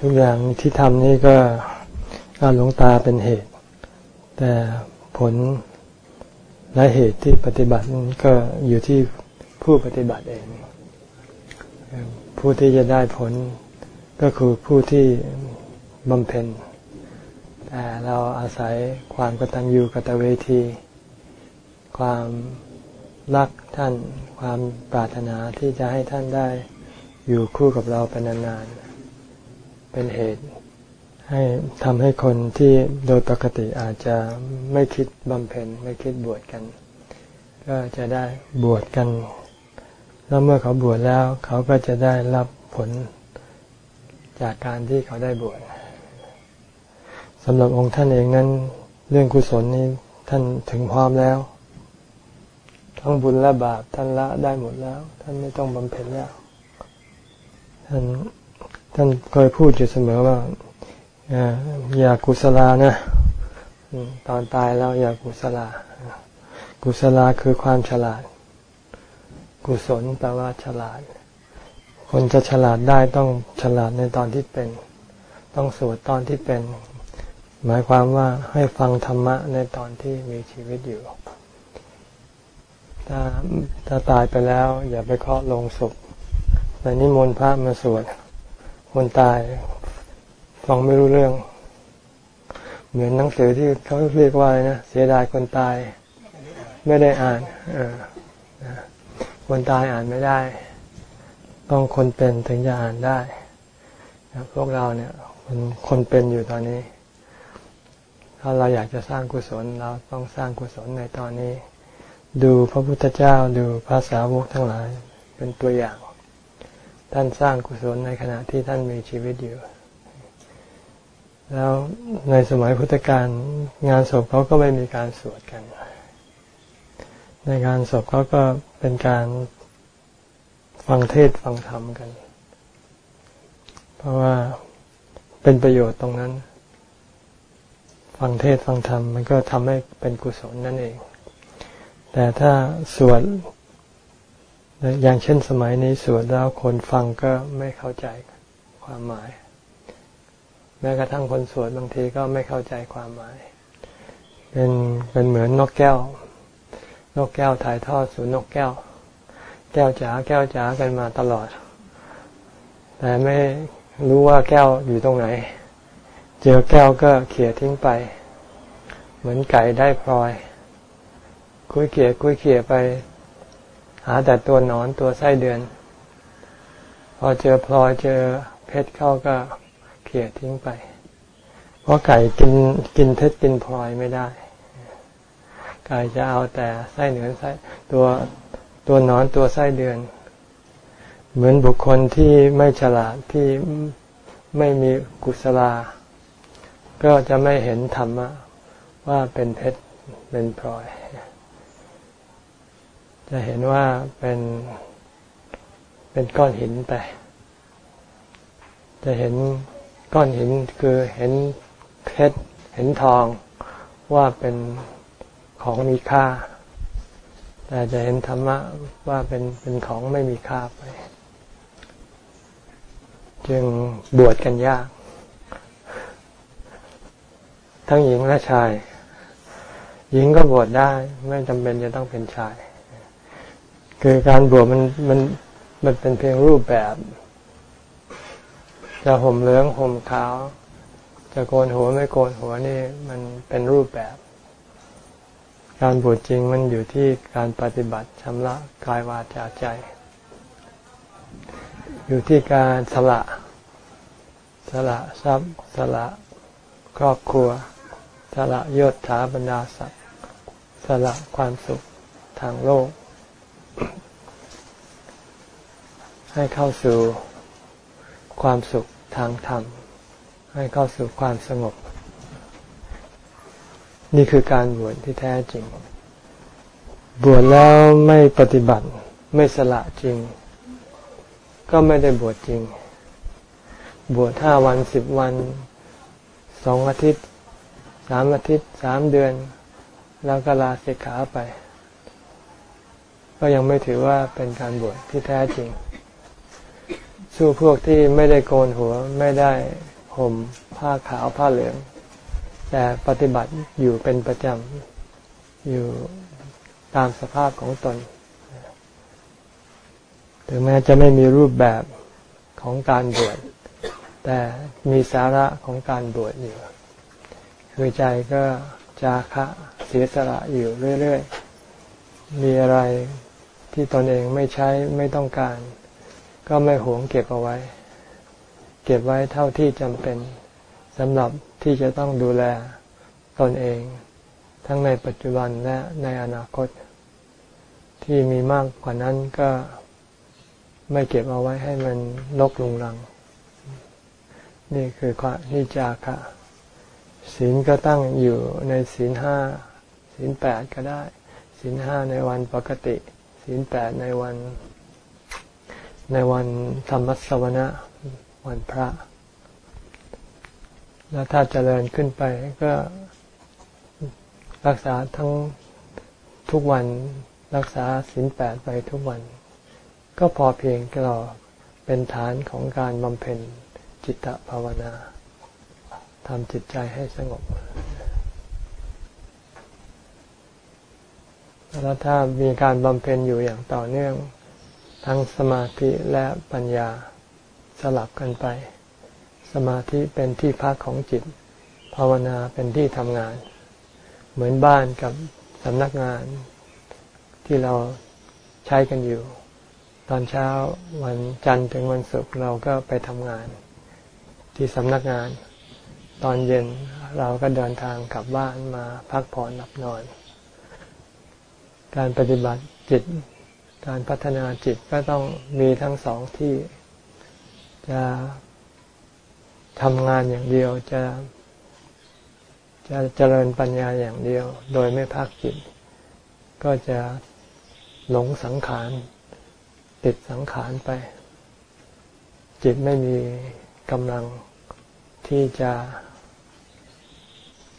ทุกอย่างที่ทำนี่ก็กาหลวงตาเป็นเหตุ แต่ผลและเหตุที่ปฏิบัติก็อยู่ที่ผู้ปฏิบัติเอง ผู้ที่จะได้ผลก็คือผู้ที่บำเพ็ญแต่เราอาศัยความกตัญญูกตเวที ความรักท่าน ความปรารถนาที่จะให้ท่านได้อยู่คู่กับเราเป็นนานๆ เป็นเหตุ ให้ทำให้คนที่โดยปกติอาจจะไม่คิดบำเพ็ญไม่คิดบวชกัน ก็จะได้บวชกัน แล้วเมื่อเขาบวชแล้ว เขาก็จะได้รับผลจากการที่เขาได้บวชสำหรับองค์ท่านเองนั้น เรื่องกุศลนี้ท่านถึงพร้อมแล้ว ทั้งบุญและบาปท่านละได้หมดแล้ว ท่านไม่ต้องบำเพ็ญแล้ว ท่าน ท่านเคยพูดอยู่เสมอว่าอย่ากุศลานะตอนตายแล้วอย่ากุศลา กุศลาคือความฉลาด กุศลแปลว่าฉลาด คนจะฉลาดได้ต้องฉลาดในตอนที่เป็น ต้องสวดตอนที่เป็น หมายความว่าให้ฟังธรรมะในตอนที่มีชีวิตอยู่ ถ้าถ้าตายไปแล้ว อย่าไปเคาะลงศพในนิมนต์พระมาสวด คนตายฟังไม่รู้เรื่อง เหมือนหนังสือที่เขาเรียกว่านะเสียดายคนตาย ไม่ได้อ่านอคนตายอ่านไม่ได้ ต้องคนเป็นถึงจะอ่านได้พวกเราเนี่ยคนคนเป็นอยู่ตอนนี้ ถ้าเราอยากจะสร้างกุศลเราต้องสร้างกุศลในตอนนี้ ดูพระพุทธเจ้าดูพระสาวกทั้งหลายเป็นตัวอย่าง ท่านสร้างกุศลในขณะที่ท่านมีชีวิตอยู่ แล้วในสมัยพุทธกาลงานศพเขาก็ไม่มีการสวดกัน ในงานศพเขาก็เป็นการฟังเทศฟังธรรมกัน เพราะว่าเป็นประโยชน์ตรงนั้น ฟังเทศฟังธรรมมันก็ทำให้เป็นกุศลนั่นเอง แต่ถ้าสวด อย่างเช่นสมัยนี้สวดแล้วคนฟังก็ไม่เข้าใจความหมาย แม้กระทั่งคนสวดบางทีก็ไม่เข้าใจความหมาย เป็นเป็นเหมือนนกแก้ว นกแก้วถ่ายทอดสู่นกแก้ว แก้วจ๋าแก้วจ๋ากันมาตลอด แต่ไม่รู้ว่าแก้วอยู่ตรงไหน เจอแก้วก็เขี่ยทิ้งไป เหมือนไก่ได้พลอย คุยเขี่ยคุยเขี่ยไป หาแต่ตัวนอนตัวไส้เดือน พอเจอพลอยเจอเพชรเข้าก็เขี่ยทิ้งไป เพราะไก่กินกินเพชรกินพลอยไม่ได้ ไก่จะเอาแต่ไส้เนื้อไส้ตัวตัวนอนตัวไส้เดือน เหมือนบุคคลที่ไม่ฉลาดที่ไม่มีกุศลา ก็จะไม่เห็นธรรมะว่าเป็นเพชรเป็นพลอย จะเห็นว่าเป็นเป็นก้อนหินไป จะเห็นก้อนหินคือเห็นเพชรเห็นทองว่าเป็นของมีค่า แต่จะเห็นธรรมะว่าเป็นเป็นของไม่มีค่าไป จึงบวชกันยาก ทั้งหญิงและชาย หญิงก็บวชได้ ไม่จำเป็นจะต้องเป็นชาย คือการบวชมันมันมันเป็นเพียงรูปแบบ จะห่มเหลืองห่มขาว จะโกนหัวไม่โกนหัวนี่มันเป็นรูปแบบ การบวชจริงมันอยู่ที่การปฏิบัติชำระกายวาจาใจ อยู่ที่การสละสละทรัพย์สละครอบครัว สละยศถาบรรดาศักดิ์สละความสุขทางโลก ให้เข้าสู่ความสุขทางธรรม ให้เข้าสู่ความสงบ นี่คือการบวชที่แท้จริง บวชแล้วไม่ปฏิบัติไม่สละจริง ก็ไม่ได้บวชจริง บวชห้าวันสิบวันสองอาทิตย์สามอาทิตย์สามเดือน แล้วก็ลาสิกขาไป ก็ยังไม่ถือว่าเป็นการบวชที่แท้จริง สู้พวกที่ไม่ได้โกนหัวไม่ได้ห่มผ้าขาวผ้าเหลือง แต่ปฏิบัติอยู่เป็นประจำอยู่ตามสภาพของตน ถึงแม้จะไม่มีรูปแบบของการบวชแต่มีสาระของการบวชอยู่คือใจก็จาคะเสียสละอยู่เรื่อย ๆ มีอะไร ที่ตนเองไม่ใช้ไม่ต้องการ ก็ไม่หวงเก็บเอาไว้ เก็บไว้เท่าที่จำเป็นสำหรับที่จะต้องดูแลตนเอง ทั้งในปัจจุบันและในอนาคต ที่มีมากกว่านั้นก็ไม่เก็บเอาไว้ให้มันลกลุงรัง นี่คือความนิจาคะศีลก็ตั้งอยู่ในศีลห้าศีลแปดก็ได้ศีลห้าในวันปกติ ศีลแปดในวัน ในวันธรรมสวนะวันพระ แล้วถ้าเจริญขึ้นไปก็รักษาทั้งทุกวันรักษาศีลแปดไปทุกวัน ก็พอเพียงเราเป็นฐานของการบำเพ็ญจิตตภาวนาทำจิตใจให้สงบ แล้วถ้ามีการบำเพ็ญอยู่อย่างต่อเนื่อง ทั้งสมาธิและปัญญาสลับกันไป สมาธิเป็นที่พักของจิต ภาวนาเป็นที่ทำงาน เหมือนบ้านกับสำนักงานที่เราใช้กันอยู่ ตอนเช้าวันจันทร์ถึงวันศุกร์เราก็ไปทำงาน ที่สำนักงาน ตอนเย็นเราก็เดินทางกลับบ้านมาพักผ่อนหลับนอน การปฏิบัติจิต การพัฒนาจิตก็ต้องมีทั้งสองที่ จะทำงานอย่างเดียวจะจะเจริญปัญญาอย่างเดียว โดยไม่พักจิต ก็จะหลงสังขาร ติดสังขารไป จิตไม่มีกำลังที่จะ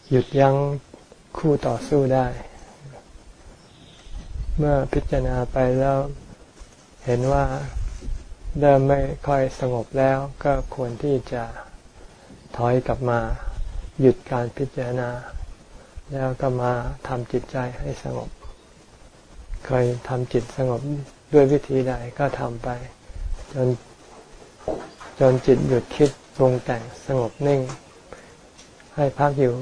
หยุดยั้งคู่ต่อสู้ได้ เมื่อพิจารณาไปแล้วเห็นว่าเดิมไม่ค่อยสงบแล้วก็ควรที่จะถอยกลับมาหยุดการพิจารณา แล้วก็มาทำจิตใจให้สงบ เคยทำจิตสงบด้วยวิธีใดก็ทำไป จนจนจิตหยุดคิดปรุงแต่งสงบนิ่ง ให้พักอยู่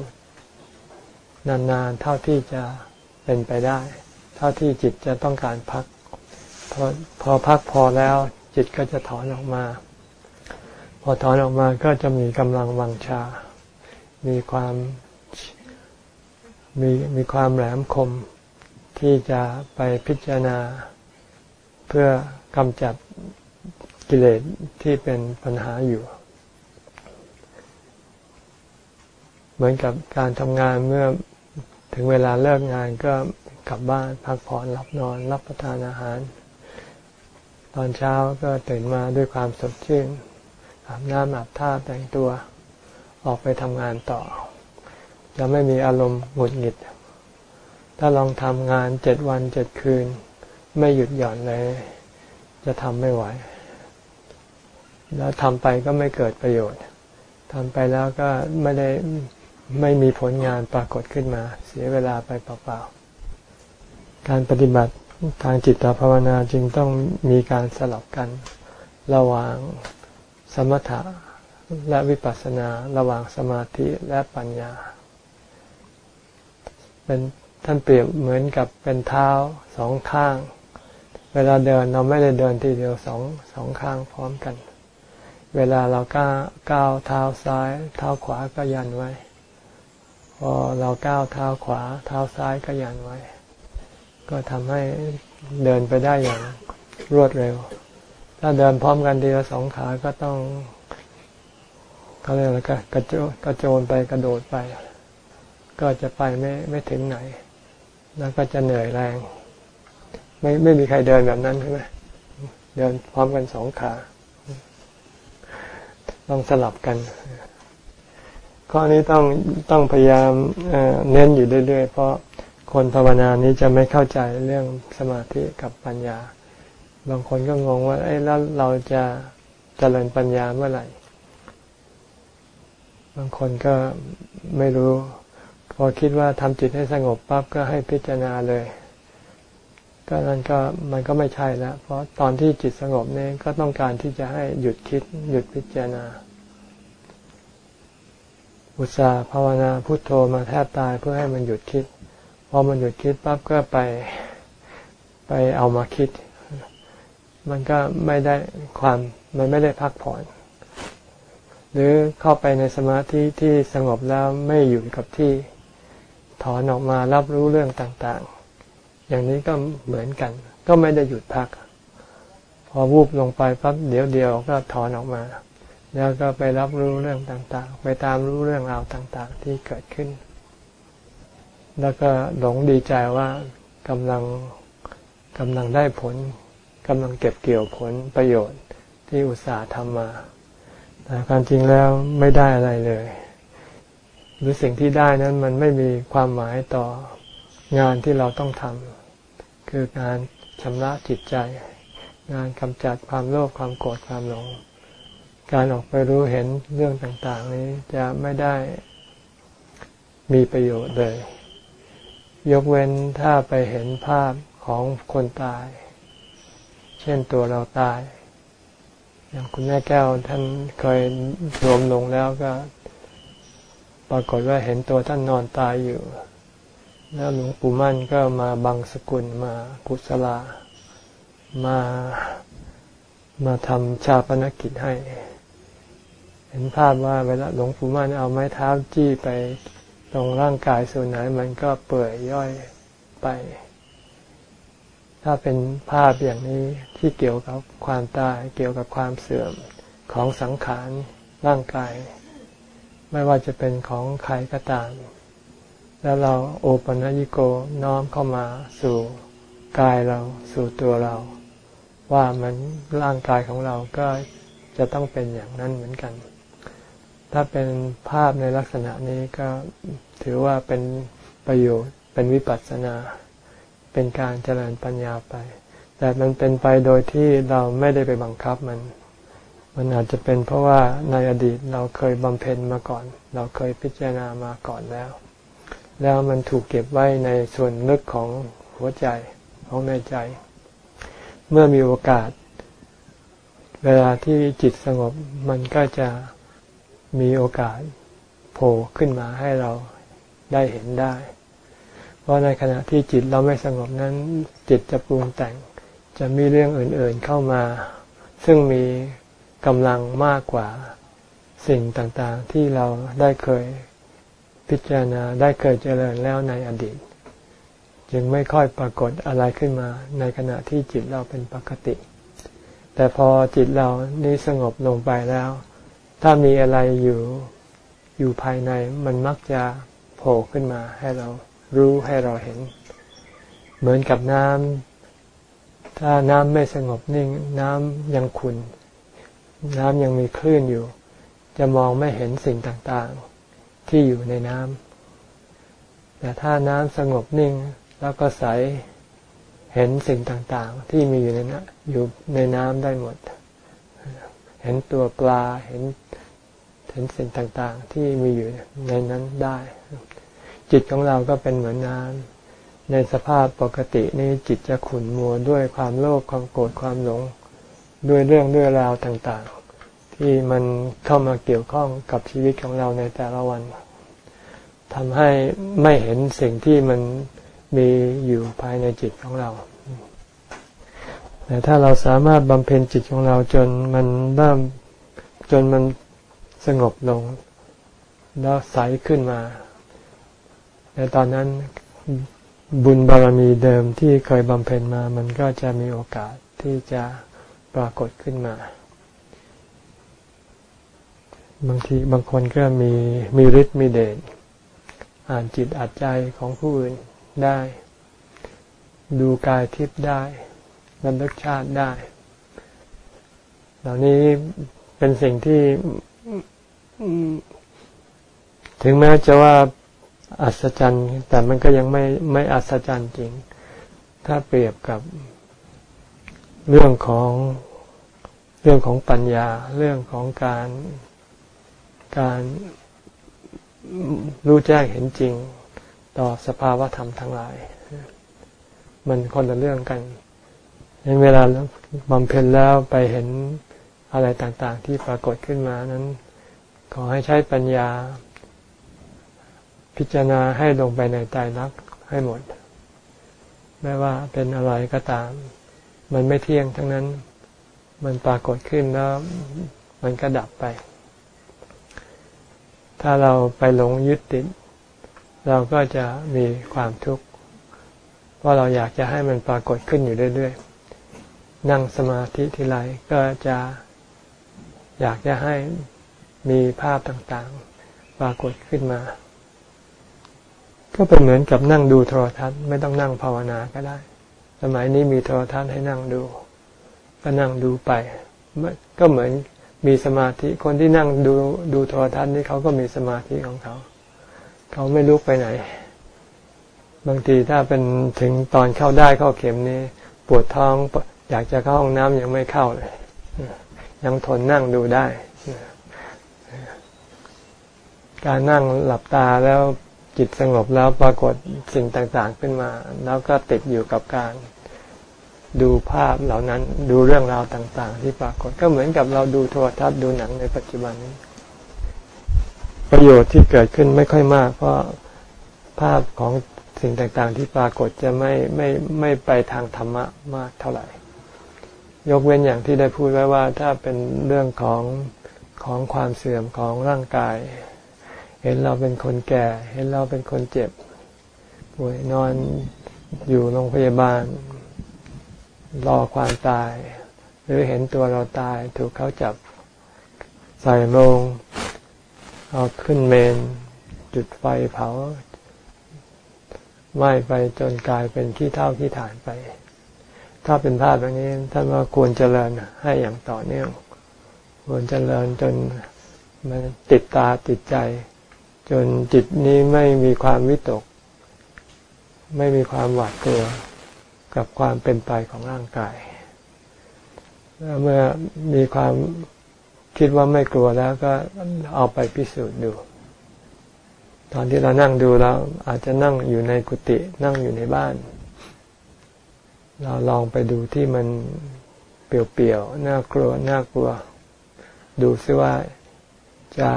นานๆเท่าที่จะเป็นไปได้ เท่าที่จิตจะต้องการพัก พอพอพักพอแล้วจิตก็จะถอนออกมา พอถอนออกมาก็จะมีกำลังวังชา มีความมีมีความแหลมคมที่จะไปพิจารณา เพื่อกำจัดกิเลสที่เป็นปัญหาอยู่ เหมือนกับการทำงานเมื่อถึงเวลาเลิกงานก็ กลับบ้าน พักผ่อนหลับนอน รับประทานอาหาร ตอนเช้าก็ตื่นมาด้วยความสดชื่นอาบน้ำอาบท่าแต่งตัวออกไปทำงานต่อ จะไม่มีอารมณ์หงุดหงิด ถ้าลองทำงานเจ็ดวันเจ็ดคืน ไม่หยุดหย่อนเลย จะทำไม่ไหว แล้วทำไปก็ไม่เกิดประโยชน์ทำไปแล้วก็ไม่ได้ไม่มีผลงานปรากฏขึ้นมา เสียเวลาไปเปล่าๆ การปฏิบัติทางจิตภาวนาจึงต้องมีการสลับกันระหว่างสมถะและวิปัสสนาระหว่างสมาธิและปัญญา เป็นท่านเปรียบเหมือนกับเป็นเท้าสองข้าง เวลาเดินเราไม่ได้เดินทีเดียวสองสองข้างพร้อมกัน เวลาเราก้าวก้าวเท้าซ้าย เท้าขวาก็ยันไว้ พอเราก้าวเท้าขวา เท้าซ้ายก็ยันไว้ ก็ทำให้เดินไปได้อย่างรวดเร็ว ถ้าเดินพร้อมกันทีละสองขา ก็ต้องเขาเรียกอะไรกระโจกระโจนไปกระโดดไป ก็จะไปไม่ไม่ถึงไหน แล้วก็จะเหนื่อยแรง ไม่ไม่มีใครเดินแบบนั้นใช่ไหมเดินพร้อมกันสองขาต้องสลับกัน ข้อนี้ต้องต้องพยายามเน้นอยู่เรื่อยๆ เพราะ คนภาวนานี้จะไม่เข้าใจเรื่องสมาธิกับปัญญา บางคนก็งงว่าเอ้แล้วเราจะเจริญปัญญาเมื่อไหร่ บางคนก็ไม่รู้ พอคิดว่าทำจิตให้สงบปั๊บก็ให้พิจารณาเลย ก็นั่นก็มันก็ไม่ใช่แล้ว เพราะตอนที่จิตสงบเนี่ยก็ต้องการที่จะให้หยุดคิด หยุดพิจารณาอุตส่าห์ภาวนาพุโทโธมาแทบตายเพื่อให้มันหยุดคิด พอมันหยุดคิดปั๊บก็ไปไปเอามาคิด มันก็ไม่ได้ความมันไม่ได้พักผ่อน หรือเข้าไปในสมาธิที่สงบแล้วไม่อยู่กับที่ถอนออกมารับรู้เรื่องต่างๆ อย่างนี้ก็เหมือนกัน ก็ไม่ได้หยุดพัก พอวูบลงไปปั๊บเดี๋ยวเดียวก็ถอนออกมา แล้วก็ไปรับรู้เรื่องต่างๆ ไปตามรู้เรื่องราวต่างๆ ที่เกิดขึ้น แล้วก็หลงดีใจว่ากำลังกำลังได้ผลกำลังเก็บเกี่ยวผลประโยชน์ที่อุตส่าห์ทำมา แต่ความจริงแล้วไม่ได้อะไรเลย หรือสิ่งที่ได้นั้นมันไม่มีความหมายต่องานที่เราต้องทำคือการชำระจิตใจ งานกำจัดความโลภความโกรธความหลง การออกไปรู้เห็นเรื่องต่าง ๆ นี้จะไม่ได้มีประโยชน์เลย ยกเว้นถ้าไปเห็นภาพของคนตาย เช่นตัวเราตาย อย่างคุณแม่แก้วท่านเคยรวมลงแล้วก็ ปรากฏว่าเห็นตัวท่านนอนตายอยู่ แล้วหลวงปู่มั่นก็มาบังสกุลมากุศลา มามาทำชาปนกิจให้ เห็นภาพว่าเวลาหลวงปู่มั่นเอาไม้เท้าจี้ไป ตรงร่างกายส่วนไหนมันก็เปื่อยย่อยไป ถ้าเป็นภาพอย่างนี้ที่เกี่ยวกับความตายเกี่ยวกับความเสื่อมของสังขารร่างกาย ไม่ว่าจะเป็นของใครก็ตาม แล้วเราโอปัญิโกน้อมเข้ามาสู่กายเราสู่ตัวเรา ว่ามันร่างกายของเราก็จะต้องเป็นอย่างนั้นเหมือนกัน ถ้าเป็นภาพในลักษณะนี้ก็ถือว่าเป็นประโยชน์เป็นวิปัสสนา เป็นการเจริญปัญญาไป แต่มันเป็นไปโดยที่เราไม่ได้ไปบังคับมัน มันอาจจะเป็นเพราะว่าในอดีตเราเคยบำเพ็ญมาก่อน เราเคยพิจารณามาก่อนแล้ว แล้วมันถูกเก็บไว้ในส่วนลึกของหัวใจของในใจ เมื่อมีโอกาส เวลาที่จิตสงบมันก็จะ มีโอกาสโผล่ขึ้นมาให้เราได้เห็นได้ เพราะในขณะที่จิตเราไม่สงบนั้น จิตจะปรุงแต่ง จะมีเรื่องอื่นๆเข้ามา ซึ่งมีกำลังมากกว่าสิ่งต่างๆ ที่เราได้เคยพิจารณาได้เคยเจริญแล้วในอดีต จึงไม่ค่อยปรากฏอะไรขึ้นมา ในขณะที่จิตเราเป็นปกติ แต่พอจิตเรานี้สงบลงไปแล้ว ถ้ามีอะไรอยู่อยู่ภายในมันมักจะโผล่ขึ้นมาให้เรารู้ให้เราเห็น เหมือนกับน้ำถ้าน้ำไม่สงบนิ่ง น้ำยังขุ่นน้ำยังมีคลื่นอยู่ จะมองไม่เห็นสิ่งต่างๆ ที่อยู่ในน้ำแต่ถ้าน้ำสงบนิ่งแล้วก็ใสเห็นสิ่งต่างๆ ที่มีอยู่ในน้ำอยู่ในน้ำได้หมด เห็นตัวปลา เห็น เห็นสิ่งต่างๆ ที่มีอยู่ในนั้นได้ จิตของเราก็เป็นเหมือนน้ำในสภาพปกตินี้จิตจะขุ่นมัวด้วยความโลภความโกรธความหลง ด้วยเรื่องด้วยราวต่างๆ ที่มันเข้ามาเกี่ยวข้องกับชีวิตของเราในแต่ละวันทำให้ไม่เห็นสิ่งที่มันมีอยู่ภายในจิตของเราแต่ถ้าเราสามารถบำเพ็ญจิตของเราจนมันเริ่มจนมัน สงบลง แล้วใสขึ้นมาแต่ตอนนั้นบุญบารมีเดิมที่เคยบำเพ็ญมา มันก็จะมีโอกาสที่จะปรากฏขึ้นมา บางทีบางคนก็มีมีฤทธิ์มีเดชอ่านจิตอ่านใจของผู้อื่นได้ ดูกายทิพย์ได้รรลึกชาติได้ เหล่านี้เป็นสิ่งที่ ถึงแม้จะว่าอัศจรรย์ แต่มันก็ยังไม่ไม่อัศจรรย์จริง ถ้าเปรียบกับเรื่องของเรื่องของปัญญา เรื่องของการการรู้แจ้งเห็นจริง ต่อสภาวะธรรมทั้งหลาย มันคนละเรื่องกันยันเวลาบำเพ็ญแล้วไปเห็นอะไรต่างๆ ที่ปรากฏขึ้นมานั้น ขอให้ใช้ปัญญา พิจารณาให้ลงไปในใจรักให้หมด ไม่ว่าเป็นอะไรก็ตาม มันไม่เที่ยงทั้งนั้น มันปรากฏขึ้นแล้วมันก็ดับไป ถ้าเราไปหลงยึดติด เราก็จะมีความทุกข์ เพราะเราอยากจะให้มันปรากฏขึ้นอยู่เรื่อยๆ นั่งสมาธิทีไรก็จะอยากจะให้ มีภาพต่างๆ ปรากฏขึ้นมา ก็เป็นเหมือนกับนั่งดูโทรทัศน์ไม่ต้องนั่งภาวนาก็ได้ สมัยนี้มีโทรทัศน์ให้นั่งดู ก็นั่งดูไป ก็เหมือนมีสมาธิ คนที่นั่งดูดูโทรทัศน์นี่เขาก็มีสมาธิของเขา เขาไม่ลุกไปไหน บางทีถ้าเป็นถึงตอนเข้าได้เข้าเข็มนี่ปวดท้องอยากจะเข้าห้องน้ำยังไม่เข้าเลย ยังทนนั่งดูได้ การนั่งหลับตาแล้วจิตสงบแล้วปรากฏสิ่งต่างๆขึ้นมา แล้วก็ติดอยู่กับการดูภาพเหล่านั้นดูเรื่องราวต่าง ๆ ที่ปรากฏก็เหมือนกับเราดูโทรทัศน์ดูหนังในปัจจุบันนี้ ประโยชน์ที่เกิดขึ้นไม่ค่อยมาก เพราะภาพของสิ่งต่างๆ ที่ปรากฏจะไม่ไม่ไม่ไปทางธรรมะมากเท่าไหร่ ยกเว้นอย่างที่ได้พูดไว้ว่าถ้าเป็นเรื่องของของความเสื่อมของร่างกาย เห็นเราเป็นคนแก่ เห็นเราเป็นคนเจ็บ ป่วยนอนอยู่โรงพยาบาล รอความตาย หรือเห็นตัวเราตายถูกเขาจับใส่โรงเอาขึ้นเมน จุดไฟเผาไหม้ไปจนกลายเป็นขี้เท่าขี้ฐานไป ถ้าเป็นภาพแบบนี้ท่านว่าควรเจริญให้อย่างต่อเนื่องควรเจริญจนมันติดตาติดใจ จนจิตนี้ไม่มีความวิตก ไม่มีความหวาดกลัวกับความเป็นไปของร่างกายเมื่อมีความคิดว่าไม่กลัวแล้วก็เอาไปพิสูจน์ดู ตอนที่เรานั่งดูเราอาจจะนั่งอยู่ในกุฏินั่งอยู่ในบ้าน เราลองไปดูที่มันเปลี่ยวๆน่ากลัวน่ากลัว ดูซิว่าจะ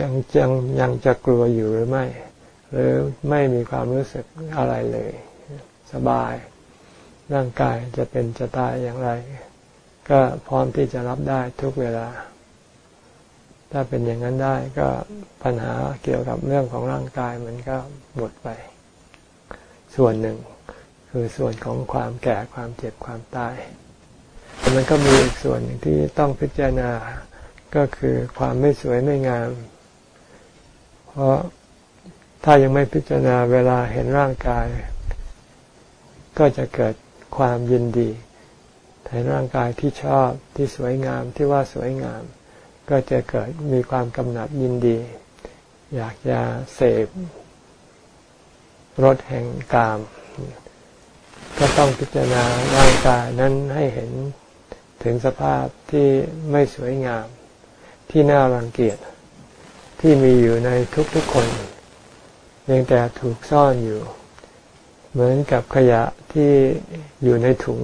ยังยังยังจะกลัวอยู่หรือไม่ หรือไม่มีความรู้สึกอะไรเลย สบาย ร่างกายจะเป็นจะตายอย่างไร ก็พร้อมที่จะรับได้ทุกเวลา ถ้าเป็นอย่างนั้นได้ก็ปัญหาเกี่ยวกับเรื่องของร่างกายมันก็หมดไป ส่วนหนึ่ง คือส่วนของความแก่ความเจ็บความตายแต่มันก็มีอีกส่วนหนึ่งที่ต้องพิจารณาก็คือความไม่สวยไม่งาม เพราะถ้ายังไม่พิจารณาเวลาเห็นร่างกาย ก็จะเกิดความยินดีเห็นร่างกายที่ชอบที่สวยงามที่ว่าสวยงาม ก็จะเกิดมีความกำหนัดยินดี อยากจะเสพรสแห่งกาม ก็ต้องพิจารณาร่างกายนั้นให้เห็นถึงสภาพที่ไม่สวยงามที่น่ารังเกียจ ที่มีอยู่ในทุกๆคนยังแต่ถูกซ่อนอยู่ เหมือนกับขยะที่อยู่ในถุง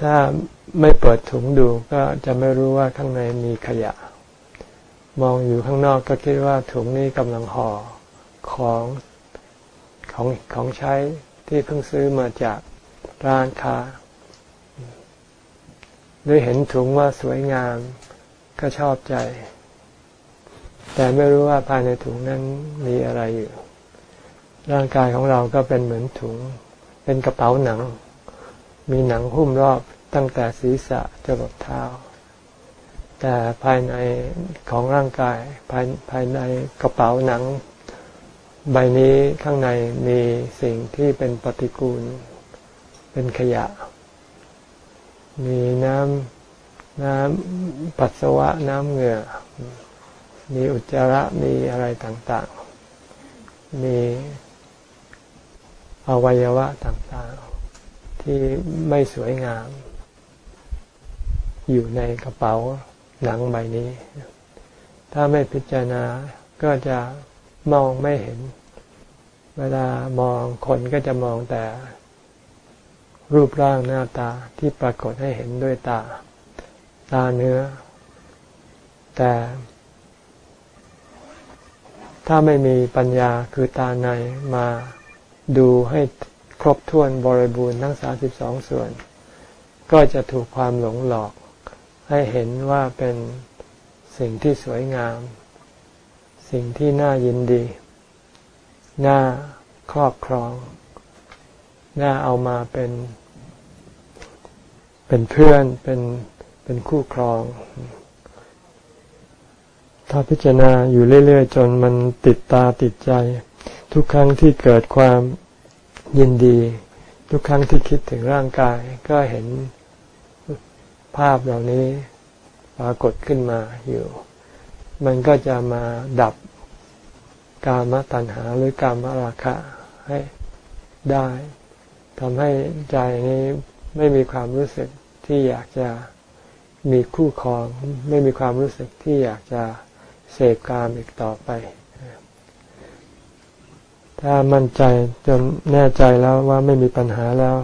ถ้าไม่เปิดถุงดูก็จะไม่รู้ว่าข้างในมีขยะ มองอยู่ข้างนอกก็คิดว่าถุงนี้กำลังห่อของของของใช้ที่เพิ่งซื้อมาจากร้านค้าหรือเห็นถุงว่าสวยงามก็ชอบใจ แต่ไม่รู้ว่าภายในถุงนั้นมีอะไรอยู่ ร่างกายของเราก็เป็นเหมือนถุง เป็นกระเป๋าหนัง มีหนังหุ้มรอบตั้งแต่ศีรษะจรดเท้า แต่ภายในของร่างกายภายภายในกระเป๋าหนัง ใบนี้ข้างในมีสิ่งที่เป็นปฏิกูล เป็นขยะ มีน้ำน้ำปัสสาวะน้ำเหงื่อ มีอุจจาระมีอะไรต่างๆ มีอวัยวะต่างๆ ที่ไม่สวยงาม อยู่ในกระเป๋าหนังใบนี้ ถ้าไม่พิจารณาก็จะมองไม่เห็น เวลามองคนก็จะมองแต่ รูปร่างหน้าตาที่ปรากฏให้เห็นด้วยตา ตาเนื้อ แต่ ถ้าไม่มีปัญญาคือตาในมาดูให้ครบถ้วนบริบูรณ์ทั้งสาสิบสองส่วน ก็จะถูกความหลงหลอก ให้เห็นว่าเป็นสิ่งที่สวยงาม สิ่งที่น่ายินดี น่าครอบครอง น่าเอามาเป็น เป็นเพื่อนเป็นเป็นคู่ครอง ถ้าพิจารณาอยู่เรื่อย ๆ จนมันติดตาติดใจ ทุกครั้งที่เกิดความยินดี ทุกครั้งที่คิดถึงร่างกาย ก็เห็นภาพเหล่านี้ปรากฏขึ้นมาอยู่ มันก็จะมาดับกามตัณหาหรือกามราคะให้ได้ทำให้ใจนี้ไม่มีความรู้สึกที่อยากจะมีคู่ครอง ไม่มีความรู้สึกที่อยากจะ เสพกามอีกต่อไป ถ้ามั่นใจจนแน่ใจแล้วว่าไม่มีปัญหาแล้ว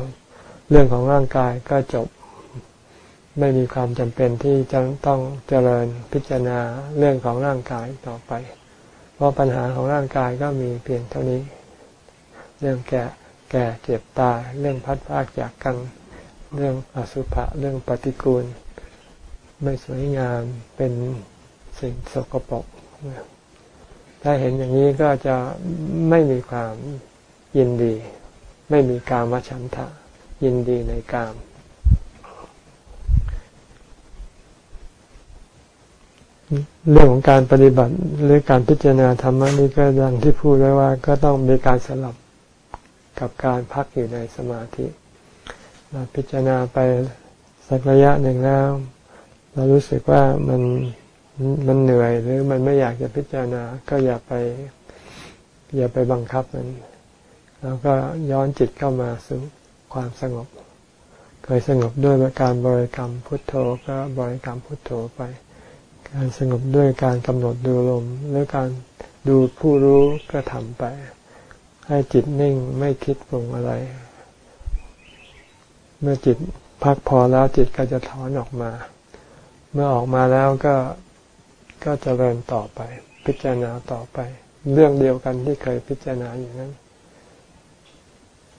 เรื่องของร่างกายก็จบ ไม่มีความจำเป็นที่จะต้องเจริญพิจารณาเรื่องของร่างกายต่อไป เพราะปัญหาของร่างกายก็มีเพียงเท่านี้ เรื่องแก่แก่เจ็บตายเรื่องพัดพากจากกันเรื่องอสุภะเรื่องปฏิกูล ไม่สวยงามเป็น สิ่งสกปรกถ้าเห็นอย่างนี้ก็จะไม่มีความยินดี ไม่มีกามฉันทะ ยินดีในกาม เรื่องของการปฏิบัติหรือการพิจารณาธรรมนี่ก็ดังที่พูดไว้ว่า ก็ต้องมีการสลับกับการพักอยู่ในสมาธิเราพิจารณาไปสักระยะหนึ่งแล้ว เรารู้สึกว่ามัน มันเหนื่อยหรือมันไม่อยากจะพิจารณา ก็อย่าไป อย่าไปบังคับมัน แล้วก็ย้อนจิตเข้ามาสู่ความสงบ เคยสงบด้วยการบริกรรมพุทโธก็บริกรรมพุทโธไป การสงบด้วยการกำหนดดูลมหรือการดูผู้รู้ก็ทำไป ให้จิตนิ่งไม่คิดปรุงอะไร เมื่อจิตพักพอแล้วจิตก็จะถอนออกมา เมื่อออกมาแล้วก็ ก็จเจริญต่อไป พิจารณาต่อไป เรื่องเดียวกันที่เคยพิจารณาอย่างนั้น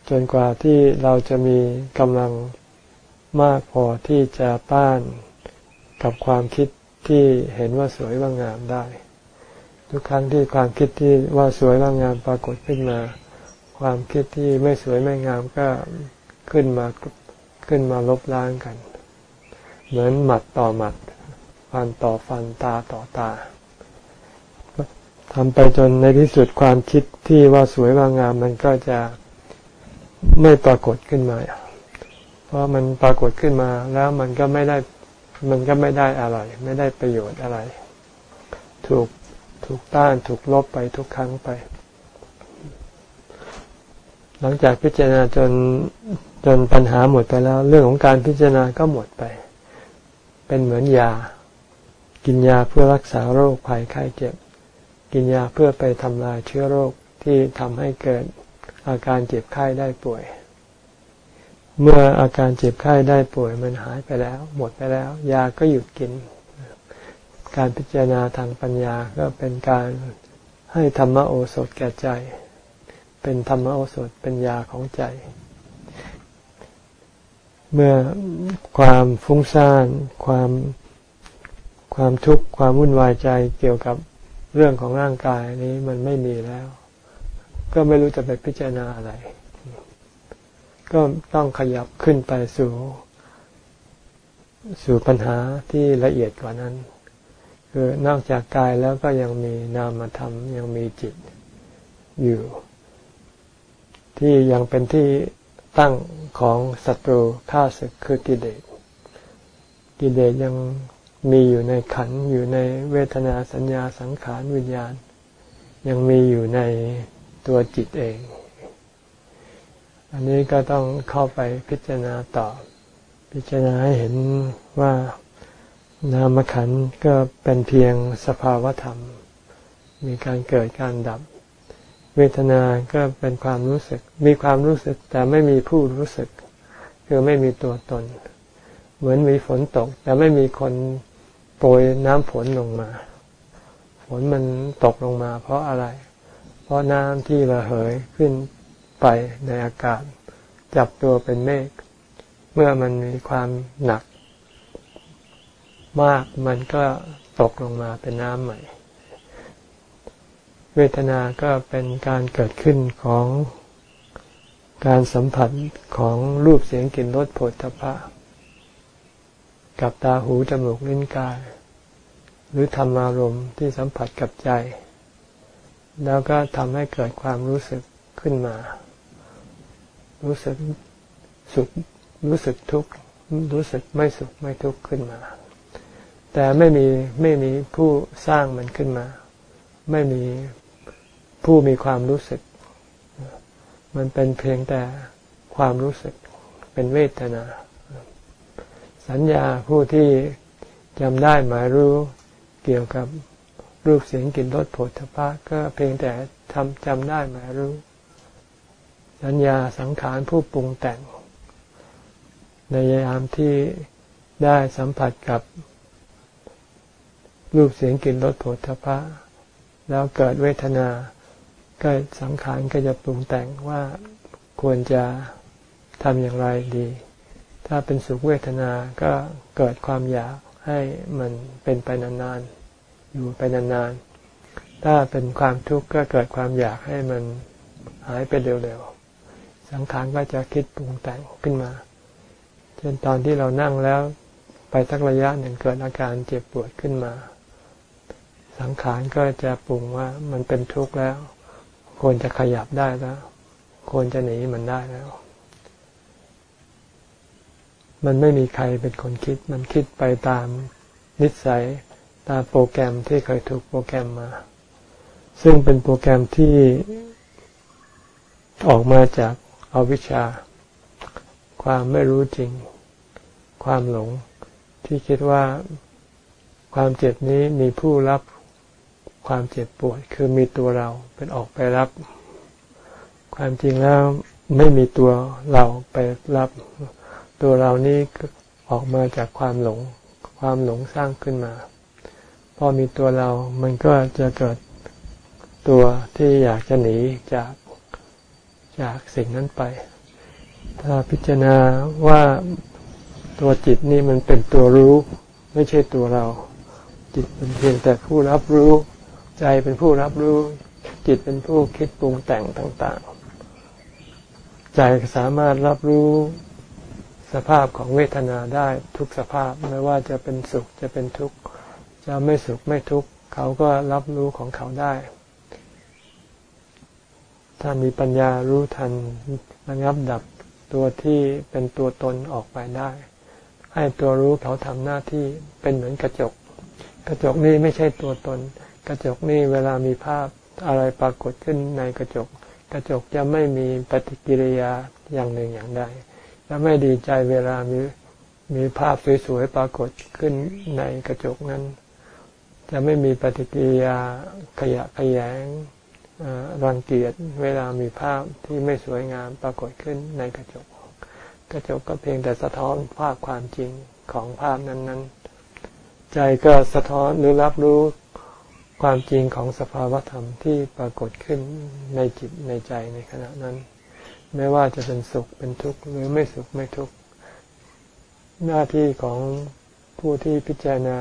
จนกว่าที่เราจะมีกำลังมากพอที่จะต้านกับความคิดที่เห็นว่าสวยว่างามได้ ทุกครั้งที่ความคิดที่ว่าสวยว่างามปรากฏขึ้นมา ความคิดที่ไม่สวยไม่งามก็ขึ้นมาขึ้นมาลบล้างกัน เหมือนหมัดต่อหมัด ฟันต่อฟันตาต่อตาทำไปจนในที่สุดความคิดที่ว่าสวยว่างามมันก็จะไม่ปรากฏขึ้นมา เพราะมันปรากฏขึ้นมาแล้วมันก็ไม่ได้มันก็ไม่ได้อะไร ไม่ได้ประโยชน์อะไร ถูกถูกต้านถูกลบไปทุกครั้งไป หลังจากพิจารณาจนจนปัญหาหมดไปแล้ว เรื่องของการพิจารณาก็หมดไป เป็นเหมือนยา กินยาเพื่อรักษาโรคภัยไข้เจ็บ กินยาเพื่อไปทำลายเชื้อโรคที่ทำให้เกิดอาการเจ็บไข้ได้ป่วย เมื่ออาการเจ็บไข้ได้ป่วยมันหายไปแล้ว หมดไปแล้ว ยาก็หยุดกิน การพิจารณาทางปัญญาก็เป็นการให้ธรรมโอสถแก่ใจ เป็นธรรมโอสถเป็นยาของใจ เมื่อความฟุ้งซ่านความ ความทุกข์ความวุ่นวายใจเกี่ยวกับเรื่องของร่างกายนี้มันไม่มีแล้ว ก็ไม่รู้จะไปพิจารณาอะไร ก็ต้องขยับขึ้นไปสู่ สู่ปัญหาที่ละเอียดกว่านั้น คือนอกจากกายแล้วก็ยังมีนามธรรมยังมีจิตอยู่ ที่ยังเป็นที่ตั้งของศัตรูข้าศึกคือกิเลสกิเลสยัง มีอยู่ในขันอยู่ในเวทนาสัญญาสังขารวิญญาณ ยังมีอยู่ในตัวจิตเอง อันนี้ก็ต้องเข้าไปพิจารณาต่อ พิจารณาให้เห็นว่านามขันก็เป็นเพียงสภาวธรรม มีการเกิดการดับ เวทนาก็เป็นความรู้สึก มีความรู้สึกแต่ไม่มีผู้รู้สึก คือไม่มีตัวตน เหมือนมีฝนตก แต่ไม่มีคน โปรยน้ำฝนลงมา ฝนมันตกลงมา เพราะอะไร เพราะน้ำที่ระเหยขึ้นไปในอากาศ จับตัวเป็นเมฆเมื่อมันมีความหนัก มากมันก็ตกลงมาเป็นน้ำใหม่ เวทนาก็เป็นการเกิดขึ้นของการสัมผัสของรูปเสียงกลิ่นรสผลทพะ กับตาหูจมูกลิ้นกาย หรือธรรมารมณ์ที่สัมผัสกับใจ แล้วก็ทำให้เกิดความรู้สึกขึ้นมา รู้สึกสุขรู้สึกทุกข์รู้สึกไม่สุขไม่ทุกข์ขึ้นมา แต่ไม่มีไม่มีผู้สร้างมันขึ้นมา ไม่มีผู้มีความรู้สึก มันเป็นเพียงแต่ความรู้สึกเป็นเวทนา สัญญาผู้ที่จำได้หมายรู้เกี่ยวกับรูปเสียงกลิ่นรสผลทพะก็เพียงแต่ทำจำได้หมายรู้ สัญญาสังขารผู้ปรุงแต่ง ในยามที่ได้สัมผัสกับ รูปเสียงกลิ่นรสผลทพะ แล้วเกิดเวทนาก็สังขารก็จะปรุงแต่งว่าควรจะทำอย่างไรดี ถ้าเป็นสุขเวทนาก็เกิดความอยากให้มันเป็นไปนานๆ อยู่ไปนานๆ ถ้าเป็นความทุกข์ก็เกิดความอยากให้มันหายไปเร็วๆ สังขารก็จะคิดปรุงแต่งขึ้นมา เช่นตอนที่เรานั่งแล้วไปสักระยะหนึ่งเกิดอาการเจ็บปวดขึ้นมา สังขารก็จะปรุงว่ามันเป็นทุกข์แล้ว ควรจะขยับได้แล้ว ควรจะหนีมันได้แล้ว มันไม่มีใครเป็นคนคิด มันคิดไปตามนิสัยตามโปรแกรมที่เคยถูกโปรแกรมมา ซึ่งเป็นโปรแกรมที่ออกมาจากอาวิชชา ความไม่รู้จริง ความหลงที่คิดว่าความเจ็บนี้มีผู้รับความเจ็บปวดคือมีตัวเราเป็นออกไปรับ ความจริงแล้วไม่มีตัวเราไปรับ ตัวเรานี้ออกมาจากความหลง ความหลงสร้างขึ้นมา พอมีตัวเรามันก็จะเกิดตัวที่อยากจะหนีจากจากสิ่งนั้นไป ถ้าพิจารณาว่าตัวจิตนี่มันเป็นตัวรู้ ไม่ใช่ตัวเรา จิตเป็นเพียงแต่ผู้รับรู้ ใจเป็นผู้รับรู้ จิตเป็นผู้คิดปรุงแต่งต่าง ๆ ใจสามารถรับรู้ สภาพของเวทนาได้ทุกสภาพไม่ว่าจะเป็นสุขจะเป็นทุกข์จะไม่สุขไม่ทุกข์เขาก็รับรู้ของเขาได้ ถ้ามีปัญญารู้ทันระงับดับตัวที่เป็นตัวตนออกไปได้ ให้ตัวรู้เขาทำหน้าที่เป็นเหมือนกระจก กระจกนี้ไม่ใช่ตัวตน กระจกนี่เวลามีภาพอะไรปรากฏขึ้นในกระจก กระจกจะไม่มีปฏิกิริยาอย่างหนึ่งอย่างใด จะไม่ดีใจเวลามีมีภาพสวยๆปรากฏขึ้นในกระจกนั้น จะไม่มีปฏิกิริยาขยะขยงรังเกียจเวลามีภาพที่ไม่สวยงามปรากฏขึ้นในกระจก กระจกก็เพียงแต่สะท้อนภาพความจริงของภาพนั้นๆ ใจก็สะท้อนหรือรับรู้ความจริงของสภาวธรรมที่ปรากฏขึ้นในจิตในใจในขณะนั้น ไม่ว่าจะเป็นสุขเป็นทุกข์หรือไม่สุขไม่ทุกข์หน้าที่ของผู้ที่พิจารณา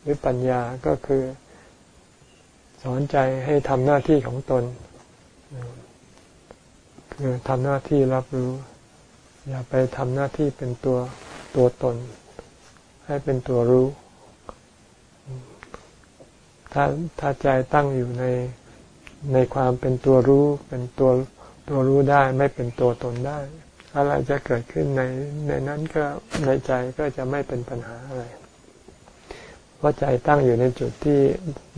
หรือปัญญาก็คือ สอนใจให้ทำหน้าที่ของตน คือทำหน้าที่รับรู้ อย่าไปทำหน้าที่เป็นตัวตัวตน ให้เป็นตัวรู้ ถ้าถ้าใจตั้งอยู่ในในความเป็นตัวรู้ เป็นตัว ตัวรู้ได้ไม่เป็นตัวตนได้ อะไรจะเกิดขึ้นในในนั้นก็ในใจก็จะไม่เป็นปัญหาอะไรเพราะใจตั้งอยู่ในจุดที่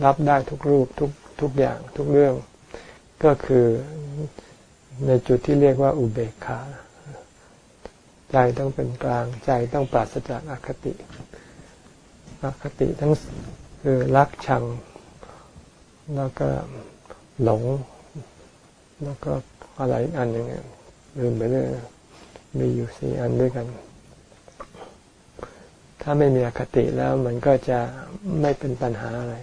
รับได้ทุกรูปทุกทุกอย่างทุกเรื่อง ก็คือในจุดที่เรียกว่าอุเบกขาใจต้องเป็นกลางใจต้องปราศจากอคติอคติทั้งคือรักชัง แล้วก็หลง แล้วก็ อะไรอันหนึ่งลืมไปเรื่อยมีอยู่สี่อันด้วยกัน ถ้าไม่มีอคติแล้วมันก็จะไม่เป็นปัญหาอะไร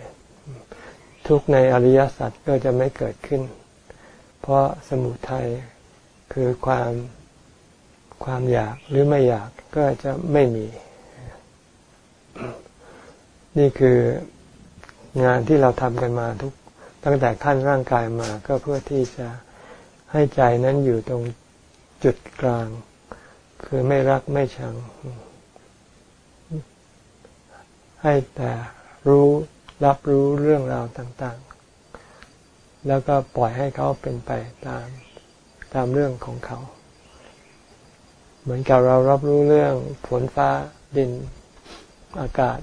ทุกในอริยสัจก็จะไม่เกิดขึ้น เพราะสมุทัยคือความความอยากหรือไม่อยากก็จะไม่มี นี่คืองานที่เราทำกันมาทุกตั้งแต่ขั้นร่างกายมาก็เพื่อที่จะ ให้ใจนั้นอยู่ตรงจุดกลาง คือไม่รักไม่ชัง ให้แต่รู้รับรู้เรื่องราวต่างๆ แล้วก็ปล่อยให้เขาเป็นไปตามตามเรื่องของเขา เหมือนกับเรารับรู้เรื่องฝนฟ้าดินอากาศ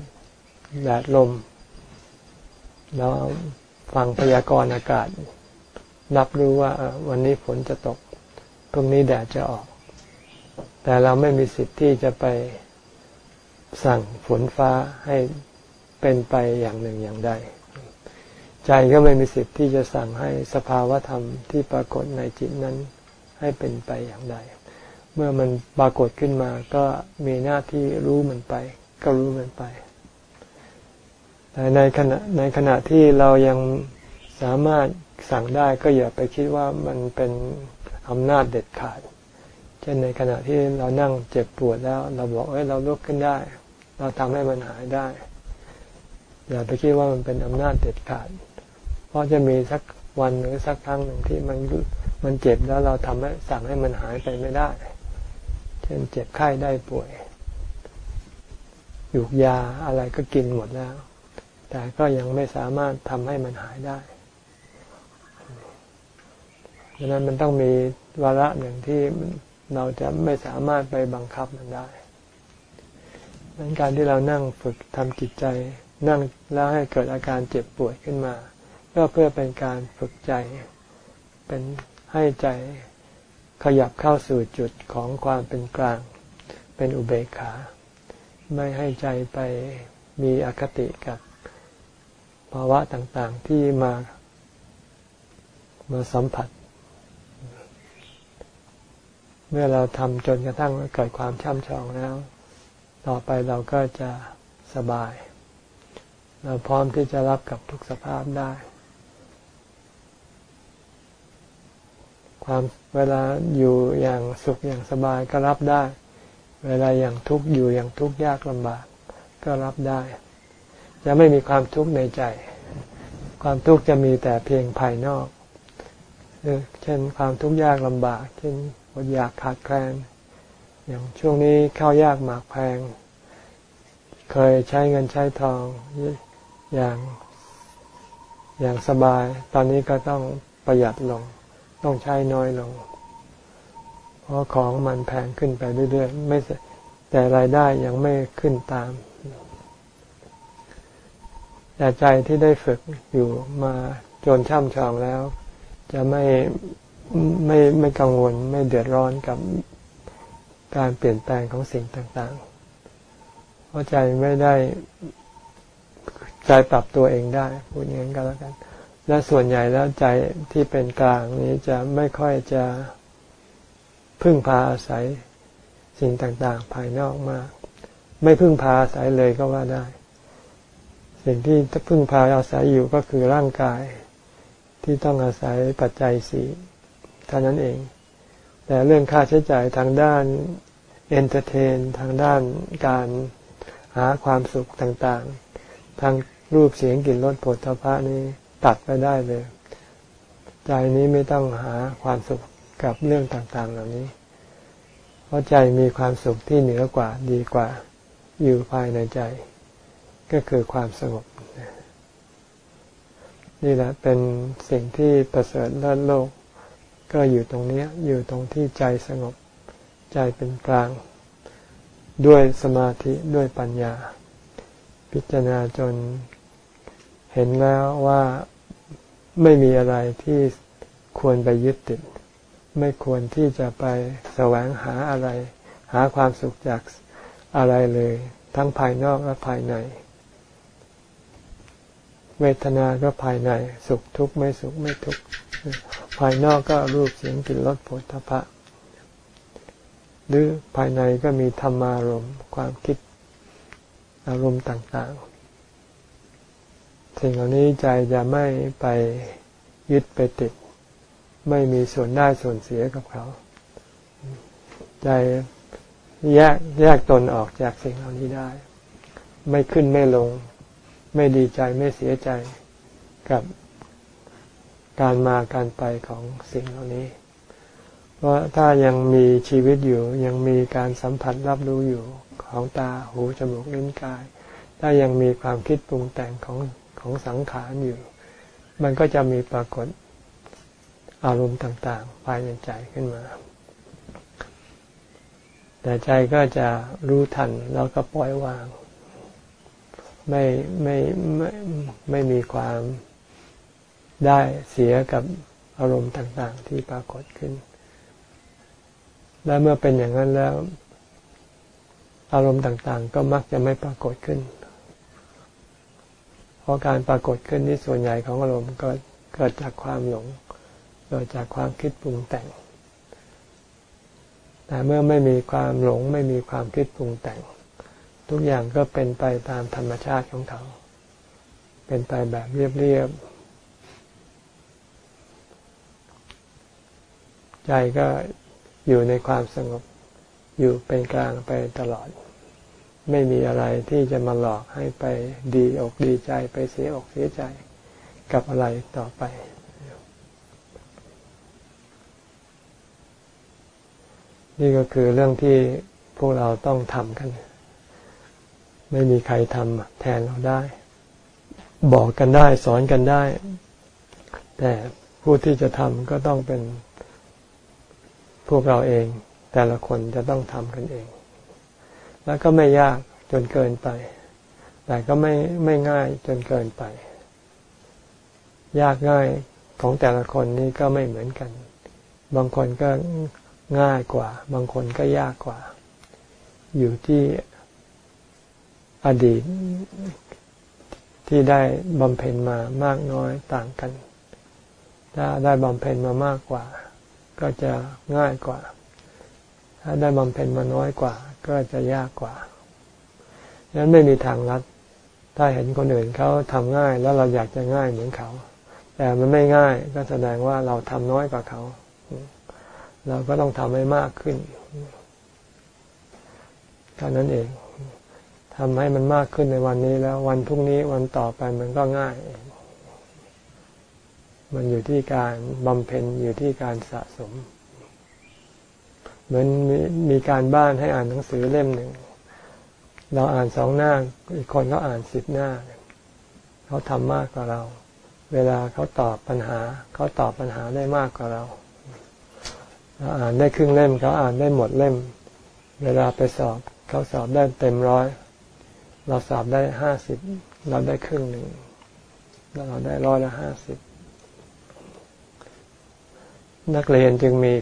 แดดลม แล้วฟังพยากรณ์อากาศ รับรู้ว่าวันนี้ฝนจะตกพรุ่งนี้แดดจะออก แต่เราไม่มีสิทธิ์ที่จะไปสั่งฝนฟ้าให้เป็นไปอย่างหนึ่งอย่างใด ใจก็ไม่มีสิทธิ์ที่จะสั่งให้สภาวะธรรมที่ปรากฏในจิตนั้นให้เป็นไปอย่างใด เมื่อมันปรากฏขึ้นมาก็มีหน้าที่รู้มันไป ก็รู้มันไป แต่ในขณะในขณะที่เรายังสามารถ สั่งได้ก็อย่าไปคิดว่ามันเป็นอำนาจเด็ดขาด เช่นในขณะที่เรานั่งเจ็บปวดแล้ว เราบอกเอ้ยเราลุกขึ้นได้ เราทำให้มันหายได้ อย่าไปคิดว่ามันเป็นอำนาจเด็ดขาด เพราะจะมีสักวันหรือสักครั้งหนึ่งที่มันมันเจ็บแล้วเราทำให้สั่งให้มันหายไปไม่ได้ เช่นเจ็บไข้ได้ป่วยหยุกยาอะไรก็กินหมดแล้ว แต่ก็ยังไม่สามารถทำให้มันหายได้ ดังนั้นมันต้องมีวาระหนึ่งที่เราจะไม่สามารถไปบังคับมันได้ดังนั้นการที่เรานั่งฝึกทำจิตใจ นั่งแล้วให้เกิดอาการเจ็บปวดขึ้นมา ก็เพื่อเป็นการฝึกใจ เป็นให้ใจขยับเข้าสู่จุดของความเป็นกลาง เป็นอุเบกขา ไม่ให้ใจไปมีอคติกับภาวะต่างๆที่มามาสัมผัสเมื่อเราทำจนกระทั่งเกิดความช่ำชองแล้ว ต่อไปเราก็จะสบาย เราพร้อมที่จะรับกับทุกสภาพได้ ความเวลาอยู่อย่างสุขอย่างสบายก็รับได้ เวลาอย่างทุกข์อยู่อย่างทุกข์ยากลำบาก ก็รับได้ จะไม่มีความทุกข์ในใจ ความทุกข์จะมีแต่เพียงภายนอก เช่นความทุกข์ยากลำบาก เช่น อดอยากขาดแคลน อย่างช่วงนี้ข้าวยากหมากแพง เคยใช้เงินใช้ทองอย่างอย่างสบาย ตอนนี้ก็ต้องประหยัดลง ต้องใช้น้อยลง เพราะของมันแพงขึ้นไปเรื่อยๆไม่แต่รายได้ยังไม่ขึ้นตามแต่ใจที่ได้ฝึกอยู่มาจนช่ำชองแล้ว จะไม่ ไม่ไม่กังวลไม่เดือดร้อนกับการเปลี่ยนแปลงของสิ่งต่างๆ เพราะใจไม่ได้ใจปรับตัวเองได้พูดอย่างนั้นก็แล้วกัน และส่วนใหญ่แล้วใจที่เป็นกลางนี้จะไม่ค่อยจะพึ่งพาอาศัยสิ่งต่างๆ ภายนอกมาก ไม่พึ่งพาอาศัยเลยก็ว่าได้ สิ่งที่พึ่งพาอาศัยอยู่ก็คือร่างกาย ที่ต้องอาศัยปัจจัยสี่ เท่านั้นเอง แต่เรื่องค่าใช้จ่ายทางด้าน entertain ทางด้านการหาความสุขต่างๆ ทางรูปเสียงกลิ่นรสโผฏฐัพพะนี้ตัดไปได้เลย ใจนี้ไม่ต้องหาความสุขกับเรื่องต่างๆ เหล่านี้ เพราะใจมีความสุขที่เหนือกว่าดีกว่าอยู่ภายในใจ ก็คือความสงบ นี่แหละเป็นสิ่งที่ประเสริฐเลิศโลก ก็อยู่ตรงนี้อยู่ตรงที่ใจสงบใจเป็นกลาง ด้วยสมาธิด้วยปัญญา พิจารณาจนเห็นแล้วว่าไม่มีอะไรที่ควรไปยึดติด ไม่ควรที่จะไปแสวงหาอะไร หาความสุขจากอะไรเลย ทั้งภายนอกและภายใน เวทนาก็ภายใน สุขทุกข์ไม่สุขไม่ทุกข์ภายนอกก็รูปเสียงกลิ่นรสผลทพะ หรือภายในก็มีธรรมารมณ์ความคิดอารมณ์ต่างๆ สิ่งเหล่านี้ใจจะไม่ไปยึดไปติด ไม่มีส่วนได้ส่วนเสียกับเขา ใจแยกแยกตนออกจากสิ่งเหล่านี้ได้ ไม่ขึ้นไม่ลง ไม่ดีใจไม่เสียใจกับการมาการไปของสิ่งเหล่านี้ เพราะถ้ายังมีชีวิตอยู่ยังมีการสัมผัสรับรู้อยู่ของตาหูจมูกลิ้นกาย ถ้ายังมีความคิดปรุงแต่งของของสังขารอยู่ มันก็จะมีปรากฏอารมณ์ต่างๆ ภายในใจขึ้นมา แต่ใจก็จะรู้ทันแล้วก็ปล่อยวาง ไม่ไม่ไม่ไม่มีความได้เสียกับอารมณ์ต่าง ๆ ที่ปรากฏขึ้น และเมื่อเป็นอย่างนั้นแล้ว อารมณ์ต่าง ๆ ก็มักจะไม่ปรากฏขึ้น เพราะการปรากฏขึ้นที่ส่วนใหญ่ของอารมณ์ก็เกิดจากความหลง เกิดจากความคิดปรุงแต่ง แต่เมื่อไม่มีความหลงไม่มีความคิดปรุงแต่ง ทุกอย่างก็เป็นไปตามธรรมชาติของเขา เป็นไปแบบเรียบๆ ใจก็อยู่ในความสงบ อยู่เป็นกลางไปตลอด ไม่มีอะไรที่จะมาหลอกให้ไปดีอกดีใจไปเสียอกเสียใจกับอะไรต่อไป นี่ก็คือเรื่องที่พวกเราต้องทำกัน ไม่มีใครทำแทนเราได้ บอกกันได้สอนกันได้ แต่ผู้ที่จะทำก็ต้องเป็นพวกเราเอง แต่ละคนจะต้องทำกันเอง แล้วก็ไม่ยากจนเกินไป แต่ก็ไม่ไม่ง่ายจนเกินไป ยากง่ายของแต่ละคนนี่ก็ไม่เหมือนกัน บางคนก็ง่ายกว่า บางคนก็ยากกว่า อยู่ที่ อดีตที่ได้บำเพ็ญมามากน้อยต่างกัน ถ้าได้บำเพ็ญมามากกว่า ก็จะง่ายกว่า ถ้าได้บำเพ็ญมาน้อยกว่า ก็จะยากกว่าดังนั้นไม่มีทางลัด ถ้าเห็นคนอื่นเขาทำง่ายแล้วเราอยากจะง่ายเหมือนเขา แต่มันไม่ง่ายก็แสดงว่าเราทำน้อยกว่าเขา เราก็ต้องทำให้มากขึ้นเท่านั้นเอง ทำให้มันมากขึ้นในวันนี้แล้ว วันพรุ่งนี้วันต่อไปมันก็ง่าย มันอยู่ที่การบำเพ็ญอยู่ที่การสะสม เหมือนมมีการบ้านให้อ่านหนังสือเล่มหนึ่ง เราอ่านสองหน้า อีกคนเขาอ่านสิบหน้า เขาทำมากกว่าเรา เวลาเขาตอบปัญหา เขาตอบปัญหาได้มากกว่าเราเราอ่านได้ครึ่งเล่มเขาอ่านได้หมดเล่ม เวลาไปสอบเขาสอบได้เต็มร้อย เราสอบได้ห้าสิบเราได้ครึ่งหนึ่งเราได้ร้อยละห้าสิบนักเรียนจึงมี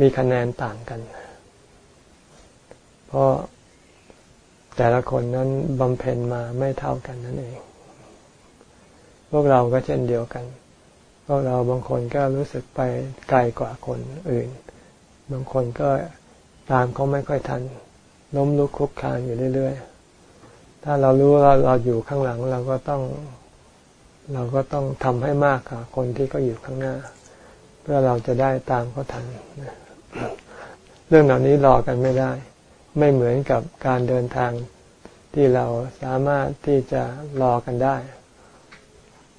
มีคะแนนต่างกัน เพราะแต่ละคนนั้นบำเพ็ญมาไม่เท่ากันนั่นเอง พวกเราก็เช่นเดียวกัน พวกเราบางคนก็รู้สึกไปไกลกว่าคนอื่น บางคนก็ตามเขาไม่ค่อยทันล้มลุกคุกคานอยู่เรื่อยๆ ถ้าเรารู้ว่าเราอยู่ข้างหลังเราก็ต้อง เราก็ต้องทำให้มากค่ะ คนที่ก็อยู่ข้างหน้า เพื่อเราจะได้ตามเขาทันเรื่องเหล่านี้รอกันไม่ได้ ไม่เหมือนกับการเดินทางที่เราสามารถที่จะรอกันได้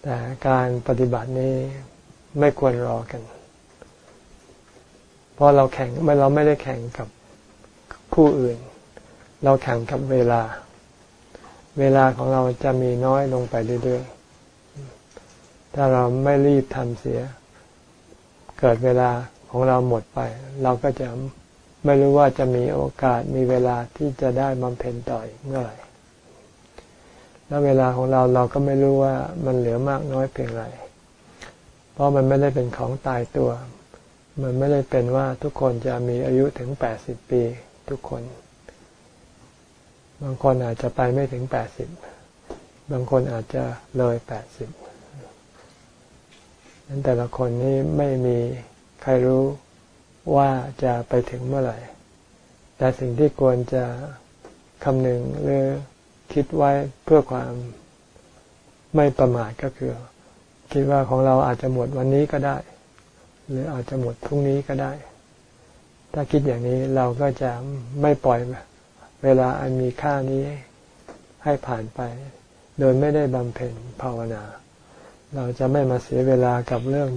แต่การปฏิบัตินี้ไม่ควรรอกัน เพราะเราแข่งไม่เราไม่ได้แข่งกับผู้อื่น เราแข่งกับเวลา เวลาของเราจะมีน้อยลงไปเรื่อยๆ ถ้าเราไม่รีบทำเสีย เกิดเวลาของเราหมดไป เราก็จะไม่รู้ว่าจะมีโอกาสมีเวลาที่จะได้บำเพ็ญต่ออีกเมื่อไหร่ แล้วเวลาของเราเราก็ไม่รู้ว่ามันเหลือมากน้อยเพียงไร เพราะมันไม่ได้เป็นของตายตัว มันไม่ได้เป็นว่าทุกคนจะมีอายุถึงแปดสิบปีทุกคน บางคนอาจจะไปไม่ถึงแปดสิบบางคนอาจจะเลยแปดสิบนั้นแต่ละคนนี้ไม่มีใครรู้ว่าจะไปถึงเมื่อไหร่ แต่สิ่งที่ควรจะคำนึงหรือคิดไว้เพื่อความไม่ประมาทก็คือ คิดว่าของเราอาจจะหมดวันนี้ก็ได้ หรืออาจจะหมดพรุ่งนี้ก็ได้ ถ้าคิดอย่างนี้เราก็จะไม่ปล่อย เวลาอันมีค่านี้ให้ผ่านไป โดยไม่ได้บำเพ็ญภาวนา เราจะไม่มาเสียเวลากับเรื่อง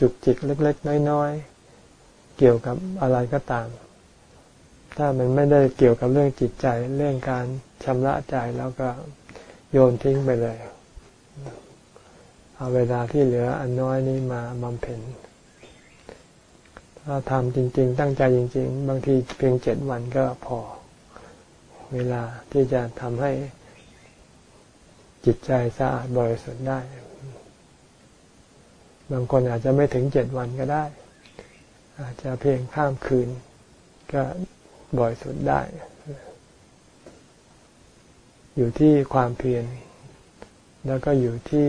จุกจิกเล็ก ๆ น้อยๆเกี่ยวกับอะไรก็ตาม ถ้ามันไม่ได้เกี่ยวกับเรื่องจิตใจเรื่องการชำระใจแล้วก็โยนทิ้งไปเลย เอาเวลาที่เหลืออันน้อยนี้มาบำเพ็ญถ้าทำจริง ๆ ตั้งใจจริง ๆ บางทีเพียงเจ็ดวันก็พอ เวลาที่จะทำให้จิตใจสะอาดบริสุทธิ์ได้ บางคนอาจจะไม่ถึงเจ็ดวันก็ได้ อาจจะเพียงข้ามคืน ก็บริสุทธิ์ได้ อยู่ที่ความเพียรแล้วก็อยู่ที่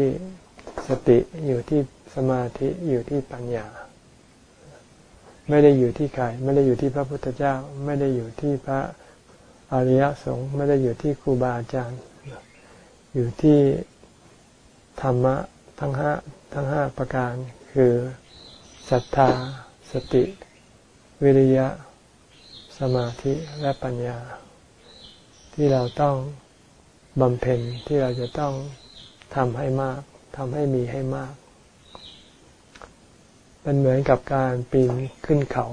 สติอยู่ที่สมาธิอยู่ที่ปัญญา ไม่ได้อยู่ที่ใครไม่ได้อยู่ที่พระพุทธเจ้า ไม่ได้อยู่ที่พระ อริยสงฆ์ไม่ได้อยู่ที่ครูบาอาจารย์ อยู่ที่ธรรมะทั้งห้าทั้งห้าประการคือศรัทธา สติ วิริยะ สมาธิและปัญญา ที่เราต้องบำเพ็ญที่เราจะต้องทำให้มากทำให้มีให้มากมันเหมือนกับการปีนขึ้นเขา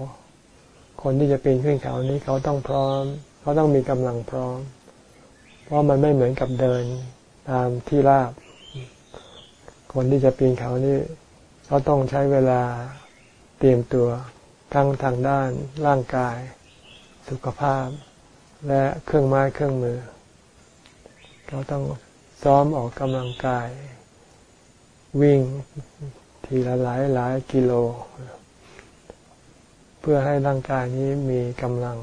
คนที่จะปีนขึ้นเขานี้เขาต้องพร้อม เขาต้องมีกำลังพร้อม เพราะมันไม่เหมือนกับเดินตามที่ราบ คนที่จะปีนเขานี่เขาต้องใช้เวลาเตรียมตัวทั้งทางด้านร่างกาย สุขภาพ และเครื่องไม้เครื่องมือเราต้องซ้อมออกกำลังกาย วิ่งทีละหลายหลายกิโล เพื่อให้ร่างกายนี้มีกำลัง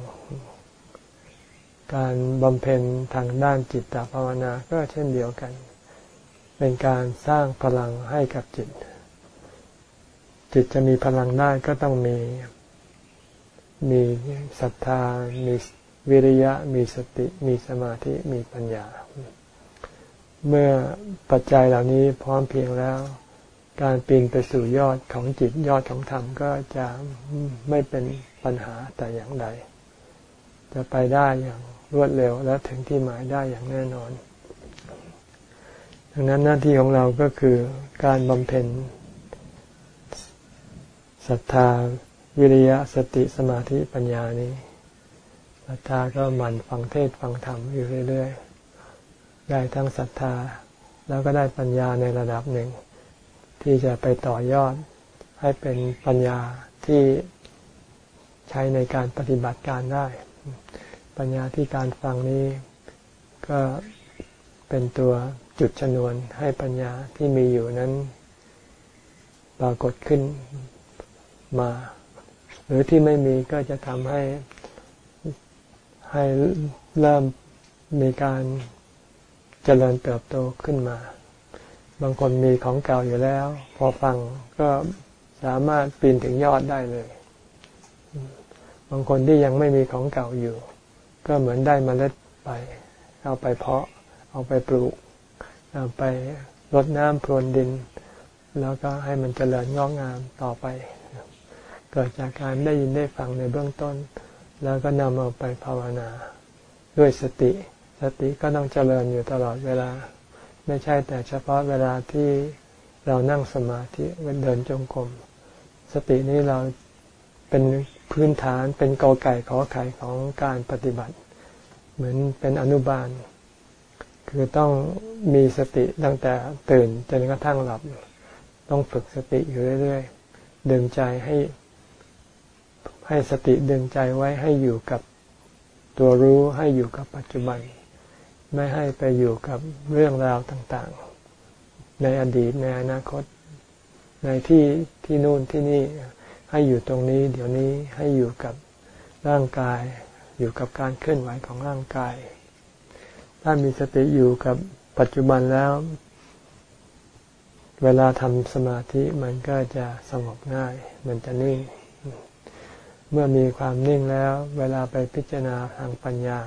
การบำเพ็ญทางด้านจิตตภาวนาก็เช่นเดียวกัน เป็นการสร้างพลังให้กับจิต จิตจะมีพลังได้ก็ต้องมี มีศรัทธา มีวิริยะ มีสติ มีสมาธิ มีปัญญา เมื่อปัจจัยเหล่านี้พร้อมเพียงแล้ว การปีนไปสู่ยอดของจิตยอดของธรรมก็จะไม่เป็นปัญหาแต่อย่างใดจะไปได้อย่าง รวดเร็วและถึงที่หมายได้อย่างแน่นอน ดังนั้นหน้าที่ของเราก็คือการบำเพ็ญศรัทธาวิริยะสติสมาธิปัญญานี้ศรัทธาก็หมั่นฟังเทศฟังธรรมอยู่เรื่อยๆ ได้ทั้งศรัทธาแล้วก็ได้ปัญญาในระดับหนึ่ง ที่จะไปต่อยอดให้เป็นปัญญาที่ใช้ในการปฏิบัติการได้ ปัญญาที่การฟังนี้ก็เป็นตัวจุดชนวนให้ปัญญาที่มีอยู่นั้นปรากฏขึ้นมา หรือที่ไม่มีก็จะทำให้ให้เริ่มมีการเจริญเติบโตขึ้นมา บางคนมีของเก่าอยู่แล้ว พอฟังก็สามารถปีนถึงยอดได้เลย บางคนที่ยังไม่มีของเก่าอยู่ ก็เหมือนได้มเมล็ดไป เอาไปเพาะ เอาไปปลูก เอาไปรดน้ำพรวนดิน แล้วก็ให้มันเจริญงอกงามต่อไป เกิดจากการได้ยินได้ฟังในเบื้องต้น แล้วก็นำเอาไปภาวนา ด้วยสติ สติก็ต้องเจริญอยู่ตลอดเวลา ไม่ใช่แต่เฉพาะเวลาที่เรานั่งสมาธิเดินจงกรมสตินี้เราเป็น พื้นฐานเป็นกอไก่ขอไข่ของการปฏิบัติ เหมือนเป็นอนุบาล คือต้องมีสติตั้งแต่ตื่นจนกระทั่งหลับ ต้องฝึกสติอยู่เรื่อยๆดึงใจให้ให้สติดึงใจไว้ให้อยู่กับตัวรู้ให้อยู่กับปัจจุบัน ไม่ให้ไปอยู่กับเรื่องราวต่างๆ ในอดีตในอนาคต ในที่ที่นู่นที่นี่ ให้อยู่ตรงนี้ เดี๋ยวนี้ให้อยู่กับร่างกาย อยู่กับการเคลื่อนไหวของร่างกาย ถ้ามีสติอยู่กับปัจจุบันแล้ว เวลาทำสมาธิมันก็จะสงบง่าย มันจะนิ่ง เมื่อมีความนิ่งแล้ว เวลาไปพิจารณาทางปัญญา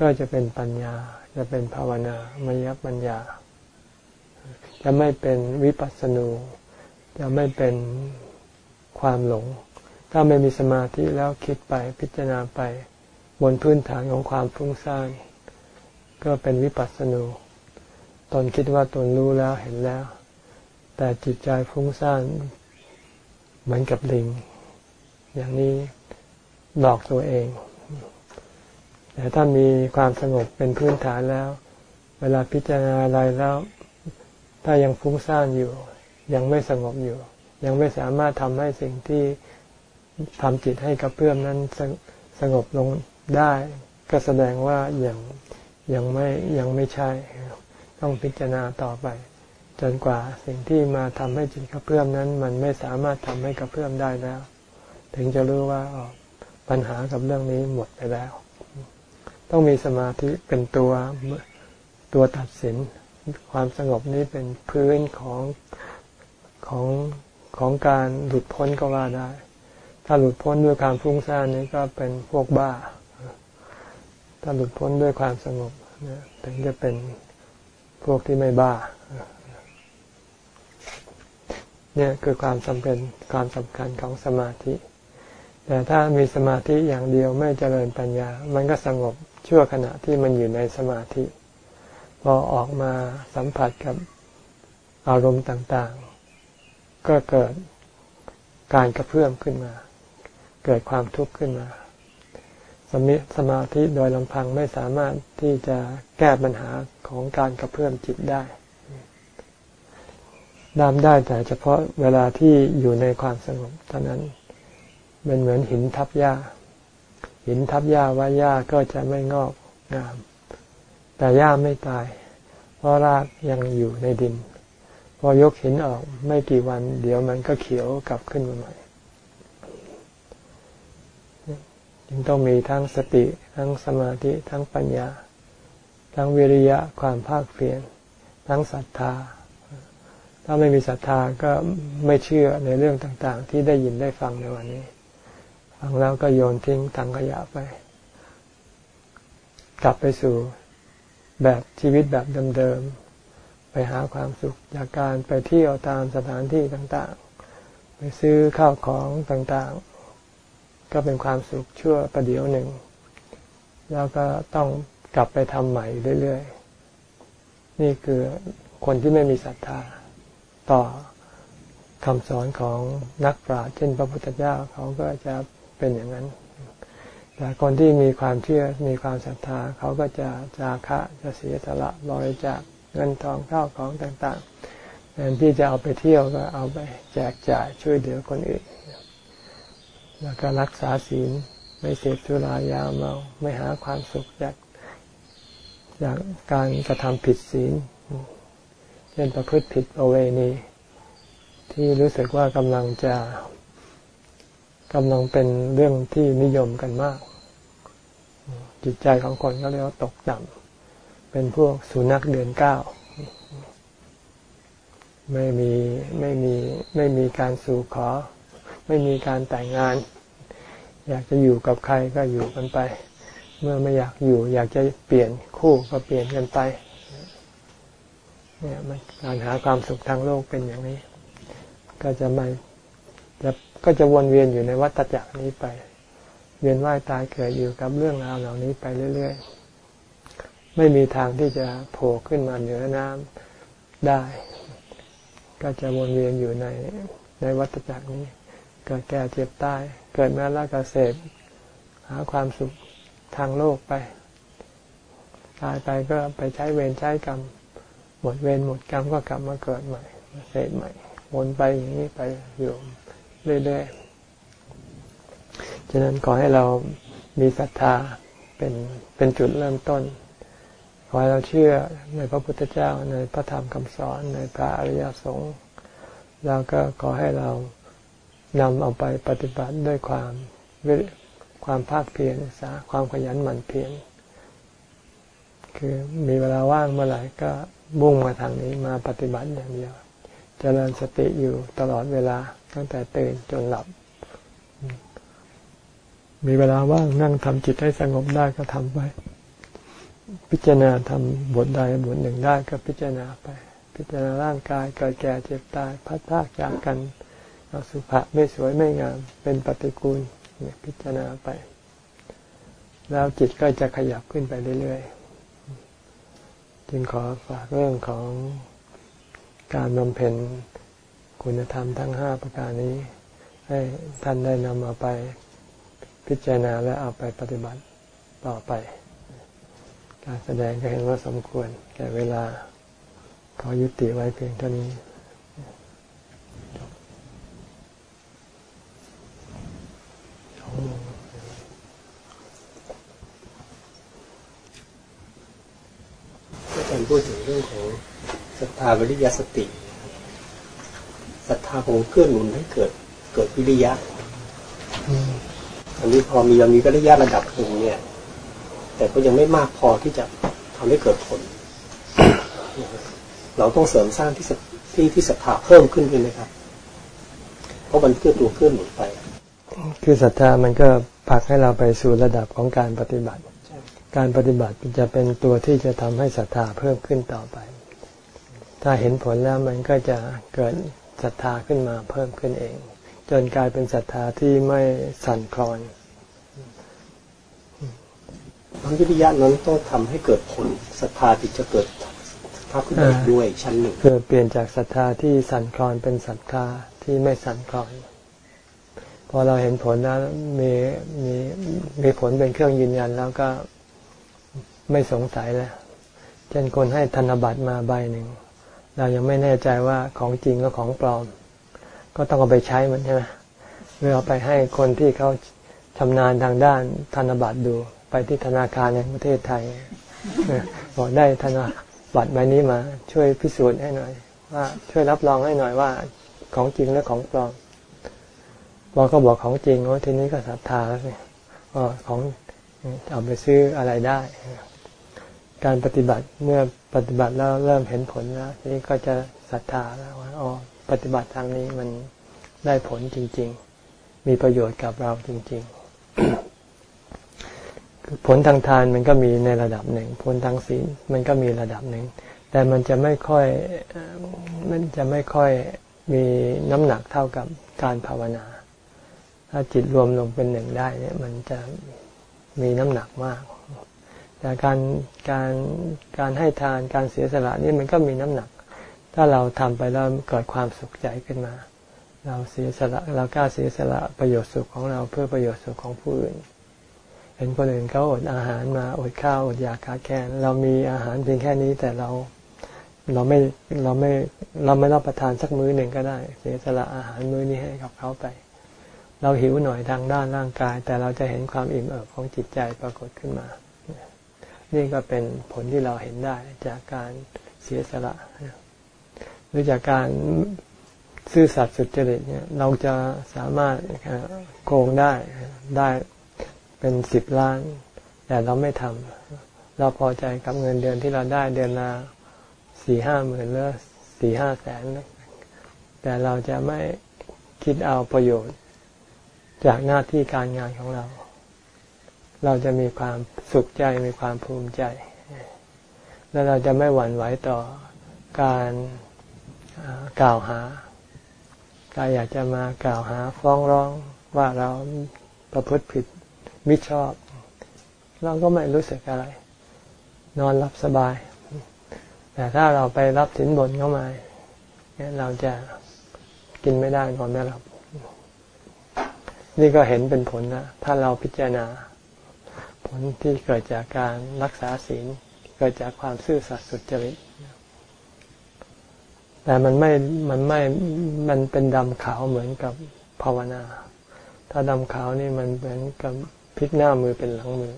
ก็จะเป็นปัญญา จะเป็นภาวนามยปัญญา จะไม่เป็นวิปัสสนูจะไม่เป็น ความหลง ถ้าไม่มีสมาธิแล้วคิดไปพิจารณาไป บนพื้นฐานของความฟุ้งซ่านก็เป็นวิปัสสนูตนคิดว่าตนรู้แล้วเห็นแล้ว แต่จิตใจฟุ้งซ่านเหมือนกับลิง อย่างนี้หลอกตัวเอง แต่ถ้ามีความสงบเป็นพื้นฐานแล้ว เวลาพิจารณาอะไรแล้ว ถ้ายังฟุ้งซ่านอยู่ ยังไม่สงบอยู่ ยังไม่สามารถทำให้สิ่งที่ทำจิตให้กระเพื่อมนั้นสสงบลงได้ ก็แสดงว่ายังยังไม่ยังไม่ใช่ ต้องพิจารณาต่อไป จนกว่าสิ่งที่มาทำให้จิตกระเพื่อมนั้น มันไม่สามารถทำให้กระเพื่อมได้แล้ว ถึงจะรู้ว่าปัญหากับเรื่องนี้หมดไปแล้ว ต้องมีสมาธิเป็นตัวตัวตัดสิน ความสงบนี้เป็นพื้นของของ ของการหลุดพ้นก็ว่าได้ ถ้าหลุดพ้นด้วยความฟุ้งซ่านนี้ก็เป็นพวกบ้า ถ้าหลุดพ้นด้วยความสงบถึงจะเป็นพวกที่ไม่บ้า เนี่ยคือความจำเป็นความสำคัญของสมาธิ แต่ถ้ามีสมาธิอย่างเดียวไม่เจริญปัญญา มันก็สงบชั่วขณะที่มันอยู่ในสมาธิ พอออกมาสัมผัสกับอารมณ์ต่าง ก็เกิดการกระเพื่อมขึ้นมา เกิดความทุกข์ขึ้นมา สมิสมาธิโดยลำพังไม่สามารถที่จะแก้ปัญหาของการกระเพื่อมจิตได้ดามได้แต่เฉพาะเวลาที่อยู่ในความสงบเท่านั้นเป็นเหมือนหินทับหญ้า หินทับหญ้าว่าหญ้าก็จะไม่งอกงาม แต่หญ้าไม่ตาย เพราะรากยังอยู่ในดิน พอยกหินออกไม่กี่วัน เดี๋ยวมันก็เขียวกลับขึ้นมาใหม่จึงต้องมีทั้งสติ ทั้งสมาธิ ทั้งปัญญา ทั้งวิริยะความภาคเพียรทั้งศรัทธา ถ้าไม่มีศรัทธาก็ไม่เชื่อในเรื่องต่าง ๆ ที่ได้ยินได้ฟังในวันนี้ ฟังแล้วก็โยนทิ้งถังขยะไป กลับไปสู่แบบชีวิตแบบเดิมๆ ไปหาความสุขจากการไปเที่ยวตามสถานที่ต่างๆ ไปซื้อข้าวของต่างๆ ก็เป็นความสุขชั่วประเดี๋ยวหนึ่ง แล้วก็ต้องกลับไปทำใหม่เรื่อยๆ นี่คือคนที่ไม่มีศรัทธาต่อคำสอนของนักปราชญ์เช่นพระพุทธเจ้าเขาก็จะเป็นอย่างนั้น แต่คนที่มีความเชื่อมีความศรัทธาเขาก็จะจาคะจะเสียสละบริจาค เงินทองข้าวของต่างๆแทนที่จะเอาไปเที่ยวก็เอาไปแจกจ่ายช่วยเหลือคนอื่น แล้วก็รักษาศีลไม่เสพสุรายาเมาไม่หาความสุขจากจากการกระทำผิดศีลเช่นประพฤติผิดอเวณีที่รู้สึกว่ากำลังจะกำลังเป็นเรื่องที่นิยมกันมาก จิตใจของคนก็เรียกว่าตกต่ำ เป็นพวกสุนัขเดือนเก้าไม่มีไม่มีไม่มีการสู่ขอ ไม่มีการแต่งงาน อยากจะอยู่กับใครก็อยู่กันไป เมื่อไม่อยากอยู่ อยากจะเปลี่ยนคู่ก็เปลี่ยนกันไปเนี่ยมันการหาความสุขทางโลกเป็นอย่างนี้ ก็จะไม่จะก็จะวนเวียนอยู่ในวัฏจักรนี้ไป เวียนว่ายตายเกิดอยู่กับเรื่องราวเหล่านี้ไปเรื่อย ๆ ไม่มีทางที่จะโผล่ขึ้นมาเหนือน้ำได้ ก็จะวนเวียนอยู่ในในวัฏจักรนี้เกิดแก่เจ็บตาย เกิดมาแล้วก็เสพหาความสุขทางโลกไป ตายไปก็ไปใช้เวรใช้กรรม หมดเวรหมดกรรมก็กลับมาเกิดใหม่มาเสพใหม่ วนไปอย่างนี้ไปอยู่เรื่อยๆ ฉะนั้นขอให้เรามีศรัทธาเป็นเป็นจุดเริ่มต้น ขอให้เราเชื่อในพระพุทธเจ้าในพระธรรมคำสอนในพระอริยสงฆ์แล้วก็ขอให้เรานำเอาไปปฏิบัติด้วยความความภาคเพียรสาความขยันหมั่นเพียรคือมีเวลาว่างเมื่อไหร่ก็มุ่งมาทางนี้มาปฏิบัติอย่างเดียวจเจริญสติอยู่ตลอดเวลาตั้งแต่ตื่นจนหลับ มีเวลาว่างนั่งทำจิตให้สงบได้ก็ทำไป พิจารณาทำบทใดบทหนึ่งได้ก็พิจารณาไป พิจารณาร่างกายเกิดแก่เจ็บตายพัดพากจากกันสุภาพไม่สวยไม่งาม เป็นปฏิกูลพิจารณาไป แล้วจิตก็จะขยับขึ้นไปเรื่อยๆ จึงขอฝากเรื่องของการบำเพ็ญคุณธรรมทั้งห้าประการนี้ ให้ท่านได้นำเอาไปพิจารณาและเอาไปปฏิบัติต่อไป การแสดงก็เห็นว่าสมควรแก่เวลา ขอยุติไว้เพียงเท่านี้ก็เป็นพูดถึงเรื่องของศรัทธาวิริยสติศรัทธาของเกื้อหนุนให้เกิดเกิดวิริยะอันนี้พอมีเรามีวิริยะระดับหนึ่งเนี่ย แต่ก็ยังไม่มากพอที่จะทำให้เกิดผล เราต้องเสริมสร้างที่ที่ที่ศรัทธาเพิ่มขึ้นด้วยนะครับ เพราะมันเกื้อตัวเกื้อหนุนไป คือศรัทธามันก็ผลักให้เราไปสู่ระดับของการปฏิบัติ การปฏิบัติจะเป็นตัวที่จะทำให้ศรัทธาเพิ่มขึ้นต่อไป ถ้าเห็นผลแล้วมันก็จะเกิดศรัทธาขึ้นมาเพิ่มขึ้นเอง จนกลายเป็นศรัทธาที่ไม่สั่นคลอน ความวิทยานั้นต้องทำให้เกิดผลศรัทธาที่จะเกิดภาพขึ้นด้วยชั้นหนึ่งคือเปลี่ยนจากศรัทธาที่สั่นคลอนเป็นศรัทธาที่ไม่สั่นคลอน พอเราเห็นผลแล้วมีมีมีผลเป็นเครื่องยืนยันแล้วก็ไม่สงสัยแล้วเช่นคนให้ธนบัตรมาใบหนึ่งเรายังไม่แน่ใจว่าของจริงก็ของปลอม ก็ต้องเอาไปใช้มันใช่ไหมหรือเอาไปให้คนที่เขาชำนาญทางด้านธนบัตรดู ไปที่ธนาคารในประเทศไทยบอกได้ธนาบัตรใบนี้มา ช่วยพิสูจน์ให้หน่อย ว่าช่วยรับรองให้หน่อยว่าของจริงและของปลอมพอเขาบอกของจริงโอ้ทีนี้ก็ศรัทธาแล้วสิอ๋อของเอาไปซื้ออะไรได้ การปฏิบัติเมื่อปฏิบัติแล้วเริ่มเห็นผลแล้วทีนี้ก็จะศรัทธาแล้วว่าอ๋อปฏิบัติทางนี้มันได้ผลจริง ๆ มีประโยชน์กับเราจริง ๆ ผลทางทานมันก็มีในระดับหนึ่ง ผลทางศีลมันก็มีระดับหนึ่ง แต่มันจะไม่ค่อยมันจะไม่ค่อยมีน้ำหนักเท่ากับการภาวนา ถ้าจิตรวมลงเป็นหนึ่งได้เนี่ย มันจะมีน้ำหนักมาก แต่การการการให้ทานการเสียสละนี่มันก็มีน้ำหนัก ถ้าเราทำไปแล้วเกิดความสุขใจขึ้นมา เราเสียสละเรากล้าเสียสละประโยชน์สุขของเราเพื่อประโยชน์สุขของผู้อื่น เห็นคนอื่นเขาอดอาหารมาอดข้าวอดยาขาดแคลนเรามีอาหารเพียงแค่นี้แต่เราเราไม่เราไม่เราไม่รับประทานสักมื้อหนึ่งก็ได้ เสียสละอาหารมื้อนี้ให้กับเขาไป เราหิวหน่อยทางด้านร่างกาย แต่เราจะเห็นความอิ่มเอิบของจิตใจปรากฏขึ้นมา นี่ก็เป็นผลที่เราเห็นได้จากการเสียสละหรือจากการซื่อสัตย์สุจริตเนี่ย เราจะสามารถโกงได้ได้ เป็นสิบล้าน แต่เราไม่ทำเราพอใจกับเงินเดือนที่เราได้เดือนละสี่ห้าหมื่นหรือสี่ห้าแสนแต่เราจะไม่คิดเอาประโยชน์ จากหน้าที่การงานของเรา เราจะมีความสุขใจมีความภูมิใจ และเราจะไม่หวั่นไหวต่อการกล่าวหาใครอยากจะมากล่าวหาฟ้องร้องว่าเราประพฤติผิด มิชอบ เราก็ไม่รู้สึกอะไร นอนรับสบาย แต่ถ้าเราไปรับสินบนเข้ามาเราจะกินไม่ได้นอนไม่หลับ นี่ก็เห็นเป็นผลนะถ้าเราพิจารณา ผลที่เกิดจากการรักษาศีลเกิดจากความซื่อสัตย์สุจริตแต่มันไม่ มันไม่ มันเป็นดำขาวเหมือนกับภาวนา ถ้าดำขาวนี่มันเหมือนกับ พลิกหน้ามือเป็นหลังมือ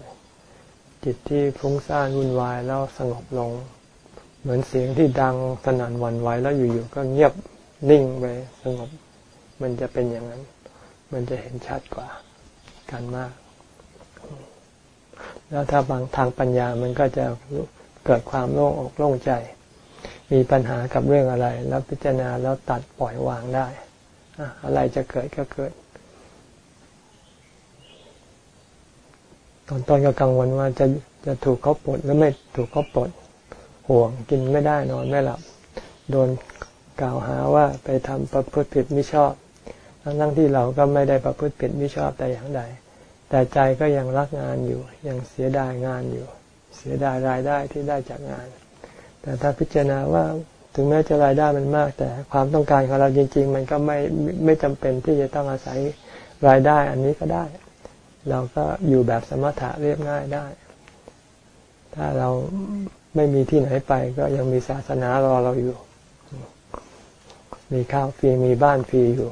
จิตที่ฟุ้งซ่านวุ่นวายแล้วสงบลง เหมือนเสียงที่ดังสนั่นวันไหวแล้วอยู่ๆก็เงียบนิ่งไปสงบ มันจะเป็นอย่างนั้น มันจะเห็นชัดกว่ากันมาก แล้วถ้าบางทางปัญญามันก็จะเกิดความโล่งอกโล่งใจ มีปัญหากับเรื่องอะไร แล้วพิจารณาแล้วตัดปล่อยวางได้ อะไรจะเกิดก็เกิด อนต้นก็กังวลว่าจะจะถูกเขาปลดหรือไม่ถูกเขาปลดห่วงกินไม่ได้นอนไม่หลับ โดนกล่าวหาว่าไปทำประพฤติผิดไม่ชอบทั้งทั้งที่เราก็ไม่ได้ประพฤติผิดไม่ชอบแต่อย่างใด แต่ใจก็ยังรักงานอยู่ ยังเสียดายงานอยู่ เสียดายรายได้ที่ได้จากงาน แต่ถ้าพิจารณาว่าถึงแม้จะรายได้มันมาก แต่ความต้องการของเราจริง ๆ มันก็ไม่ไม่จำเป็นที่จะต้องอาศัยรายได้อันนี้ก็ได้ เราก็อยู่แบบสมถะเรียบง่ายได้ ถ้าเราไม่มีที่ไหนไปก็ยังมีศาสนารอเราอยู่ มีข้าวฟรีมีบ้านฟรีอยู่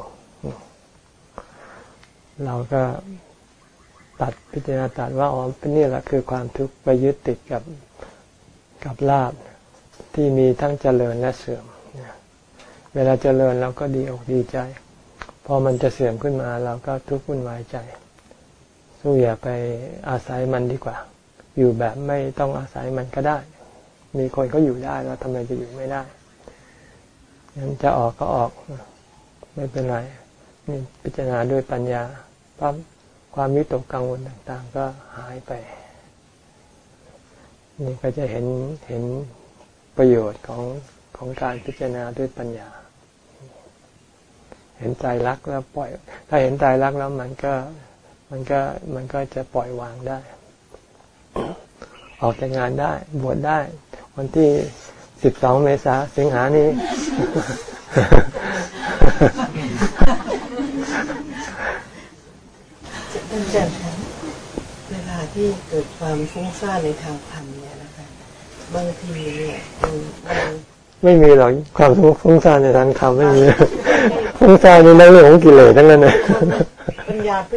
เราก็ตัดพิจารณาตัดว่าอ๋อเป็นนี่แหละคือความทุกข์ไปยึดติดกับกับลาบที่มีทั้งเจริญและเสื่อม เวลาเจริญเราก็ดีอกดีใจ พอมันจะเสื่อมขึ้นมาเราก็ทุกข์วุ่นวายใจ สู้อย่าไปอาศัยมันดีกว่า อยู่แบบไม่ต้องอาศัยมันก็ได้ มีคนเขาอยู่ได้แล้วทำไมจะอยู่ไม่ได้งั้นจะออกก็ออก ไม่เป็นไรนี่พิจารณาด้วยปัญญาปั๊บความวิตกกังวลต่างๆ ก็หายไป นี่ก็จะเห็นเห็นประโยชน์ของของการพิจารณาด้วยปัญญา เห็นใจรักแล้วปล่อย ถ้าเห็นใจรักแล้วมันก็ มันก็มันก็จะปล่อยวางได้ ออกจากงานได้บวชได้ วันที่สิบสองเมษาสิงหานี้ท่านอาจารย์ครับเวลาที่เกิดความฟุ้งซ่านในทางธรรมเนี่ยนะคะบางทีเนี่ยมันไม่มีหรอกความฟุ้งซ่านในทางธรรมไม่มีฟุ้งซ่านในเรื่องของกิเลสทั้งนั้นนะปัญญาไป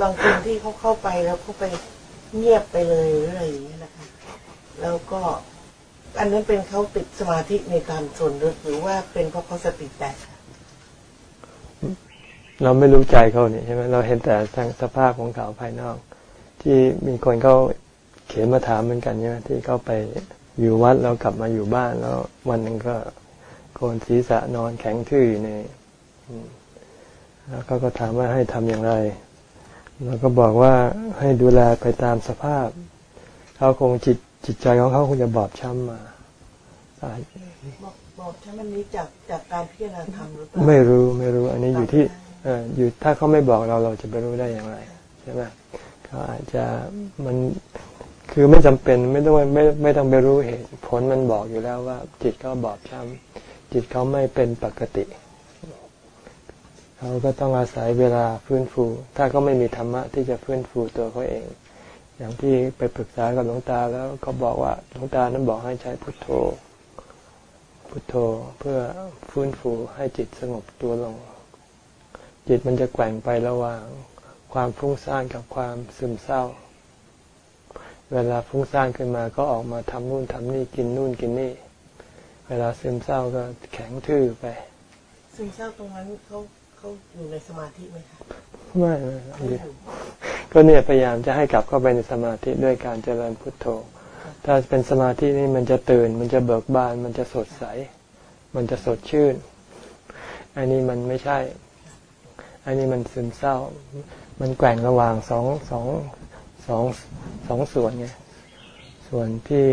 บางคนที่เขาเข้าไปแล้วเขาไปเงียบไปเลยหรืออะไรอย่างเงี้ยนะคะ แล้วก็อันนั้นเป็นเขาติดสมาธิในการส่วนหรือว่าเป็นเพราะเขาสติแตกเราไม่รู้ใจเขาเนี่ยใช่ไหมเราเห็นแต่ทางสภาพของเขาภายนอก ที่มีคนเขาเขียนมาถามเหมือนกันใช่ไหมที่เขาไปอยู่วัดแล้วกลับมาอยู่บ้านแล้ววันหนึ่งก็โกนศีรษะนอนแข็งทื่อในแล้วก็ก็ถามว่าให้ทำอย่างไร เราก็บอกว่าให้ดูแลไปตามสภาพ เขาคงจิตจิตใจของเขาคงจะบอบช้ำมาบอบช้ำมันนี้จากจากการพิจารณาธรรมหรือเปล่าไม่รู้ไม่รู้ อันนี้อยู่ที่ออยู่ถ้าเขาไม่บอกเราเราจะไปรู้ได้อย่างไรใช่ไหมเขาอาจจะมันคือไม่จำเป็นไม่ต้องไม่ไม่ต้องไปรู้เหตุผลมันบอกอยู่แล้วว่า จิตเขาบอบช้ำจิตเขาไม่เป็นปกติ เขาก็ต้องอาศัยเวลาฟื้นฟู ถ้าเขาไม่มีธรรมะที่จะฟื้นฟูตัวเขาเอง อย่างที่ไปปรึกษากับหลวงตาแล้วเขาบอกว่าหลวงตานั้นบอกให้ใช้พุทโธ พุทโธเพื่อฟื้นฟูให้จิตสงบตัวลง จิตมันจะแกว่งไประหว่างความฟุ้งซ่านกับความซึมเศร้า เวลาฟุ้งซ่านขึ้นมาก็ออกมาทำนู่นทำนี่กินนู่นกินนี่ เวลาซึมเศร้าก็แข็งทื่อไป ซึมเศร้าตรงนั้นเขา เขาอยู่ในสมาธิไหมคะไม่ไม่ก็เนี่ยพยายามจะให้กลับเข้าไปในสมาธิด้วยการเจริญพุทโธ ถ้าเป็นสมาธินี่มันจะตื่น มันจะเบิกบาน มันจะสดใส มันจะสดชื่น อันนี้มันไม่ใช่ อันนี้มันซึมเศร้า มันแกว่งระหว่างสองสองสองสองส่วนไง ส่วนที่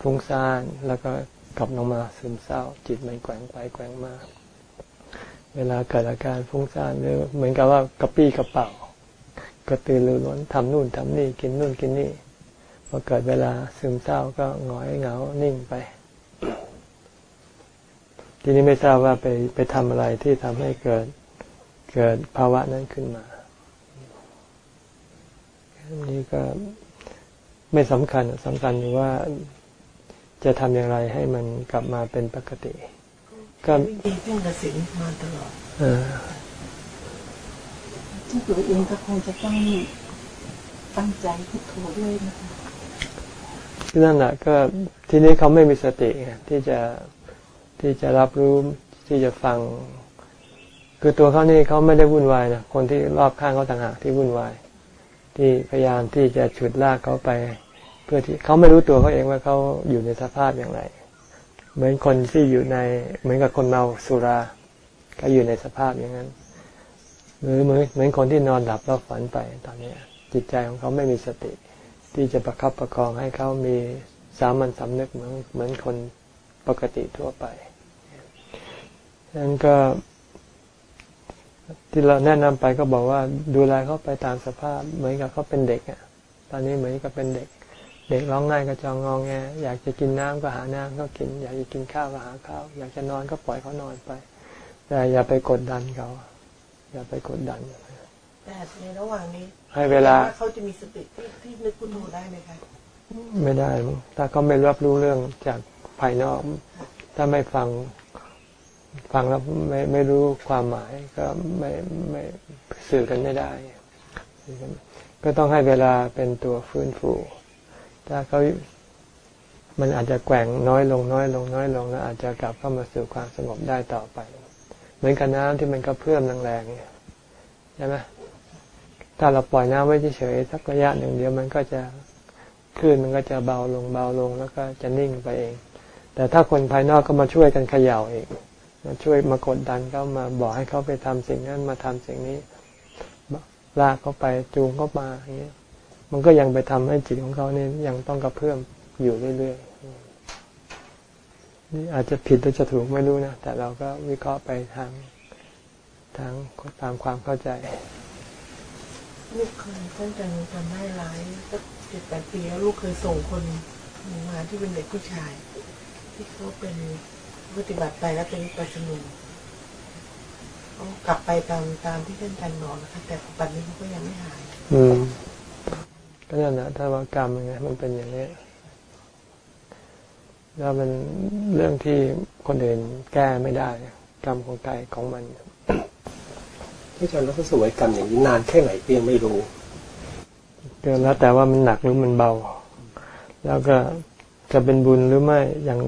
ฟุ้งซ่านแล้วก็กลับลงมาซึมเศร้า จิตมันแกว่งไปแกว่งมา เวลาเกิดอาการฟุ้งซ่านหรือเหมือนกับว่ากระปี้กระเป๋ากระตือรือร้นทำนู่นทำนี่กินนู่นกินนี่พอเกิดเวลาซึมเศร้าก็หงอยเหงานิ่งไป ทีนี้ไม่ทราบว่าไปไปทำอะไรที่ทำให้เกิดเกิดภาวะนั้นขึ้นมาอันนี้ก็ไม่สำคัญสำคัญอยู่ว่าจะทำอย่างไรให้มันกลับมาเป็นปกติ ก็วิธีเพ่งกระสินมาตลอดตัวเองก็คงจะต้องตั้งใจพุทโธด้วยนะคะนั่นแหละก็ทีนี้เขาไม่มีสติที่จะที่จะรับรู้ที่จะฟัง คือตัวเขานี่เขาไม่ได้วุ่นวายนะคนที่รอบข้างเขาต่างหากที่วุ่นวาย ที่พยายามที่จะฉุดลากเขาไป เพื่อที่เขาไม่รู้ตัวเขาเองว่าเขาอยู่ในสภาพอย่างไร เหมือนคนที่อยู่ใน เหมือนกับคนเมาสุรา ก็อยู่ในสภาพอย่างนั้น หรือเหมือนเหมือนคนที่นอนหลับแล้วฝันไปตอนนี้จิตใจของเขาไม่มีสติ ที่จะประคับประคองให้เขามีสามัญสำนึกเหมือนเหมือนคนปกติทั่วไปนั้นก็ที่เราแนะนำไปก็บอกว่าดูแลเขาไปตามสภาพ เหมือนกับเขาเป็นเด็กอะ ตอนนี้เหมือนกับเป็นเด็ก เด็กร้องง่ายก็จองงองแงอยากจะกินน้ำก็หาน้ำก็กิน อยากจะกินข้าวก็หาข้าวอยากจะนอนก็ปล่อยเขานอนไป แต่อย่าไปกดดันเขาอย่าไปกดดันแต่ในระหว่างนี้ให้เวลาเขาจะมีสติที่ที่นึกพุทโธได้ไหมคะไม่ได้มั้งถ้าเขาไม่รับรู้เรื่องจากภายนอก ถ้าไม่ฟังฟังแล้วไม่ไม่รู้ความหมายก็ไม่ไม่สื่อกันไม่ได้ ก็ต้องให้เวลาเป็นตัวฟื้นฟู ถ้าเขามันอาจจะแกว่งน้อยลงน้อยลงน้อยลงแล้วอาจจะกลับเข้ามาสู่ความสงบได้ต่อไป เหมือนกับน้ำที่มันกระเพื่อมแรงๆเนี่ยใช่ไหมถ้าเราปล่อยน้ำไว้เฉยๆสักระยะหนึ่งเดียวมันก็จะคลื่นมันก็จะเบาลงเบาลงแล้วก็จะนิ่งไปเอง แต่ถ้าคนภายนอกก็มาช่วยกันเขย่าเองมาช่วยมากดดันเขามาบอกให้เขาไปทำสิ่งนั้นมาทำสิ่งนี้ลากเขาไปจูงเขามาอย่างเงี้ย มันก็ยังไปทำให้จิตของเขาเนี่ยยังต้องกระเพื่อมอยู่เรื่อยๆนี่อาจจะผิดหรือจะถูกไม่รู้นะแต่เราก็วิเคราะห์ไปทางทางตามความเข้าใจลูกเคยตั้งใจทำให้ร้ายสักเจ็ดแปดปีแล้วลูกเคยส่งคนมาที่เป็นเด็กผู้ชาย ที่เขาเป็นปฏิบัติไปแล้วเป็นปัจจุบันเขากลับไปตามตามที่ท่านกันบอกนะคะแต่ปัจจุบันนี้เขาก็ยังไม่หาย อืม ก็นั่นแหละถ้าว่ากรรมยังไงมันเป็นอย่างนี้แล้วมันเรื่องที่คนอื่นแก้ไม่ได้ กรรมของใครของมันที่อาจารย์รักสวยกรรมอย่างนี้นานแค่ไหนเพียงไม่รู้ก็แล้วแต่ว่ามันหนักหรือมันเบา แล้วก็จะเป็นบุญหรือไม่อย่าง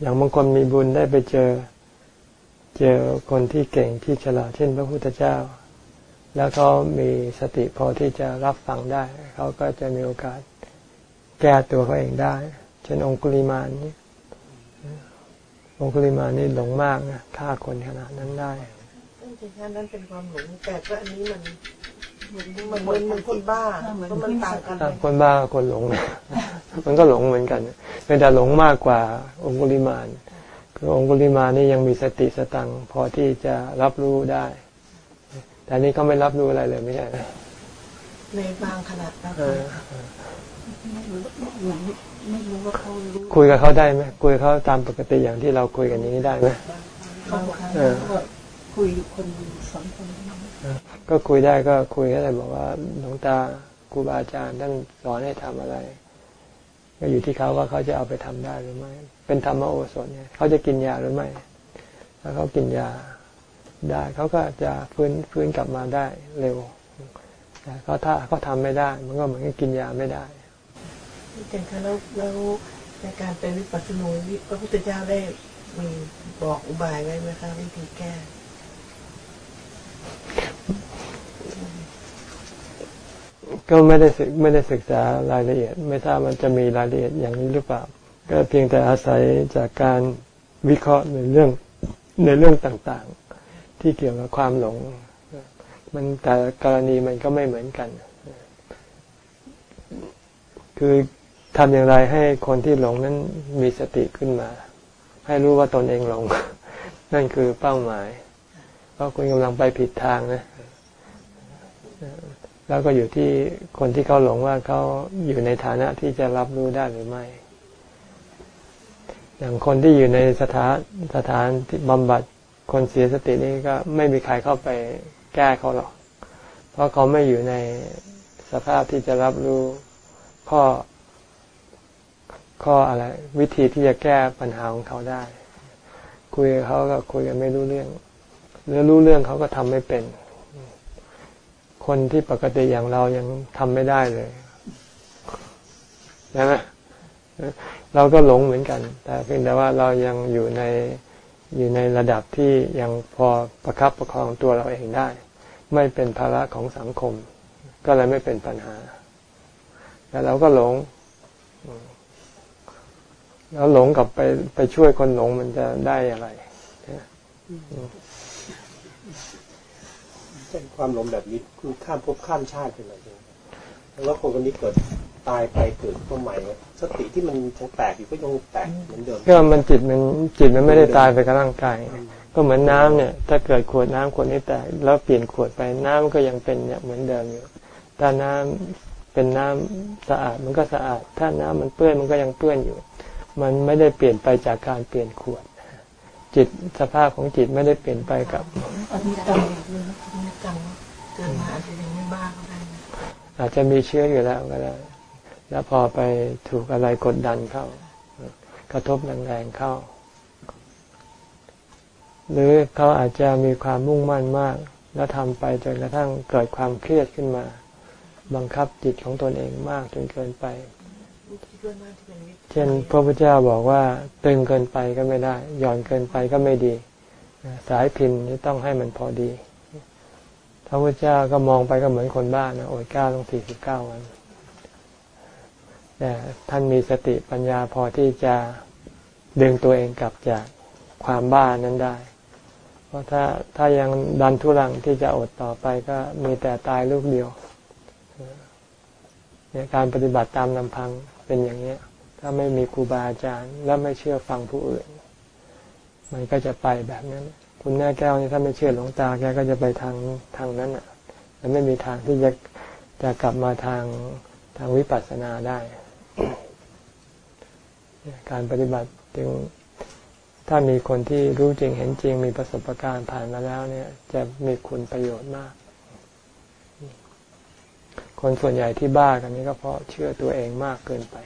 อย่างบางคนมีบุญได้ไปเจอ เจอคนที่เก่งที่ฉลาดเช่น พระพุทธเจ้า แล้วเขามีสติพอที่จะรับฟังได้ เขาก็จะมีโอกาสแก้ตัวเขาเองได้ เช่นองคุลิมานนี่องคุลิมานนี่หลงมากนะฆ่าคนขนาดนั้นได้ซึ่งจริงๆนั้นเป็นความหลงแต่ก็อันนี้มันมันเหมือนเหมือนคนบ้าเพราะมันต่างกันไหมคนบ้ากับคนหลง มันก็หลงเหมือนกันเป็นแต่หลงมากกว่าองคุลิมานคือองคุลิมานนี่ยังมีสติสตังค์พอที่จะรับรู้ได้ แต่นี่เขาไม่รับรู้อะไรเลยไม่ใช่นะในบางขนาดนะเออไม่รู้ว่าเขารู้คุยกับเขาได้ไหมคุยกับเขาตามปกติอย่างที่เราคุยกันอย่างนี้ได้ไหมเขาบอกเออว่าคุยอยู่คนสองคนก็คุยได้ก็คุยก็ได้บอกว่าหลวงตาครูบาอาจารย์ท่านสอนให้ทำอะไร ก็อยู่ที่เขาว่าเขาจะเอาไปทำได้หรือไม่ เป็นธรรมโอสถเนี่ยเขาจะกินยาหรือไม่ ถ้าเขากินยา ได้ เขาก็จะฟื้นฟื้นกลับมาได้เร็วแต่เขาถ้าเขาทำไม่ได้ มันก็เหมือนกับกินยาไม่ได้ที่จริงๆแล้วแล้วในการเป็นวิปัสสนูวิพระพุทธเจ้าได้มีบอกอุบายไว้ไหมคะวิธีแก้ก็ไม่ได้ศึกไม่ได้ศึกษารายละเอียด ไม่ทราบมันจะมีรายละเอียดอย่างนี้หรือเปล่า ก็เพียงแต่อาศัยจากการวิเคราะห์ในเรื่องในเรื่องต่างๆ ที่เกี่ยวกับความหลง มันแต่กรณีมันก็ไม่เหมือนกัน คือทำอย่างไรให้คนที่หลงนั้นมีสติขึ้นมา ให้รู้ว่าตนเองหลง นั่นคือเป้าหมาย เพราะคุณกำลังไปผิดทางนะ แล้วก็อยู่ที่คนที่เขาหลงว่าเขาอยู่ในฐานะที่จะรับรู้ได้หรือไม่อย่างคนที่อยู่ในสถานสถานที่บำบัด คนเสียสตินี่ก็ไม่มีใครเข้าไปแก้เขาหรอก เพราะเขาไม่อยู่ในสภาพที่จะรับรู้ข้อ ข้ออะไร วิธีที่จะแก้ปัญหาของเขาได้ คุยกับเขาก็คุยกันไม่รู้เรื่องหรือรู้เรื่องเขาก็ทำไม่เป็น คนที่ปกติอย่างเรายังทำไม่ได้เลยใช่ไหมเราก็หลงเหมือนกัน แต่เพียงแต่ว่าเรายังอยู่ใน อยู่ในระดับที่ยังพอประครับประคองตัวเราเองได้ ไม่เป็นภาระของสังคม ก็เลยไม่เป็นปัญหาแต่เราก็หลง แล้วหลงกลับไปไปช่วยคนหลงมันจะได้อะไรเช่นความหลงแบบนี้คือข้ามภพข้ามชาติไปเลยแล้วคนคนนี้เกิด ตายไปเกิดตัวใหม่ สติที่มันยังแตกอยู่ก็ยังแตกเหมือนเดิมก็มันจิตมันจิตมันไม่ได้ตายไปกับร่างกายก็เหมือนน้ำเนี่ย ถ้าเกิดขวดน้ำขวดนี้แตกแล้วเปลี่ยนขวดไปน้ำก็ยังเป็นเนี่ยเหมือนเดิมอยู่ ถ้าน้ำเป็นน้ำสะอาดมันก็สะอาด ถ้าน้ำมันเปื้อนมันก็ยังเปื้อนอยู่ มันไม่ได้เปลี่ยนไปจากการเปลี่ยนขวด จิตสภาพของจิตไม่ได้เปลี่ยนไปกับอันนี้จำเลยนะไม่จำว่าเกิดมาอาจจะยังไม่บ้าก็ได้นะอาจจะมีเชื้ออยู่แล้วก็ได้ แล้วพอไปถูกอะไรกดดันเข้า กระทบแรงๆเข้า หรือเขาอาจจะมีความมุ่งมั่นมาก แล้วทำไปจนกระทั่งเกิดความเครียดขึ้นมา บังคับจิตของตนเองมากจนเกินไป เช่นพระพุทธเจ้าบอกว่า ตึงเกินไปก็ไม่ได้หย่อนเกินไปก็ไม่ดี สายพินนี่ต้องให้มันพอดี พระพุทธเจ้าก็มองไปก็เหมือนคนบ้านนะโอดเก้าลงสี่สิบเก้าวัน ท่านมีสติปัญญาพอที่จะดึงตัวเองกลับจากความบ้านั้นได้ เพราะถ้าถ้ายังดันทุรังที่จะอดต่อไปก็มีแต่ตายลูกเดียวเนี่ยการปฏิบัติตามลำพังเป็นอย่างนี้ถ้าไม่มีครูบาอาจารย์ และไม่เชื่อฟังผู้อื่น มันก็จะไปแบบนั้น คุณแม่แก้วนี่ถ้าไม่เชื่อหลวงตาแกก็จะไปทางทางนั้นอะ มันไม่มีทางที่จะจะกลับมาทางทางวิปัสสนาได้ การปฏิบัติจึงถ้ามีคนที่รู้จริงเห็นจริงมีประสบการณ์ผ่านมาแล้วเนี่ย จะมีคุณประโยชน์มาก คนส่วนใหญ่ที่บ้ากันนี้ก็เพราะเชื่อตัวเองมากเกินไป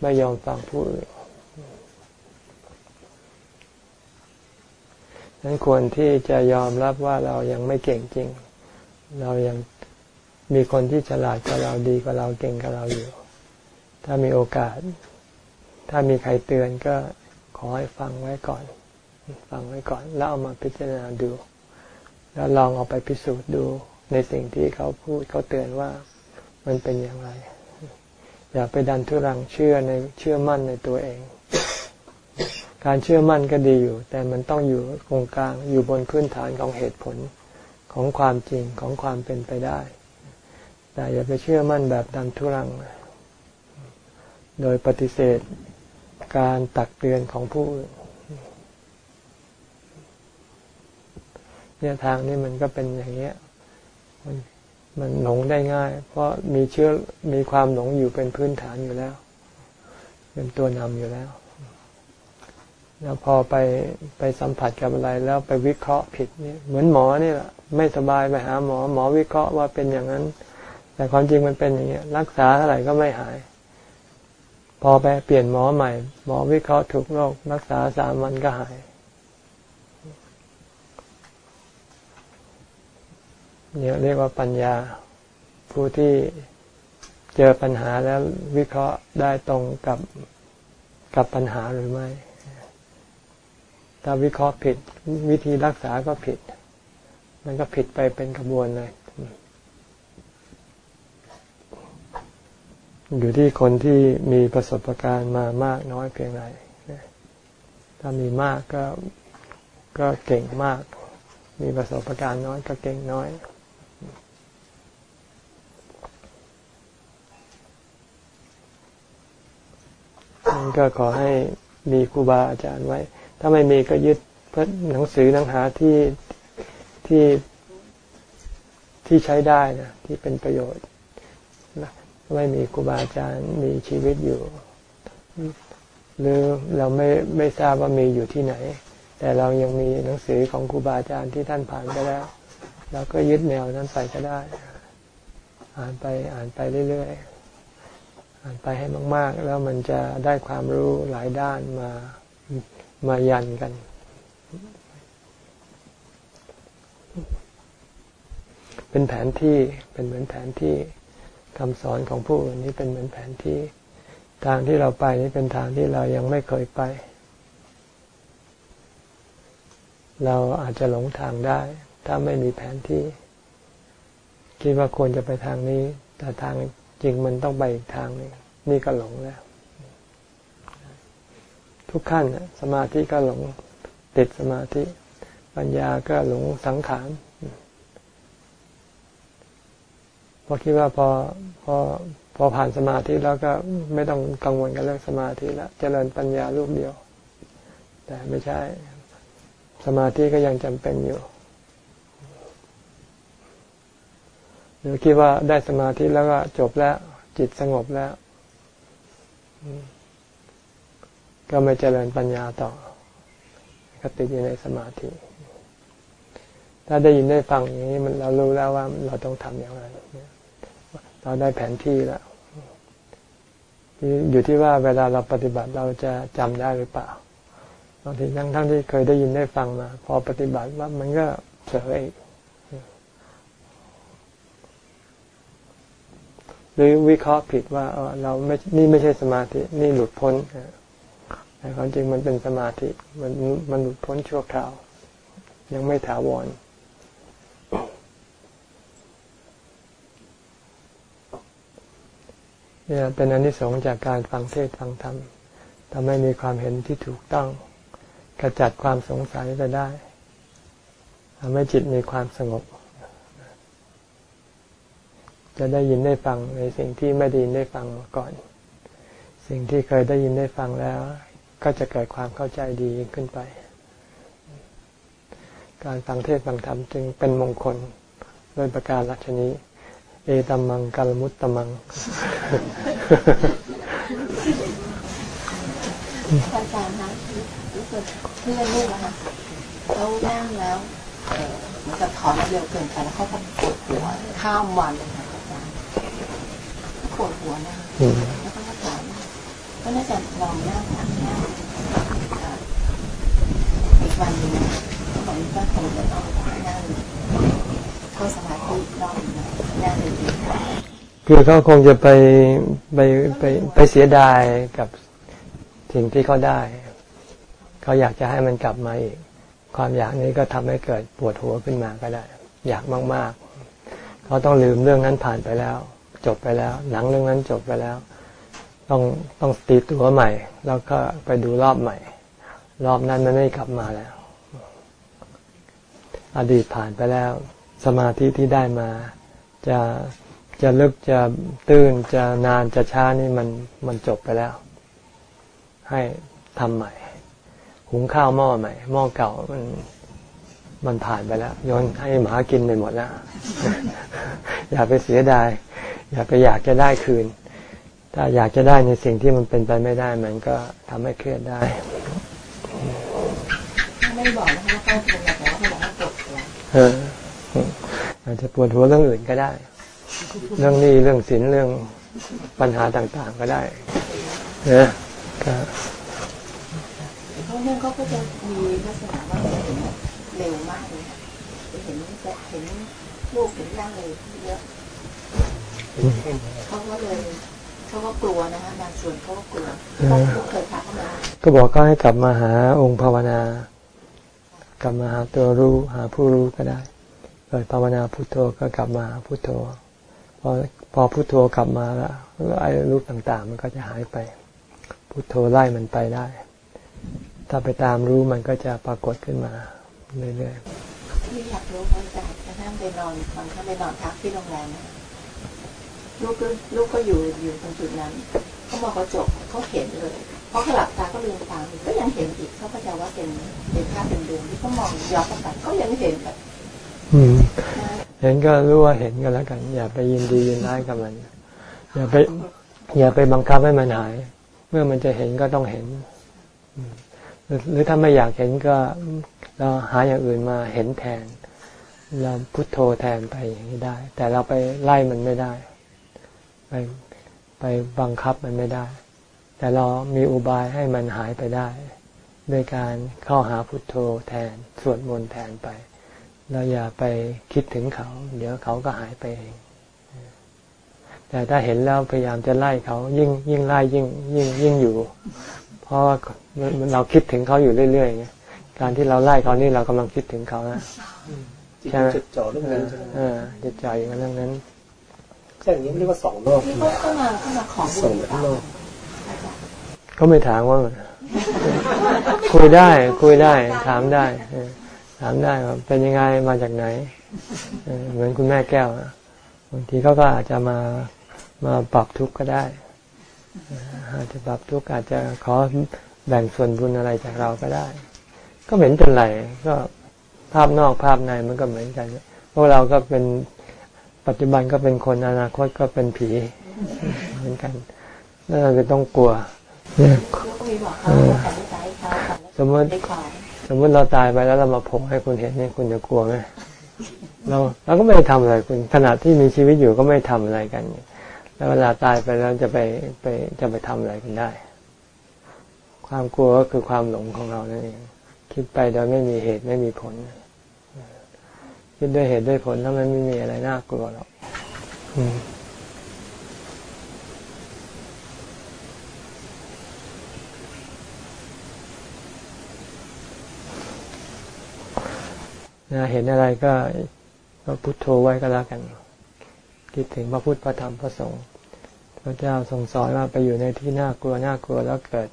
ไม่ยอมฟังผู้อื่นนั้นควรที่จะยอมรับว่าเรายังไม่เก่งจริง เรายังมีคนที่ฉลาดกว่าเราดีกว่าเราเก่งกว่าเราอยู่ ถ้ามีโอกาส ถ้ามีใครเตือนก็ขอให้ฟังไว้ก่อน ฟังไว้ก่อน แล้วเอามาพิจารณาดู แล้วลองเอาไปพิสูจน์ดูในสิ่งที่เขาพูดเขาเตือนว่ามันเป็นอย่างไร อย่าไปดันทุรังเชื่อในเชื่อมั่นในตัวเอง การเชื่อมั่นก็ดีอยู่ แต่มันต้องอยู่ตรงกลางอยู่บนพื้นฐานของเหตุผลของความจริงของความเป็นไปได้ แต่อย่าไปเชื่อมั่นแบบดันทุรัง โดยปฏิเสธการตักเตือนของผู้เนี่ยทางนี้มันก็เป็นอย่างเงี้ย มันมันหลงได้ง่าย เพราะมีเชื้อมีความหลงอยู่เป็นพื้นฐานอยู่แล้ว เป็นตัวนำอยู่แล้ว แล้วพอไปไปสัมผัสกับอะไรแล้วไปวิเคราะห์ผิดนี่เหมือนหมอนี่แหละไม่สบายไปหาหมอ หมอวิเคราะห์ว่าเป็นอย่างนั้น แต่ความจริงมันเป็นอย่างเงี้ย รักษาเท่าไหร่ก็ไม่หาย พอไปเปลี่ยนหมอใหม่ หมอวิเคราะห์ถูกโรครักษาสามวันก็หายเนี่ยเรียกว่าปัญญา ผู้ที่เจอปัญหาแล้ววิเคราะห์ได้ตรงกับกับปัญหาหรือไม่ ถ้าวิเคราะห์ผิดวิธีรักษาก็ผิด มันก็ผิดไปเป็นกระบวนเลย อยู่ที่คนที่มีประสบการณ์มามากน้อยเพียงไรถ้ามีมากก็ก็เก่งมาก มีประสบการณ์น้อยก็เก่งน้อยนั่นก็ขอให้มีครูบาอาจารย์ไว้ ถ้าไม่มีก็ยึดพระหนังสือหนังหาที่ที่ที่ใช้ได้นะที่เป็นประโยชน์ ไม่มีครูบาอาจารย์มีชีวิตอยู่ หรือเราไม่ไม่ทราบว่ามีอยู่ที่ไหน แต่เรายังมีหนังสือของครูบาอาจารย์ที่ท่านผ่านไปแล้ว เราก็ยึดแนวนั้นไปก็ได้ อ่านไปอ่านไปเรื่อยๆ อ่านไปให้มาก ๆ แล้วมันจะได้ความรู้หลายด้านมามายันกันเป็นแผนที่เป็นเหมือนแผนที่ คำสอนของผู้อื่นนี้เป็นเหมือนแผนที่ ทางที่เราไปนี้เป็นทางที่เรายังไม่เคยไป เราอาจจะหลงทางได้ ถ้าไม่มีแผนที่ คิดว่าควรจะไปทางนี้ แต่ทางจริงมันต้องไปอีกทางหนึงนี่ก็หลงแล้ว ทุกขั้นสมาธิก็หลงติดสมาธิ ปัญญาก็หลงสังขาร พอคิดว่าพอพอพอผ่านสมาธิแล้วก็ไม่ต้องกังวลกับเรื่องสมาธิแล้วเจริญปัญญาลูกเดียว แต่ไม่ใช่สมาธิก็ยังจำเป็นอยู่หรือคิดว่าได้สมาธิแล้วก็จบแล้ว จิตสงบแล้ว ก็ไม่เจริญปัญญาต่อก็ติดอยู่ในสมาธิ ถ้าได้ยินได้ฟังอย่างนี้มันเรารู้แล้วว่าเราต้องทำอย่างไร เราได้แผนที่แล้วอยู่ที่ว่าเวลาเราปฏิบัติเราจะจำได้หรือเปล่าบางทีทั้งทั้งที่เคยได้ยินได้ฟังมา พอปฏิบัติว่ามันก็เฉยหรือวิเคราะห์ผิดว่าเออเราไม่นี่ไม่ใช่สมาธิ นี่หลุดพ้นแต่ความจริงมันเป็นสมาธิ มันมันหลุดพ้นชั่วคราว ยังไม่ถาวร เนี่ยเป็นอนิสงส์จากการฟังเทศฟังธรรมทำให้มีความเห็นที่ถูกต้องกระจัดความสงสัยไปได้ทำให้จิตมีความสงบ จะได้ยินได้ฟังในสิ่งที่ไม่ได้ยินได้ฟังมาก่อน สิ่งที่เคยได้ยินได้ฟังแล้ว ก็จะเกิดความเข้าใจดีขึ้นไป การฟังเทศฟังธรรมจึงเป็นมงคลโดยประการลัชนี้ เอตัมมังกัลมุตตมังอาจารย์คะรู้สึกเพื่อนลูกนะคะเขานั่งแล้วมือนกับถอนเร็วเกินไปแล้วเขาก็ปวดหัวข้ามวันเลยค่ะอาจารย์ปวดหัวนะคะแล้วก็ถอนก็น่าจะลองนั่งนั่งนั่งอีกวันนึงก็บอกว่าคงจะต้องนั่ง เข้าสมาธิรอนนั่งคือเขาคงจะไปไปไปไปเสียดายกับสิ่งที่เขาได้ เขาอยากจะให้มันกลับมาอีก ความอยากนี้ก็ทำให้เกิดปวดหัวขึ้นมาก็ได้ อยากมากๆ เขาต้องลืมเรื่องนั้นผ่านไปแล้ว จบไปแล้วหนังเรื่องนั้นจบไปแล้ว ต้องต้องตีตัวใหม่ แล้วก็ไปดูรอบใหม่ รอบนั้นมันไม่กลับมาแล้ว อดีตผ่านไปแล้ว สมาธิที่ได้มา จะจะลึกจะตื้นจะนานจะช้านี่มันมันจบไปแล้ว ให้ทำใหม่ หุงข้าวหม้อใหม่หม้อเก่ามันมันผ่านไปแล้วโยนให้หมากินไปหมดแล้ว อย่าไปเสียดาย อย่าไปอยากจะได้คืน ถ้าอยากจะได้ในสิ่งที่มันเป็นไปไม่ได้ มันก็ทำให้เครียดได้ไม่บอกนะคะว่าเขาเป็นแบบเขาบอกว่าจบแล้วเอาจจะปวดหัวเรื่องอื่นก็ได้ เรื่องนี้เรื่องศีลเรื่องปัญหาต่างๆก็ได้นะครับเพราะนั่นเขาก็จะมีลักษณะว่าเห็นเร็วมากเลยเห็นเห็นลูกเห็นร่างเลยเยอะเขาก็เลยเขาก็กลัวนะคะบางส่วนเขาก็กลัวเขาเคยพาเข้ามาก็บอกก็ให้กลับมาหาองค์ภาวนากลับมาหาตัวรู้หาผู้รู้ก็ได้ เกิดภาวนาพุทโธก็กลับมาพุทโธ พอพอพุทโธกลับมาแล้วไอ้รูปต่างๆ มันก็จะหายไป พุทโธไล่มันไปได้ ถ้าไปตามรู้มันก็จะปรากฏขึ้นมาเรื่อยๆที่อยากรู้พระอาจารย์กระทั่งไปนอนตอนเขาไปนอนพักที่โรงแรมลูกก็ลูกก็อยู่อยู่ตรงจุดนั้นเขามองกระจกเขาเห็นเลยเพราะเขาหลับตาก็ลืมตาก็ยังเห็นอีกเขาก็จะว่าเป็นเป็นภาพเป็นดวงที่เขามองย้อนกลับไปก็ยังเห็นแบบ เห็นก็รู้ว่าเห็นก็แล้วกัน อย่าไปยินดียินร้ายกับมัน อย่าไป อย่าไปบังคับให้มันหาย เมื่อมันจะเห็นก็ต้องเห็น หรือถ้าไม่อยากเห็นก็เราหาอย่างอื่นมาเห็นแทน เราพุโทโธแทนไปอย่างนี้ได้ แต่เราไปไล่มันไม่ได้ ไปไปบังคับมันไม่ได้ แต่เรามีอุบายให้มันหายไปได้ ด้วยการเข้าหาพุทโธแทนสวดมนต์แทนไป เราอย่าไปคิดถึงเขา เดี๋ยวเขาก็หายไปเอง แต่ถ้าเห็นแล้วพยายามจะไล่เขา ยิ่งยิ่งไล่ยิ่งยิ่งยิ่งอยู่ เพราะว่าเราคิดถึงเขาอยู่เรื่อยๆการที่เราไล่เขานี่เรากำลังคิดถึงเขานะใช่ไหมจดจ่อเรื่องนั้นเออจดจ่ออยู่เรื่องนั้นใช่อย่างนี้เรียกว่าสองโลกที่เขาเข้ามาเข้ามาขอบุญก็ไม่ถามว่าไคุยได้ คุยได้ ถามได้ ถามได้ว่าเป็นยังไงมาจากไหน เหมือนคุณแม่แก้วบางทีเขาก็อาจจะมามาปรับทุกข์ก็ได้ อาจจะปรับทุกข์อาจจะขอแบ่งส่วนบุญอะไรจากเราก็ได้ ก็เหมือนเป็นไรก็ภาพนอกภาพในมันก็เหมือนกันพวกเราก็เป็นปัจจุบันก็เป็นคนอนาคตก็เป็นผีเหมือนกันแล้วเราจะต้องกลัวสมมติ สมมติเราตายไปแล้วเรามาโพบให้คุณเห็นเนี่ยคุณจะกลัวไหมเราเราก็ไม่ทำอะไรคุณขณะที่มีชีวิตอยู่ก็ไม่ทำอะไรกัน แล้วเวลาตายไปแล้วจะไปไปจะไปทำอะไรกันได้ ความกลัวก็คือความหลงของเรานั่นเองคิดไปโดยไม่มีเหตุไม่มีผลคิดด้วยเหตุด้วยผลแล้วมันไม่มีอะไรน่ากลัวหรอก นะเห็นอะไรก็พุโทโธไว้ก็แล้วกัน คิดถึงพระพุทธพระธรรมพระสงฆ์พระเจ้าทรงสอนว่าไปอยู่ในที่น่ากลัวน่ากลัวแล้วเกิด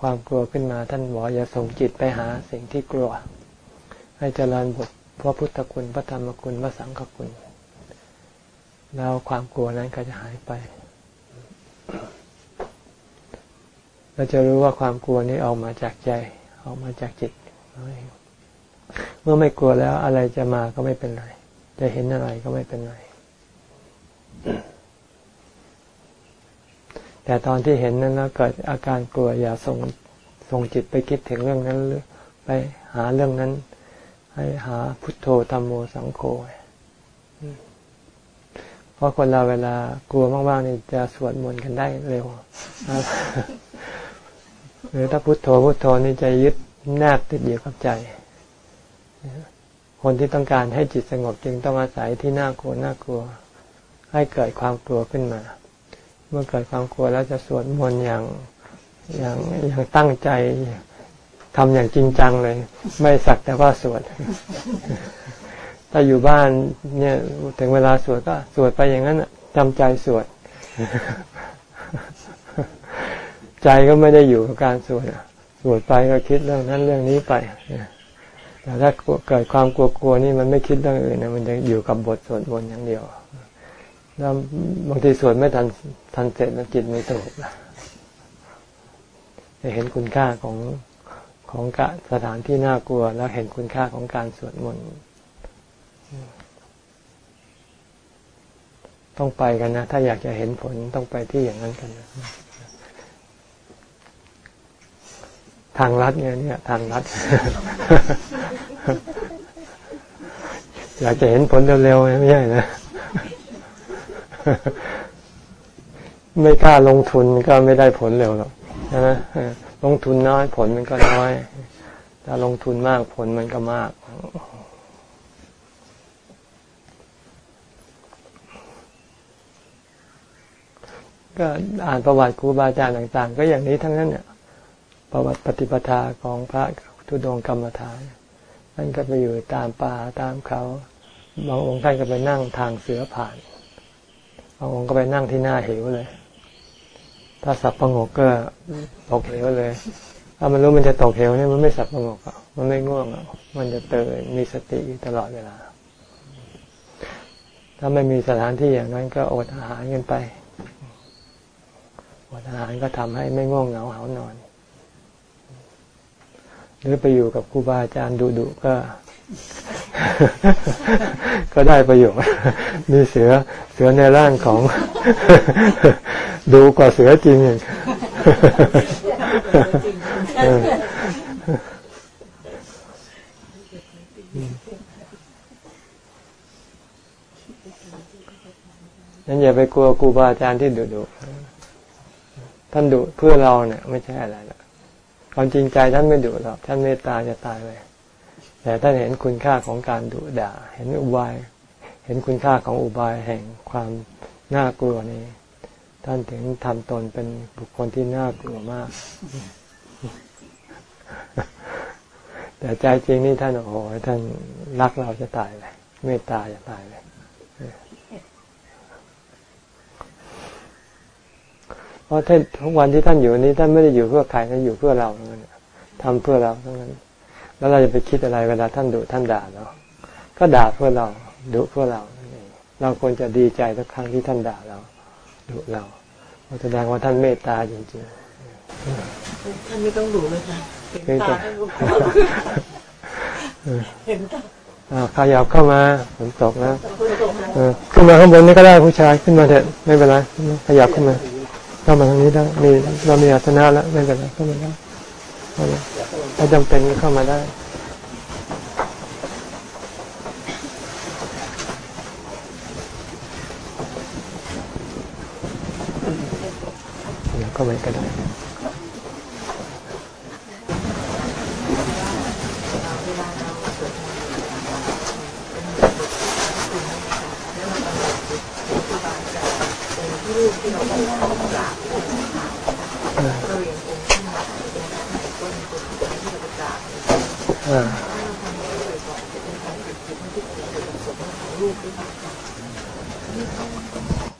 ความกลัวขึ้นมาท่านบอกอย่าส่งจิตไปหาสิ่งที่กลัว ให้เจริญบทพระพุทธคุณพระธรรมคุณพระสังฆคุณ แล้วความกลัวนั้นก็จะหายไปเราจะรู้ว่าความกลัวนี้ออกมาจากใจ ออกมาจากจิต เมื่อไม่กลัวแล้วอะไรจะมาก็ไม่เป็นไร จะเห็นอะไรก็ไม่เป็นไรแต่ตอนที่เห็นนั้นแล้วเกิดอาการกลัวอย่าส่งส่งจิตไปคิดถึงเรื่องนั้นหรือไปหาเรื่องนั้น ให้หาพุทโธธรรมโมสังโฆเพราะคนเราเวลากลัวมากๆนี่จะสวดมนต์กันได้เร็วหรือถ้าพุทโธพุทโธนี่จะยึดแนบติดเดียวกับใจ คนที่ต้องการให้จิตสงบจึงต้องอาศัยที่น่ากลัวน่ากลัว ให้เกิดความกลัวขึ้นมา เมื่อเกิดความกลัวแล้วจะสวดมนต์อย่างอย่างอย่างตั้งใจทำอย่างจริงจังเลย ไม่สักแต่ว่าสวด ถ้าอยู่บ้านเนี่ยถึงเวลาสวดก็สวดไปอย่างนั้นจำใจสวด ใจก็ไม่ได้อยู่กับการสวดสวดไปก็คิดเรื่องนั้นเรื่องนี้ไป แต่ถ้าเกิดความกลัวๆนี่มันไม่คิดเรื่องอื่นนะมันจะอยู่กับบทสวดมนต์อย่างเดียวแล้วบางทีสวดไม่ทันทันเสร็จแล้วจิตไม่สงบจะเห็นคุณค่าของของกสถานที่น่ากลัว แล้วเห็นคุณค่าของการสวดมนต์ต้องไปกันนะ ถ้าอยากจะเห็นผลต้องไปที่อย่างนั้นกันนะ ทางรัดเนี่ยเนี่ย ทางรัดอยากจะเห็นผลเร็วๆไม่ใช่นะ ไม่กล้าลงทุนก็ไม่ได้ผลเร็วหรอกใช่ไหมลงทุนน้อยผลมันก็น้อย ถ้าลงทุนมากผลมันก็มาก ก็อ่านประวัติครูบาอาจารย์ต่าง ๆ ก็อย่างนี้ทั้งนั้นเนี่ย ประวัติปฏิปทาของพระทุดงกรรมฐานท่านก็ไปอยู่ตามป่าตามเขา บางองค์ท่านก็ไปนั่งทางเสือผ่านบางองค์ก็ไปนั่งที่หน้าเหวเลย ถ้าสับประงกก็ตกเหวเลยถ้ามันรู้มันจะตกเหวเนี่ยมันไม่สับประงกมันไม่ง่วงมันจะเตือนมีสติตลอดเวลา ถ้าไม่มีสถานที่อย่างนั้นก็อดอาหารกันไปอดอาหารก็ทำให้ไม่ง่วงเหงาเหานอน หรือไปอยู่กับครูบาอาจารย์ดุดุก็ ก็ได้ประโยชน์มีเสือเสือในร่างของ ดูกว่าเสือจริงอย่างนั้นอย่าไปกลัวครูบาอาจารย์ที่ดุดุท่านดุเพื่อเราเนี่ย ไม่ใช่อะไรหรอก ความจริงใจท่านไม่ดุหรอกท่านเมตตาจะตายไปแต่ท่านเห็นคุณค่าของการดุด่า เห็นอุบาย เห็นคุณค่าของอุบายแห่งความน่ากลัวนี้ ท่านถึงทำตนเป็นบุคคลที่น่ากลัวมาก แต่ใจจริงนี่ท่านโอ้โหท่านรักเราจะตายเลยเมตตาจะตายเลย เพ ราะท่านทุกวันที่ท่านอยู่นี้ท่านไม่ได้อยู่เพื่อใครท่านอยู่เพื่อเราทั้งนั้นทำเพื่อเราทั้งนั้น แล้วเราจะไปคิดอะไรเวลาท่านดุท่านด่าเราก็ด่าเพื่อเราดุเพื่อเรา เราควรจะดีใจทุกครั้งที่ท่านด่าเราดุเราแสดงว่าท่านเมตตาจริงๆ ท่านไม่ต้องดุเลยค่ะเห็นตาท่านเห็นตาขยับเข้ามาฝนตกแล้วขึ้นมาข้างบนนี่ก็ได้ผู้ชายขึ้นมาเถอะไม่เป็นไรขยับขึ้นมา เข้ามาทางนี้ได้มีเรามีอาสนะแล้วไม่เป็นไรเข้ามาได้ถ้าจำเป็นเข้ามาได้ก็ไม่ก็ได้ อ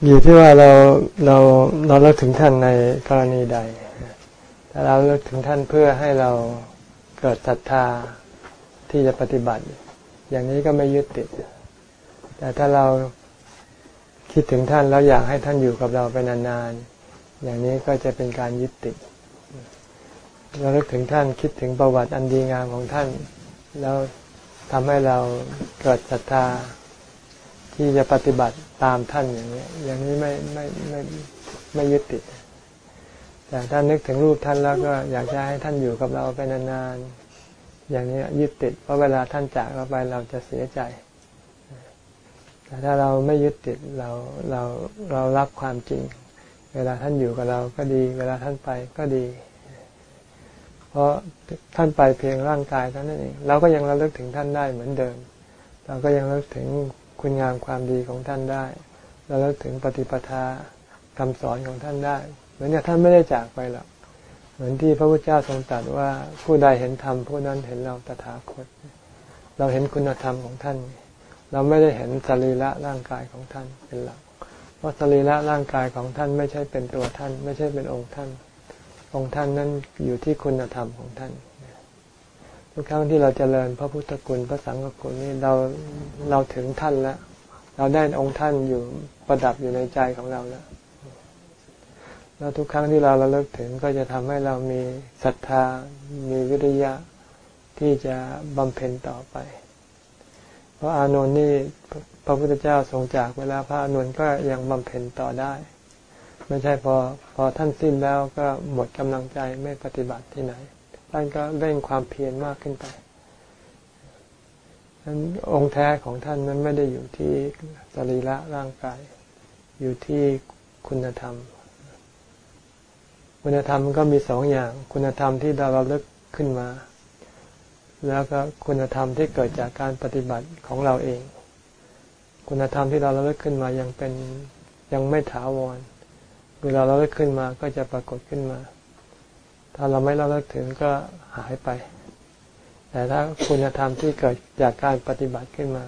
ยู่ที่ว่าเราเราเราเลิกถึงท่านในกรณีใด ถ้าเราเลิกถึงท่านเพื่อให้เราเกิดศรัทธาที่จะปฏิบัติ อย่างนี้ก็ไม่ยึดติด แต่ถ้าเราคิดถึงท่านแล้วอยากให้ท่านอยู่กับเราไปนานๆ อย่างนี้ก็จะเป็นการยึดติด ราลิกถึงท่านคิดถึงประวัติอันดีงามของท่าน แล้วทำให้เราเกิดศรัทธาที่จะปฏิบัติตามท่านอย่างนี้อย่างนี้ไม่ไม่ไม่ไม่ยึดติด แต่ถ้านึกถึงรูปท่านแล้วก็อยากจะให้ท่านอยู่กับเราไปนานๆอย่างนี้ยึดติดเพราะเวลาท่านจากเราไปเราจะเสียใจ แต่ถ้าเราไม่ยึดติดเราเราเรารับความจริง เวลาท่านอยู่กับเราก็ดี เวลาท่านไปก็ดี เพราะท่านไปเพียงร่างกายเท่านั้นเองเราก็ยังระลึกถึงท่านได้เหมือนเดิม เราก็ยังระลึกถึงคุณงามความดีของท่านได้แล้วเราถึงปฏิปทาคำสอนของท่านได้ เหมือนกับท่านไม่ได้จากไปหรอกเหมือนที่พระพุทธเจ้าทรงตรัสว่าผู้ใดเห็นธรรมผู้นั้นเห็นเราตถาคต เราเห็นคุณธรรมของท่าน เราไม่ได้เห็นสรีระร่างกายของท่านเป็นหลัก เพราะสรีระร่างกายของท่านไม่ใช่เป็นตัวท่าน ไม่ใช่เป็นองค์ท่าน องค์ท่านนั้นอยู่ที่คุณธรรมของท่าน ทุกครั้งที่เราจเจริญพระพุทธคุณพระสังฆคุณนี่เราเราถึงท่านแล้ว เราได้องค์ท่านอยู่ประดับอยู่ในใจของเราแล้วแล้วทุกครั้งที่เราเราเลิกถึงก็จะทำให้เรามีศรัทธา มีวิริยะที่จะบำเพ็ญต่อไป เพราะอานนท์นี่พระพุทธเจ้าทรงจากเวลาพระอานนท์ก็ยังบำเพ็ญต่อได้ ไม่ใช่พอพอท่านสิ้นแล้วก็หมดกำลังใจไม่ปฏิบัติที่ไหน ท่านก็เร่งความเพียรมากขึ้นไปนั้นองค์แท้ของท่านนั้นไม่ได้อยู่ที่สรีระร่างกาย อยู่ที่คุณธรรม คุณธรรมก็มีสองอย่าง คุณธรรมที่เราเราเลิกขึ้นมา แล้วก็คุณธรรมที่เกิดจากการปฏิบัติของเราเอง คุณธรรมที่เราเราเลิกขึ้นมายังเป็นยังไม่ถาวร เวลาเราเลิกขึ้นมาก็จะปรากฏขึ้นมา ถ้าเราไม่เระลึกถึงก็หายไป แต่ถ้าคุณธรรมที่เกิดจากการปฏิบัติขึ้นมา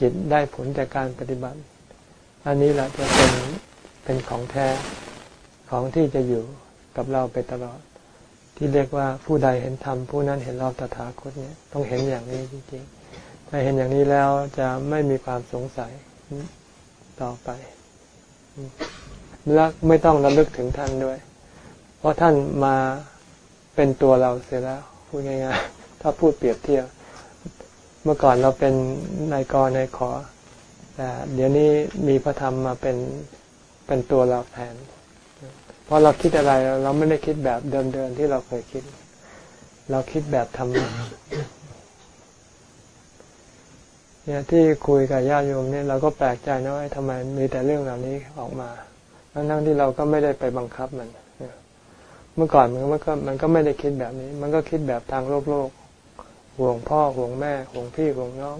จิตได้ผลจากการปฏิบัติ อันนี้แหละจะเป็นเป็นของแท้ของที่จะอยู่กับเราไปตลอด ที่เรียกว่าผู้ใดเห็นธรรมผู้นั้นเห็นเราตถาคตเนี่ยต้องเห็นอย่างนี้จริงๆถ้าเห็นอย่างนี้แล้วจะไม่มีความสงสัยต่อไป และไม่ต้องระลึกถึงท่านด้วย เพราะท่านมาเป็นตัวเราเสียแล้วพูดง่ายๆถ้าพูดเปรียบเทียบเมื่อก่อนเราเป็นนายกรนายขอแต่เดี๋ยวนี้มีพระธรรมมาเป็นเป็นตัวเราแทน เพราะเราคิดอะไรเราไม่ได้คิดแบบเดิมๆที่เราเคยคิด เราคิดแบบธรรมะเนี่ยที่คุยกับญาติโยมเนี่ยเราก็แปลกใจนะว่าทำไมมีแต่เรื่องเหล่านี้ออกมา ทั้งที่เราก็ไม่ได้ไปบังคับมัน เมื่อก่อนมันก็มันก็ไม่ได้คิดแบบนี้ มันก็คิดแบบทางโลกโลก ห่วงพ่อห่วงแม่ห่วงพี่ห่วงน้อง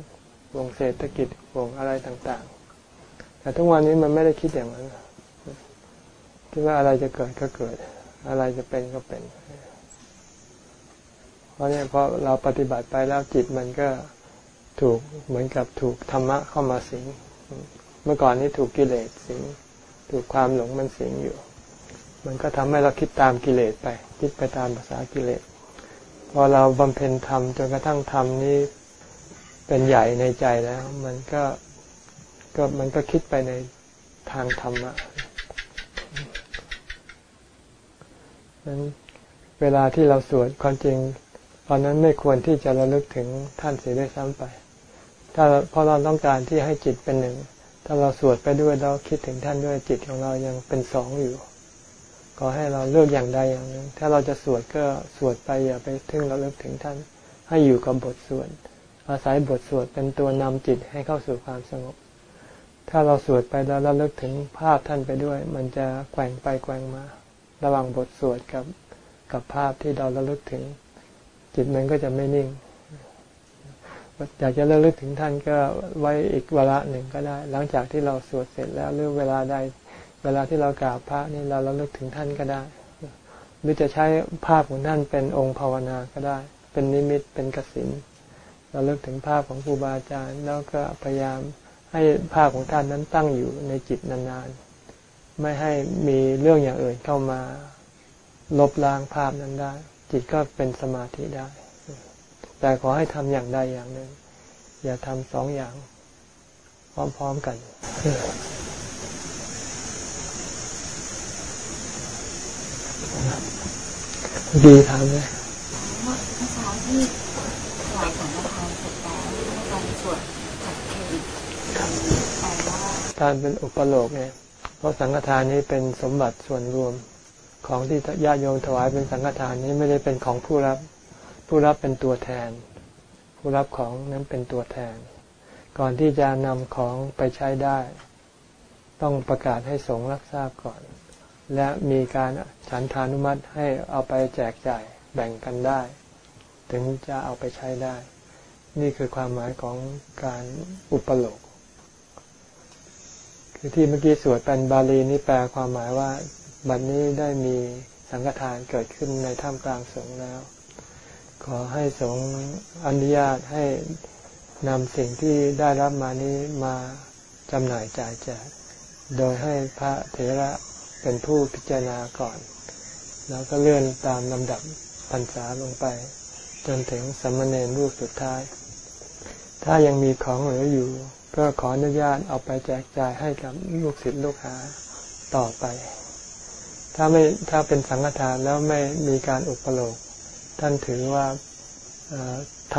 ห่วงเศรษฐกิจห่วงอะไรต่างๆ แต่ทุกวันนี้มันไม่ได้คิดอย่างนั้นคิดว่าอะไรจะเกิดก็เกิด อะไรจะเป็นก็เป็น เพราะเนี่ยพอเราปฏิบัติไปแล้วจิตมันก็ถูกเหมือนกับถูกธรรมะเข้ามาสิง เมื่อก่อนนี้ถูกกิเลสสิง ถูกความหลงมันสิงอยู่ มันก็ทำให้เราคิดตามกิเลสไป คิดไปตามภาษากิเลส พอเราบำเพ็ญธรรมจนกระทั่งธรรมนี้เป็นใหญ่ในใจแล้ว มันก็ก็มันก็คิดไปในทางธรรมะนั้นเวลาที่เราสวดความจริง ตอนนั้นไม่ควรที่จะระลึกถึงท่านเสียด้วยซ้ำไป ถ้าเพราะเราต้องการที่ให้จิตเป็นหนึ่ง ถ้าเราสวดไปด้วยแล้วคิดถึงท่านด้วยจิตของเรายังเป็นสองอยู่ ขอให้เราเลือกอย่างใดอย่างหนึ่ง ถ้าเราจะสวดก็สวดไปอย่าไปถึงเราเลิกถึงท่าน ให้อยู่กับบทสวด อาศัยบทสวดเป็นตัวนำจิตให้เข้าสู่ความสงบ ถ้าเราสวดไปแล้วเราเลิกถึงภาพท่านไปด้วย มันจะแกว่งไปแกว่งมา ระหว่างบทสวดกับกับภาพที่เราระลึกถึง จิตมันก็จะไม่นิ่ง อยากจะระลึกถึงท่านก็ไว้อีกเวลาหนึ่งก็ได้ หลังจากที่เราสวดเสร็จแล้วหรือเวลาใด เวลาที่เรากราบพระนี่เราระลึกถึงท่านก็ได้ หรือจะใช้ภาพของท่านเป็นองค์ภาวนาก็ได้ เป็นนิมิตเป็นกสินเราเลิกถึงภาพของครูบาอาจารย์ แล้วก็พยายามให้ภาพของท่านนั้นตั้งอยู่ในจิตนานๆ ไม่ให้มีเรื่องอย่างอื่นเข้ามา ลบล้างภาพนั้นได้ จิตก็เป็นสมาธิได้ แต่ขอให้ทำอย่างใดอย่างหนึ่ง อย่าทำสองอย่าง พร้อมๆกัน ดีทำเลยเมื่อเช้าที่ถวายสังฆทานเสร็จแล้วการสวดจัดเทแปลว่าการเป็นอุปโลกเนี่ยเพราะสังฆทานนี้เป็นสมบัติส่วนรวมของที่ญาติโยมถวายเป็นสังฆทานนี้ไม่ได้เป็นของผู้รับ ผู้รับเป็นตัวแทน ผู้รับของนั้นเป็นตัวแทน ก่อนที่จะนำของไปใช้ได้ ต้องประกาศให้สงฆ์รับทราบก่อน และมีการฉันทานุมัติให้เอาไปแจกจ่ายแบ่งกันได้ ถึงจะเอาไปใช้ได้ นี่คือความหมายของการอุปโลกคือที่เมื่อกี้สวดเป็นบาลีนี่แปลความหมายว่า บัดนนี้ได้มีสังฆทานเกิดขึ้นในท่ามกลางสงฆ์แล้ว ขอให้สงอนุญาตให้นำสิ่งที่ได้รับมานี้มาจำหน่ายจ่ายแจก โดยให้พระเถระเป็นผู้พิจารณาก่อน แล้วก็เลื่อนตามลำดับพรรษาลงไป จนถึงสมณเณรรูปสุดท้าย ถ้ายังมีของเหลืออยู่ ก็ขออนุญาตเอาไปแจกจ่ายให้กับลูกศิษย์ลูกหาต่อไป ถ้าไม่ถ้าเป็นสังฆทานแล้วไม่มีการอุปโลก ท่านถือว่าท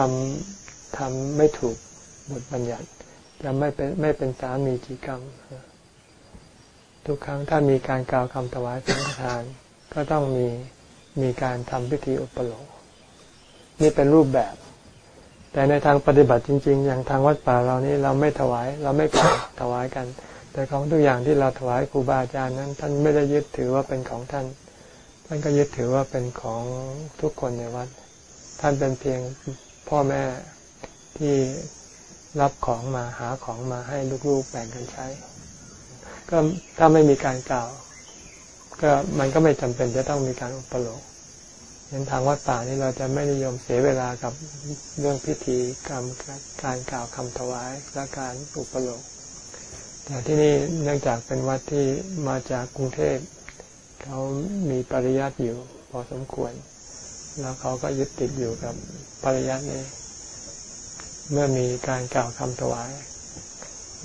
ำทำไม่ถูกบทบัญญัติจะไม่เป็นไม่เป็นสามีจีกรรม ทุกครั้งถ้ามีการกล่าวคำถวายสังฆทาน ก็ต้องมีมีการทำพิธีอุปโลกนี่เป็นรูปแบบ แต่ในทางปฏิบัติจริง ๆ อย่างทางวัดป่าเรานี่เราไม่ถวาย เราไม่กล่าวถวายกัน แต่ของทุกอย่างที่เราถวายครูบาอาจารย์นั้น ท่านไม่ได้ยึดถือว่าเป็นของท่านานก็ยึดถือว่าเป็นของทุกคนในวัด ท่านเป็นเพียงพ่อแม่ที่รับของมาหาของมาให้ลูกๆแบ่งกันใช้ ก็ถ้าไม่มีการกล่าว ก็มันก็ไม่จำเป็นจะต้องมีการอุปโลกเห็นทางวัดป่านี่เราจะไม่นิยมเสียเวลากับเรื่องพิธีกรรมการกล่าวคำถวายและการอุปโลกแต่ที่นี่เนื่องจากเป็นวัดที่มาจากกรุงเทพ เขามีปริยัติอยู่ พอสมควร แล้วเขาก็ยึดติดอยู่กับปริยัตินี้ เมื่อมีการกล่าวคำถวาย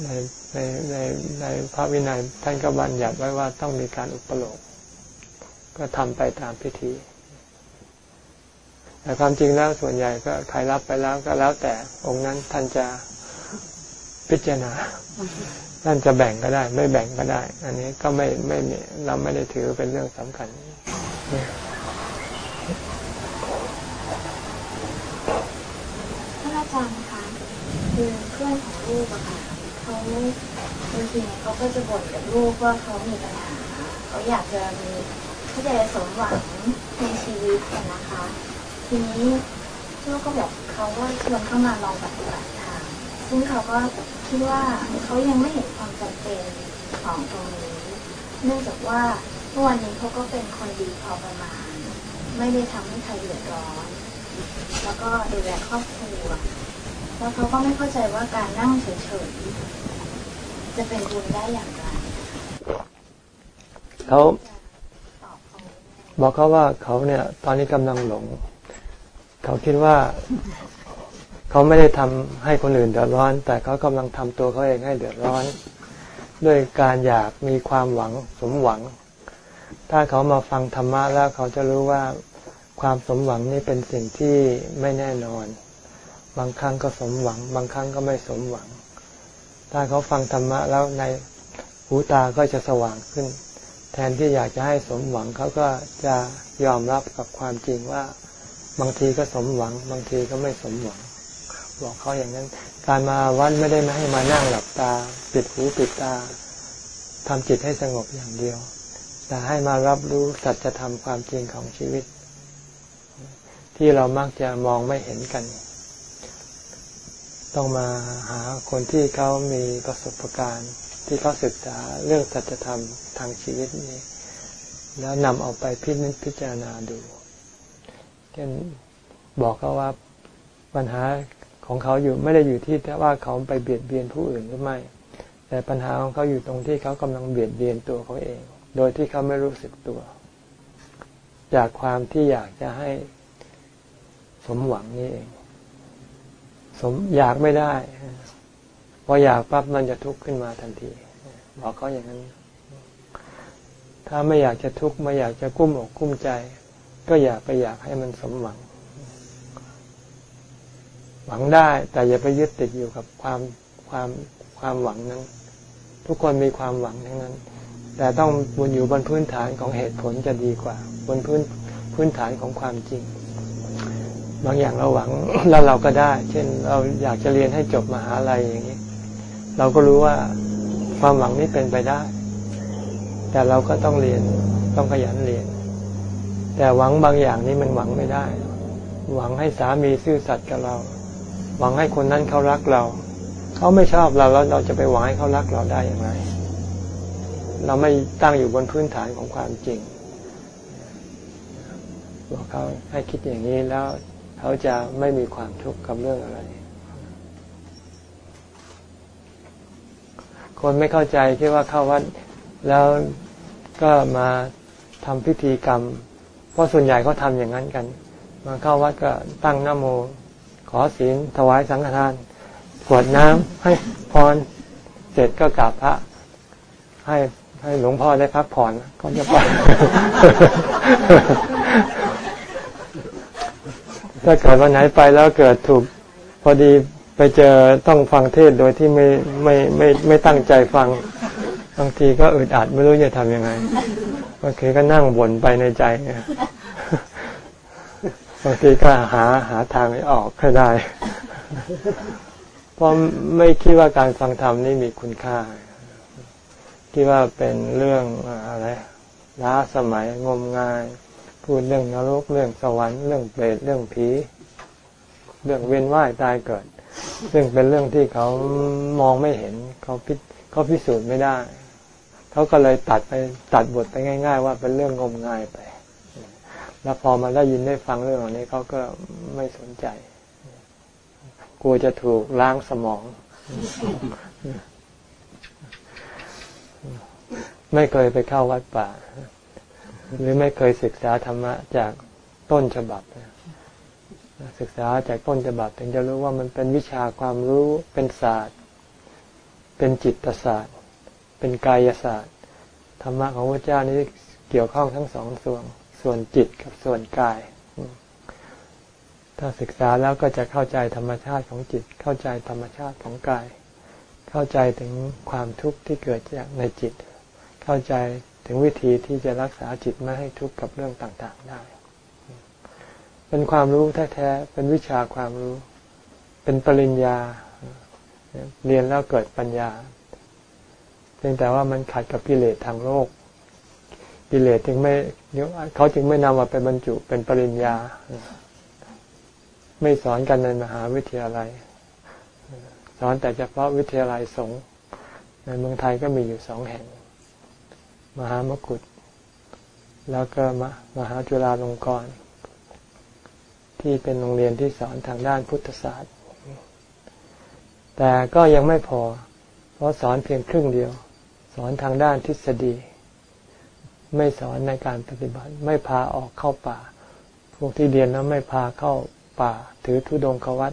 ในในในในพระวินัยท่านก็บัญญัติไว้ว่าต้องมีการอุปโลกก็ทำไปตามพิธีแต่ความจริงแล้วส่วนใหญ่ก็ใครรับไปแล้วก็แล้วแต่องค์นั้นท่านจะพิจารณา ท่านจะแบ่งก็ได้ ไม่แบ่งก็ได้ อันนี้ก็ไม่ไม่เราไม่ได้ถือเป็นเรื่องสำคัญท่านอาจารย์คะคือเพื่อนของลูกอะค่ะเขาบางทีเขาก็จะบ่นกับลูกว่าเขามีปัญหาเขาอยากจะมีเขาจะสมหวังในชีวิตนะคะ ทีนี้ลูกก็บอกเขาว่าชวนเข้ามาลองปฏิบัติ ซึ่งเขาก็คิดว่าเขายังไม่เห็นความจำเป็นของตรงนี้ เนื่องจากว่าเมื่อวันนี้เขาก็เป็นคนดีพอประมาณ ไม่ได้ทำให้ใครเดือดร้อน แล้วก็ดูแลครอบครัว แล้วเขาก็ไม่เข้าใจว่าการนั่งเฉยๆจะเป็นบุญได้อย่างไรเขาบบอกเขาว่าเขาเนี่ย ตอนนี้กำลังหลง เขาคิดว่า เขาไม่ได้ทำให้คนอื่นเดือดร้อน แต่เขากำลังทำตัวเขาเองให้เดือดร้อน ด้วยการอยากมีความหวังสมหวัง ถ้าเขามาฟังธรรมะแล้วเขาจะรู้ว่าความสมหวังนี่เป็นสิ่งที่ไม่แน่นอน บางครั้งก็สมหวัง บางครั้งก็ไม่สมหวัง ถ้าเขาฟังธรรมะแล้วในหูตาก็จะสว่างขึ้น แทนที่อยากจะให้สมหวังเขาก็จะยอมรับกับความจริงว่า บางทีก็สมหวัง บางทีก็ไม่สมหวัง บอกเขาอย่างนั้น การมาวัดไม่ได้ไม่ให้มานั่งหลับตา ปิดหูปิดตาทำจิตให้สงบอย่างเดียว แต่ให้มารับรู้สัจธรรมความจริงของชีวิต ที่เรามักจะมองไม่เห็นกัน ต้องมาหาคนที่เขามีประสบการณ์ ที่เขาศึกษาเรื่องสัจธรรมทางชีวิตนี้ แล้วนำเอาไปพิจพิจารณาดูเช่นบอกเขาว่าปัญหา ของเขาอยู่ไม่ได้อยู่ที่แต่ว่าเขาไปเบียดเบียนผู้อื่นหรือไม่ แต่ปัญหาของเขาอยู่ตรงที่เขากำลังเบียดเบียนตัวเขาเอง โดยที่เขาไม่รู้สึกตัว จากความที่อยากจะให้สมหวังนี่เอง สมอยากไม่ได้พออยากปั๊บมันจะทุกข์ขึ้นมาทันทีบอกเขาอย่างนั้น ถ้าไม่อยากจะทุกข์ไม่อยากจะกุ้มอกกุ้มใจ ก็อยากไปอยากให้มันสมหวัง หวังได้ แต่อย่าไปยึดติดอยู่กับความความความหวังนั้น ทุกคนมีความหวังทั้งนั้น แต่ต้องบนอยู่บนพื้นฐานของเหตุผลจะดีกว่า บนพื้นพื้นฐานของความจริง บางอย่างเราหวังแล้วเราก็ได้ เช่นเราอยากจะเรียนให้จบมหาลัยอย่างนี้ เราก็รู้ว่าความหวังนี้เป็นไปได้ แต่เราก็ต้องเรียนต้องขยันเรียน แต่หวังบางอย่างนี้มันหวังไม่ได้ หวังให้สามีซื่อสัตย์กับเรา หวังให้คนนั้นเขารักเรา เขาไม่ชอบเราแล้วเราจะไปหวังให้เขารักเราได้อย่างไร เราไม่ตั้งอยู่บนพื้นฐานของความจริงบอกเขาให้คิดอย่างนี้แล้วเขาจะไม่มีความทุกข์กับเรื่องอะไร คนไม่เข้าใจคิดว่าเข้าวัดแล้วก็มาทำพิธีกรรม เพราะส่วนใหญ่เขาทำอย่างนั้นกัน มาเข้าวัดก็ตั้งนโม ขอศีลถวายสังฆทานกวดน้ำให้พรเสร็จก็กราบพระ ให้ให้หลวงพ่อได้พักผ่อนก็จะไปถ้าเกิดวันไหนไปแล้วเกิดถูกพอดีไปเจอต้องฟังเทศโดยที่ไม่ไม่ไม่ไม่ตั้งใจฟังบางทีก็อึดอัดไม่รู้จะทำยังไงบางทีก็นั่งบ่นไปในใจ บางทีก็หาหาทางให้ออกให้ได้ เพราะไม่คิดว่าการฟังธรรมนี่มีคุณค่า คิดว่าเป็นเรื่องอะไรล้าสมัยงมงาย พูดเรื่องนรกเรื่องสวรรค์เรื่องเปรตเรื่องผีเรื่องเวียนว่ายตายเกิด ซึ่งเป็นเรื่องที่เขามองไม่เห็นเขาพิเขาพิสูจน์ไม่ได้ เขาก็เลยตัดไปตัดบทไปง่าย ๆ ว่าเป็นเรื่องงมงายไป แล้วพอมาได้ยินได้ฟังเรื่องเหล่านี้เขาก็ไม่สนใจ กลัวจะถูกล้างสมอง ไม่เคยไปเข้าวัดป่า หรือไม่เคยศึกษาธรรมะจากต้นฉบับ ศึกษาจากต้นฉบับ ถึงจะรู้ว่ามันเป็นวิชาความรู้เป็นศาสตร์ เป็นจิตศาสตร์ เป็นกายศาสตร์ ธรรมะของพระเจ้านี้เกี่ยวข้องทั้งสองส่วน ส่วนจิตกับส่วนกาย ถ้าศึกษาแล้วก็จะเข้าใจธรรมชาติของจิต เข้าใจธรรมชาติของกาย เข้าใจถึงความทุกข์ที่เกิดจากในจิต เข้าใจถึงวิธีที่จะรักษาจิตไม่ให้ทุกข์กับเรื่องต่างๆได้ เป็นความรู้แท้ๆ เป็นวิชาความรู้ เป็นปริญญา เรียนแล้วเกิดปัญญาเพียงแต่ว่ามันขัดกับกิเลสทางโลก กิเลสจึงไม่เขาจึงไม่นำมาเป็นบรรจุเป็นปริญญา ไม่สอนกันในมหาวิทยาลัย สอนแต่เฉพาะวิทยาลัยสงฆ์ในเมืองไทยก็มีอยู่สองแห่ง มหามกุฏแล้วก็มมหาจุฬาลงกรณ์ที่เป็นโรงเรียนที่สอนทางด้านพุทธศาสตร์ แต่ก็ยังไม่พอ เพราะสอนเพียงครึ่งเดียว สอนทางด้านทฤษฎี ไม่สอนในการปฏิบัติ ไม่พาออกเข้าป่า พวกที่เรียนแล้วไม่พาเข้าป่า ถือธุดงควัต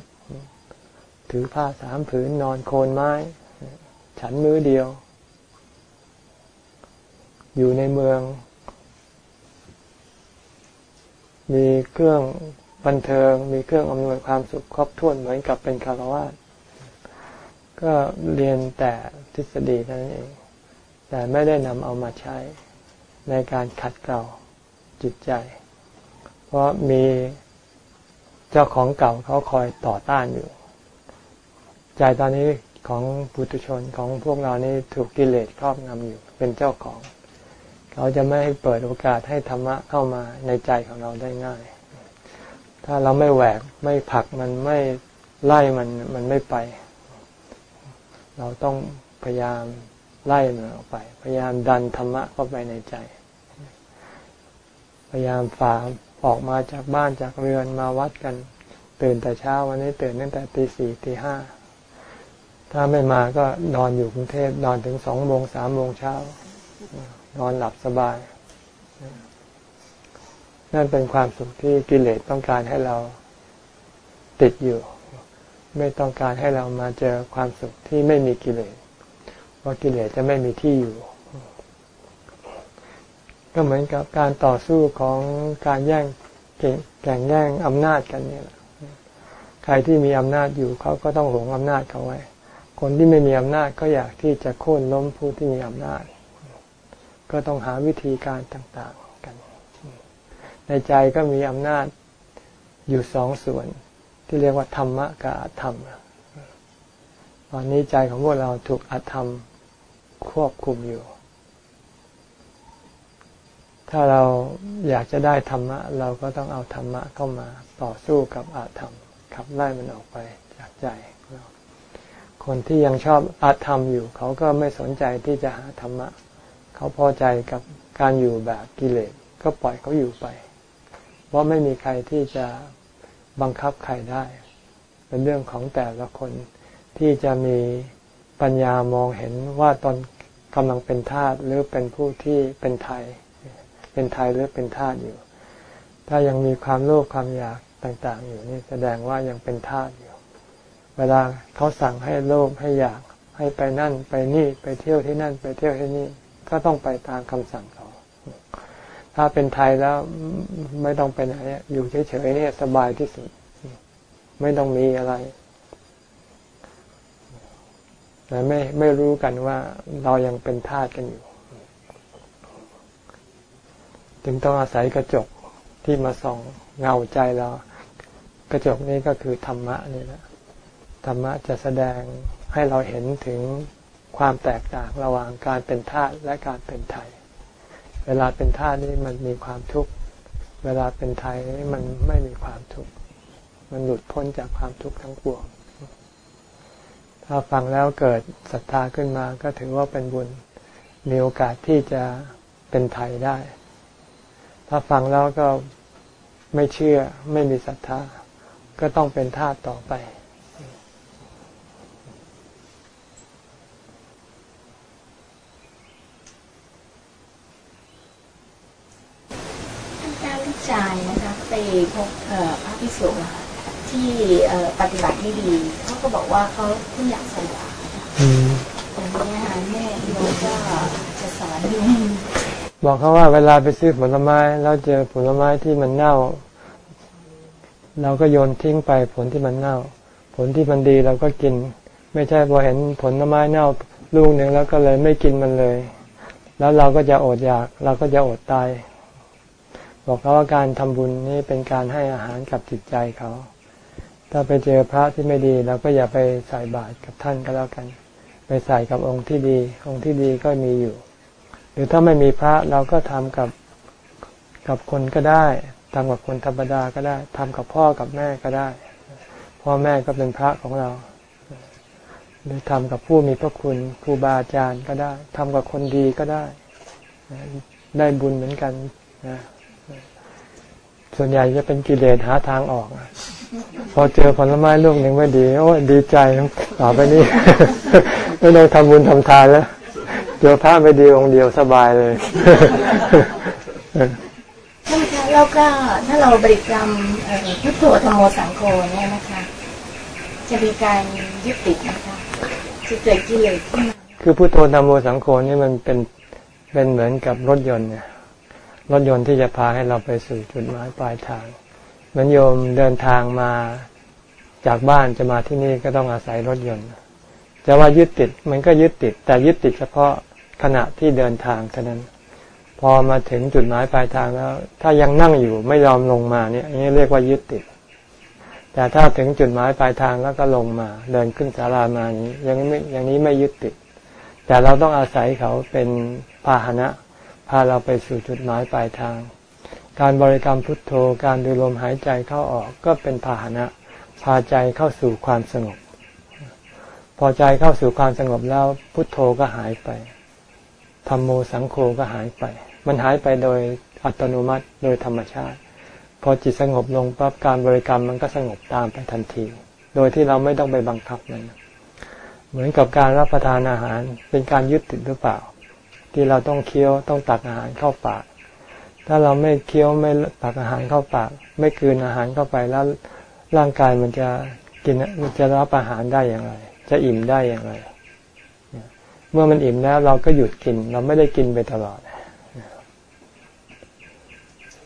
ถือผ้าสามผืนนอนโคนไม้ ฉันมื้อเดียว อยู่ในเมือง มีเครื่องบันเทิง มีเครื่องอำนวยความสุขครอบถ้วนเหมือนกับเป็นคารวะก็เรียนแต่ทฤษฎีนั่นเอง แต่ไม่ได้นำเอามาใช้ ในการขัดเกลาจิตใจ เพราะมีเจ้าของเก่าเขาคอยต่อต้านอยู่ ใจตอนนี้ของปุถุชนของพวกเรานี่ถูกกิเลสครอบงำอยู่ เป็นเจ้าของ เขาจะไม่ให้เปิดโอกาสให้ธรรมะเข้ามาในใจของเราได้ง่าย ถ้าเราไม่แหวกไม่ผลักมันไม่ไล่มันมันไม่ไป เราต้องพยายาม ไล่มันออกไป พยายามดันธรรมะเข้าไปในใจ พยายามฝ่าออกมาจากบ้านจากเรือนมาวัดกัน ตื่นแต่เช้าวันนี้ตื่นตั้งแต่ตีสี่ตีห้าถ้าไม่มาก็นอนอยู่กรุงเทพนอนถึงสองโมงสามโมงเช้านอนหลับสบาย นั่นเป็นความสุขที่กิเลสต้องการให้เราติดอยู่ ไม่ต้องการให้เรามาเจอความสุขที่ไม่มีกิเลส เพราะกิเลสจะไม่มีที่อยู่ ก็เหมือนกับการต่อสู้ของการแย่งแข่งแย่งอำนาจกันเนี่ยใครที่มีอำนาจอยู่เขาก็ต้องหวงอำนาจเขาไว้ คนที่ไม่มีอำนาจก็อยากที่จะโค่นล้มผู้ที่มีอำนาจ ก็ต้องหาวิธีการต่างๆกัน ในใจก็มีอำนาจอยู่สองส่วน ที่เรียกว่าธรรมะกับอธรรมตอนนี้ใจของพวกเราถูกอธรรม ควบคุมอยู่ ถ้าเราอยากจะได้ธรรมะ เราก็ต้องเอาธรรมะเข้ามาต่อสู้กับอาธรรมขับไล่มันออกไปจากใจเราคนที่ยังชอบอาธรรมอยู่ เขาก็ไม่สนใจที่จะหาธรรมะ เขาพอใจกับการอยู่แบบกิเลสก็ปล่อยเขาอยู่ไป เพราะไม่มีใครที่จะบังคับใครได้ เป็นเรื่องของแต่ละคนที่จะมีปัญญามองเห็นว่าตน กำลังเป็นทาสหรือเป็นผู้ที่เป็นไทย เป็นไทยหรือเป็นทาสอยู่ ถ้ายังมีความโลภความอยากต่าง ๆ อยู่นี่แสดงว่ายังเป็นทาสอยู่ เวลาเขาสั่งให้โลภให้อยากให้ไปนั่นไปนี่ไปเที่ยวที่นั่นไปเที่ยวที่นี่ก็ต้องไปตามคำสั่งเขาถ้าเป็นไทยแล้วไม่ต้องไปไหนอยู่เฉยๆนี่สบายที่สุด ไม่ต้องมีอะไร ไม่ไม่รู้กันว่าเรายังเป็นทาสกันอยู่ จึงต้องอาศัยกระจกที่มาส่องเงาใจเรา กระจกนี้ก็คือธรรมะนี่แหละธรรมะจะแสดงให้เราเห็นถึงความแตกต่างระหว่างการเป็นทาสและการเป็นไทย เวลาเป็นทาสนี่มันมีความทุกข์ เวลาเป็นไทยมันไม่มีความทุกข์ มันหลุดพ้นจากความทุกข์ทั้งปวง ถ้าฟังแล้วเกิดศรัทธาขึ้นมาก็ถือว่าเป็นบุญ มีโอกาสที่จะเป็นไทยได้ ถ้าฟังแล้วก็ไม่เชื่อไม่มีศรัทธา ก็ต้องเป็นทาสต่อไปท่านเจ้าลูกชายนะคะไปพบพระพิสุค่ะ ที่ปฏิบัติไม่ดีเขาก็บอกว่าเขาเพิ่งอยากสละตรงนี้ค่ะแม่โยมก็จะสอนอยู่บอกเขาว่าเวลาไปซื้อผลไม้แล้วเจอผลไม้ที่มันเน่า เราก็โยนทิ้งไปผลที่มันเน่า ผลที่มันดีเราก็กิน ไม่ใช่พอเห็นผลไม้เน่าลูกหนึ่งแล้วก็เลยไม่กินมันเลย แล้วเราก็จะอดอยาก เราก็จะอดตายบอกเขาว่าการทำบุญนี่เป็นการให้อาหารกับจิตใจเขา ถ้าไปเจอพระที่ไม่ดีเราก็อย่าไปใส่บาตรกับท่านก็แล้วกัน ไปใส่กับองค์ที่ดี องค์ที่ดีก็มีอยู่ หรือถ้าไม่มีพระเราก็ทำกับกับคนก็ได้ทำกับคนธรรมดาก็ได้ทำกับพ่อกับแม่ก็ได้ พ่อแม่ก็เป็นพระของเรา หรือทำกับผู้มีพระคุณครูบาอาจารย์ก็ได้ทำกับคนดีก็ได้ ได้บุญเหมือนกันนะส่วนใหญ่จะเป็นกิเลสหาทางออก พอเจอผลไม้ลูกหนึ่งไม่ดี โอ้ดีใจต่อไปนี้ ไม่ต้องทำบุญทำทานแล้วตเจอพระไปดีองค์เดียวสบายเลยท่านคะแล้วก็ถ้าเราบริกรรมเอ่อพุทโธธรรมโมสังโฆเนี่ยนะคะ จะมีการยึดติดนะคะจะเกิดกิเลสขึ้นมาคือพุทโธธรรมโมสังโฆนี่มันเป็นเป็นเหมือนกับรถยนต์เนี่ยรถยนต์ที่จะพาให้เราไปสู่จุดหมายปลายทางเห มือนโยมเดินทางมาจากบ้านจะมาที่นี่ก็ต้องอาศัยรถยนต์ จะว่ายึดติดมันก็ยึดติด แต่ยึดติดเฉพาะขณะที่เดินทางเท่านั้น พอมาถึงจุดหมายปลายทางแล้ว ถ้ายังนั่งอยู่ไม่ยอมลงมาเนี่ยนนี้เรียกว่ายึดติด แต่ถ้าถึงจุดหมายปลายทางแล้วก็ลงมา เดินขึ้นศาลามานี้ยังไม่อย่างนี้ไม่ยึดติด แต่เราต้องอาศัยเขาเป็นพาหนะพาเราไปสู่จุดหมายปลายทาง การบริกรรมพุทโธ การดูลมหายใจเข้าออกก็เป็นพาหนะพาใจเข้าสู่ความสงบ พอใจเข้าสู่ความสงบแล้วพุทโธก็หายไปธรรมโมสังโฆก็หายไป มันหายไปโดยอัตโนมัติโดยธรรมชาติ พอจิตสงบลงปั๊บการบริกรรมมันก็สงบตามไปทันที โดยที่เราไม่ต้องไปบังคับมัน เหมือนกับการรับประทานอาหารเป็นการยึดติดหรือเปล่า ที่เราต้องเคี้ยวต้องตักอาหารเข้าปาก ถ้าเราไม่เคี้ยวไม่ตักอาหารเข้าปาก ไม่กืนอาหารเข้าไปแล้วร่างกายมันจะกินมันจะรับอาหารได้อย่างไร จะอิ่มได้อย่างไร เมื่อมันอิ่มแล้วเราก็หยุดกิน เราไม่ได้กินไปตลอด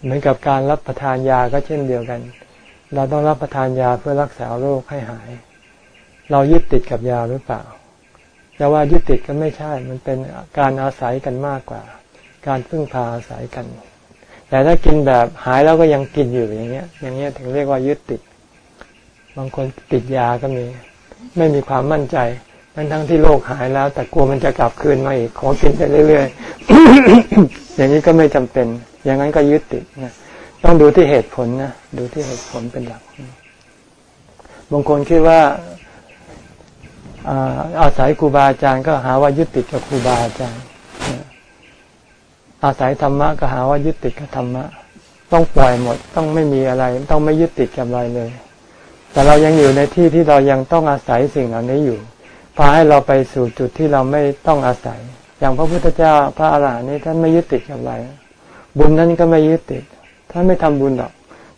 เหมือนกับการรับประทานยาก็เช่นเดียวกัน เราต้องรับประทานยาเพื่อรักษาโรคให้หาย เรายึดติดกับยาหรือเปล่าจะว่ายึดติดก็ไม่ใช่ มันเป็นการอาศัยกันมากกว่า การพึ่งพาอาศัยกัน แต่ถ้ากินแบบหายแล้วก็ยังกินอยู่อย่างเงี้ย อย่างเงี้ยถึงเรียกว่ายึดติด บางคนติดยาก็มี ไม่มีความมั่นใจทั้งทั้งที่โรคหายแล้ว แต่กลัวมันจะกลับคืนมาอีกขอกินไปเรื่อยๆอย่างนี้ก็ไม่จำเป็น อย่างนั้นก็ยึดติดนะต้องดูที่เหตุผลนะดูที่เหตุผลเป็นหลักบางคนคิดว่าอาศัยครูบาอาจารย์ก็หาว่ายึดติดกับครูบาอาจารย์ อาศัยธรรมะก็หาว่ายึดติดกับธรรมะ ต้องปล่อยหมด ต้องไม่มีอะไร ต้องไม่ยึดติดกับอะไรเลย แต่เรายังอยู่ในที่ที่เรายังต้องอาศัยสิ่งเหล่านี้อยู่พาให้เราไปสู่จุดที่เราไม่ต้องอาศัย อย่างพระพุทธเจ้าพระอาหารหันต์นี่ท่านไม่ยึดติดกับอะไร บุญท่านก็ไม่ยึดติด ท่านไม่ทำบุญหรอก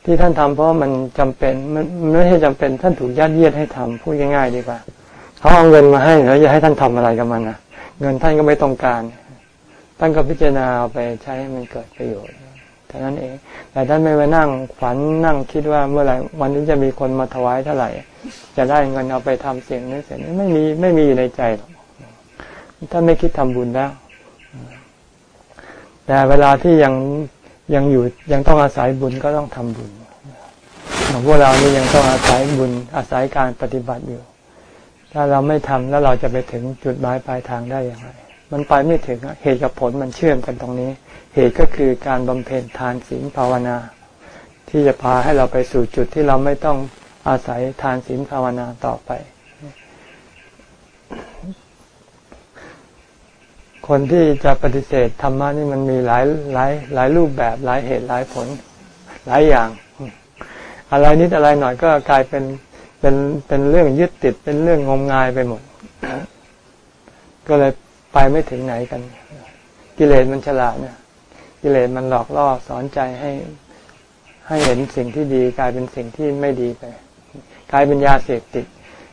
ที่ท่านทำเพราะมันจำเป็น มันไม่ใช่จำเป็น ท่านถูกยัดเยียดให้ทำพูดง่ายๆดีกว่าเขาเอาเงินมาให้แล้วจะให้ท่านทำอะไรกับมันนะเงินท่านก็ไม่ต้องการ ท่านก็พิจารณาเอาไปใช้ให้มันเกิดประโยชน์แต่นั้นเอง แต่ท่านไม่มานั่งฝันนั่งคิดว่าเมื่อไหร่วันนี้จะมีคนมาถวายเท่าไหร่ จะได้เงินเอาไปทำเสียงนี้เสียงนี้ไม่มีไม่มีอยู่ในใจหรอกท่านไม่คิดทำบุญแล้ว แต่เวลาที่ยังยังอยู่ยังต้องอาศัยบุญก็ต้องทำบุญของพวกเรานี่ยังต้องอาศัยบุญอาศัยการปฏิบัติอยู่ ถ้าเราไม่ทำแล้วเราจะไปถึงจุดหมายปลายทางได้อย่างไร มันไปไม่ถึงเหตุกับผลมันเชื่อมกันตรงนี้ เหตุก็คือการบำเพ็ญทานศีลภาวนา ที่จะพาให้เราไปสู่จุดที่เราไม่ต้องอาศัยทานศีลภาวนาต่อไป คนที่จะปฏิเสธธรรมะนี่มันมีหลายหลายหลายรูปแบบหลายเหตุหลายผลหลายอย่าง อะไรนิดอะไรหน่อยก็กลายเป็นเป็นเป็นเรื่องยึดติดเป็นเรื่องงมงายไปหมด ก็เลย ไปไม่ถึงไหนกัน กิเลสมันฉลาดเนี่ยกิเลสมันหลอกล่อสอนใจให้ให้เห็นสิ่งที่ดีกลายเป็นสิ่งที่ไม่ดีไป กลายเป็นยาเสพติด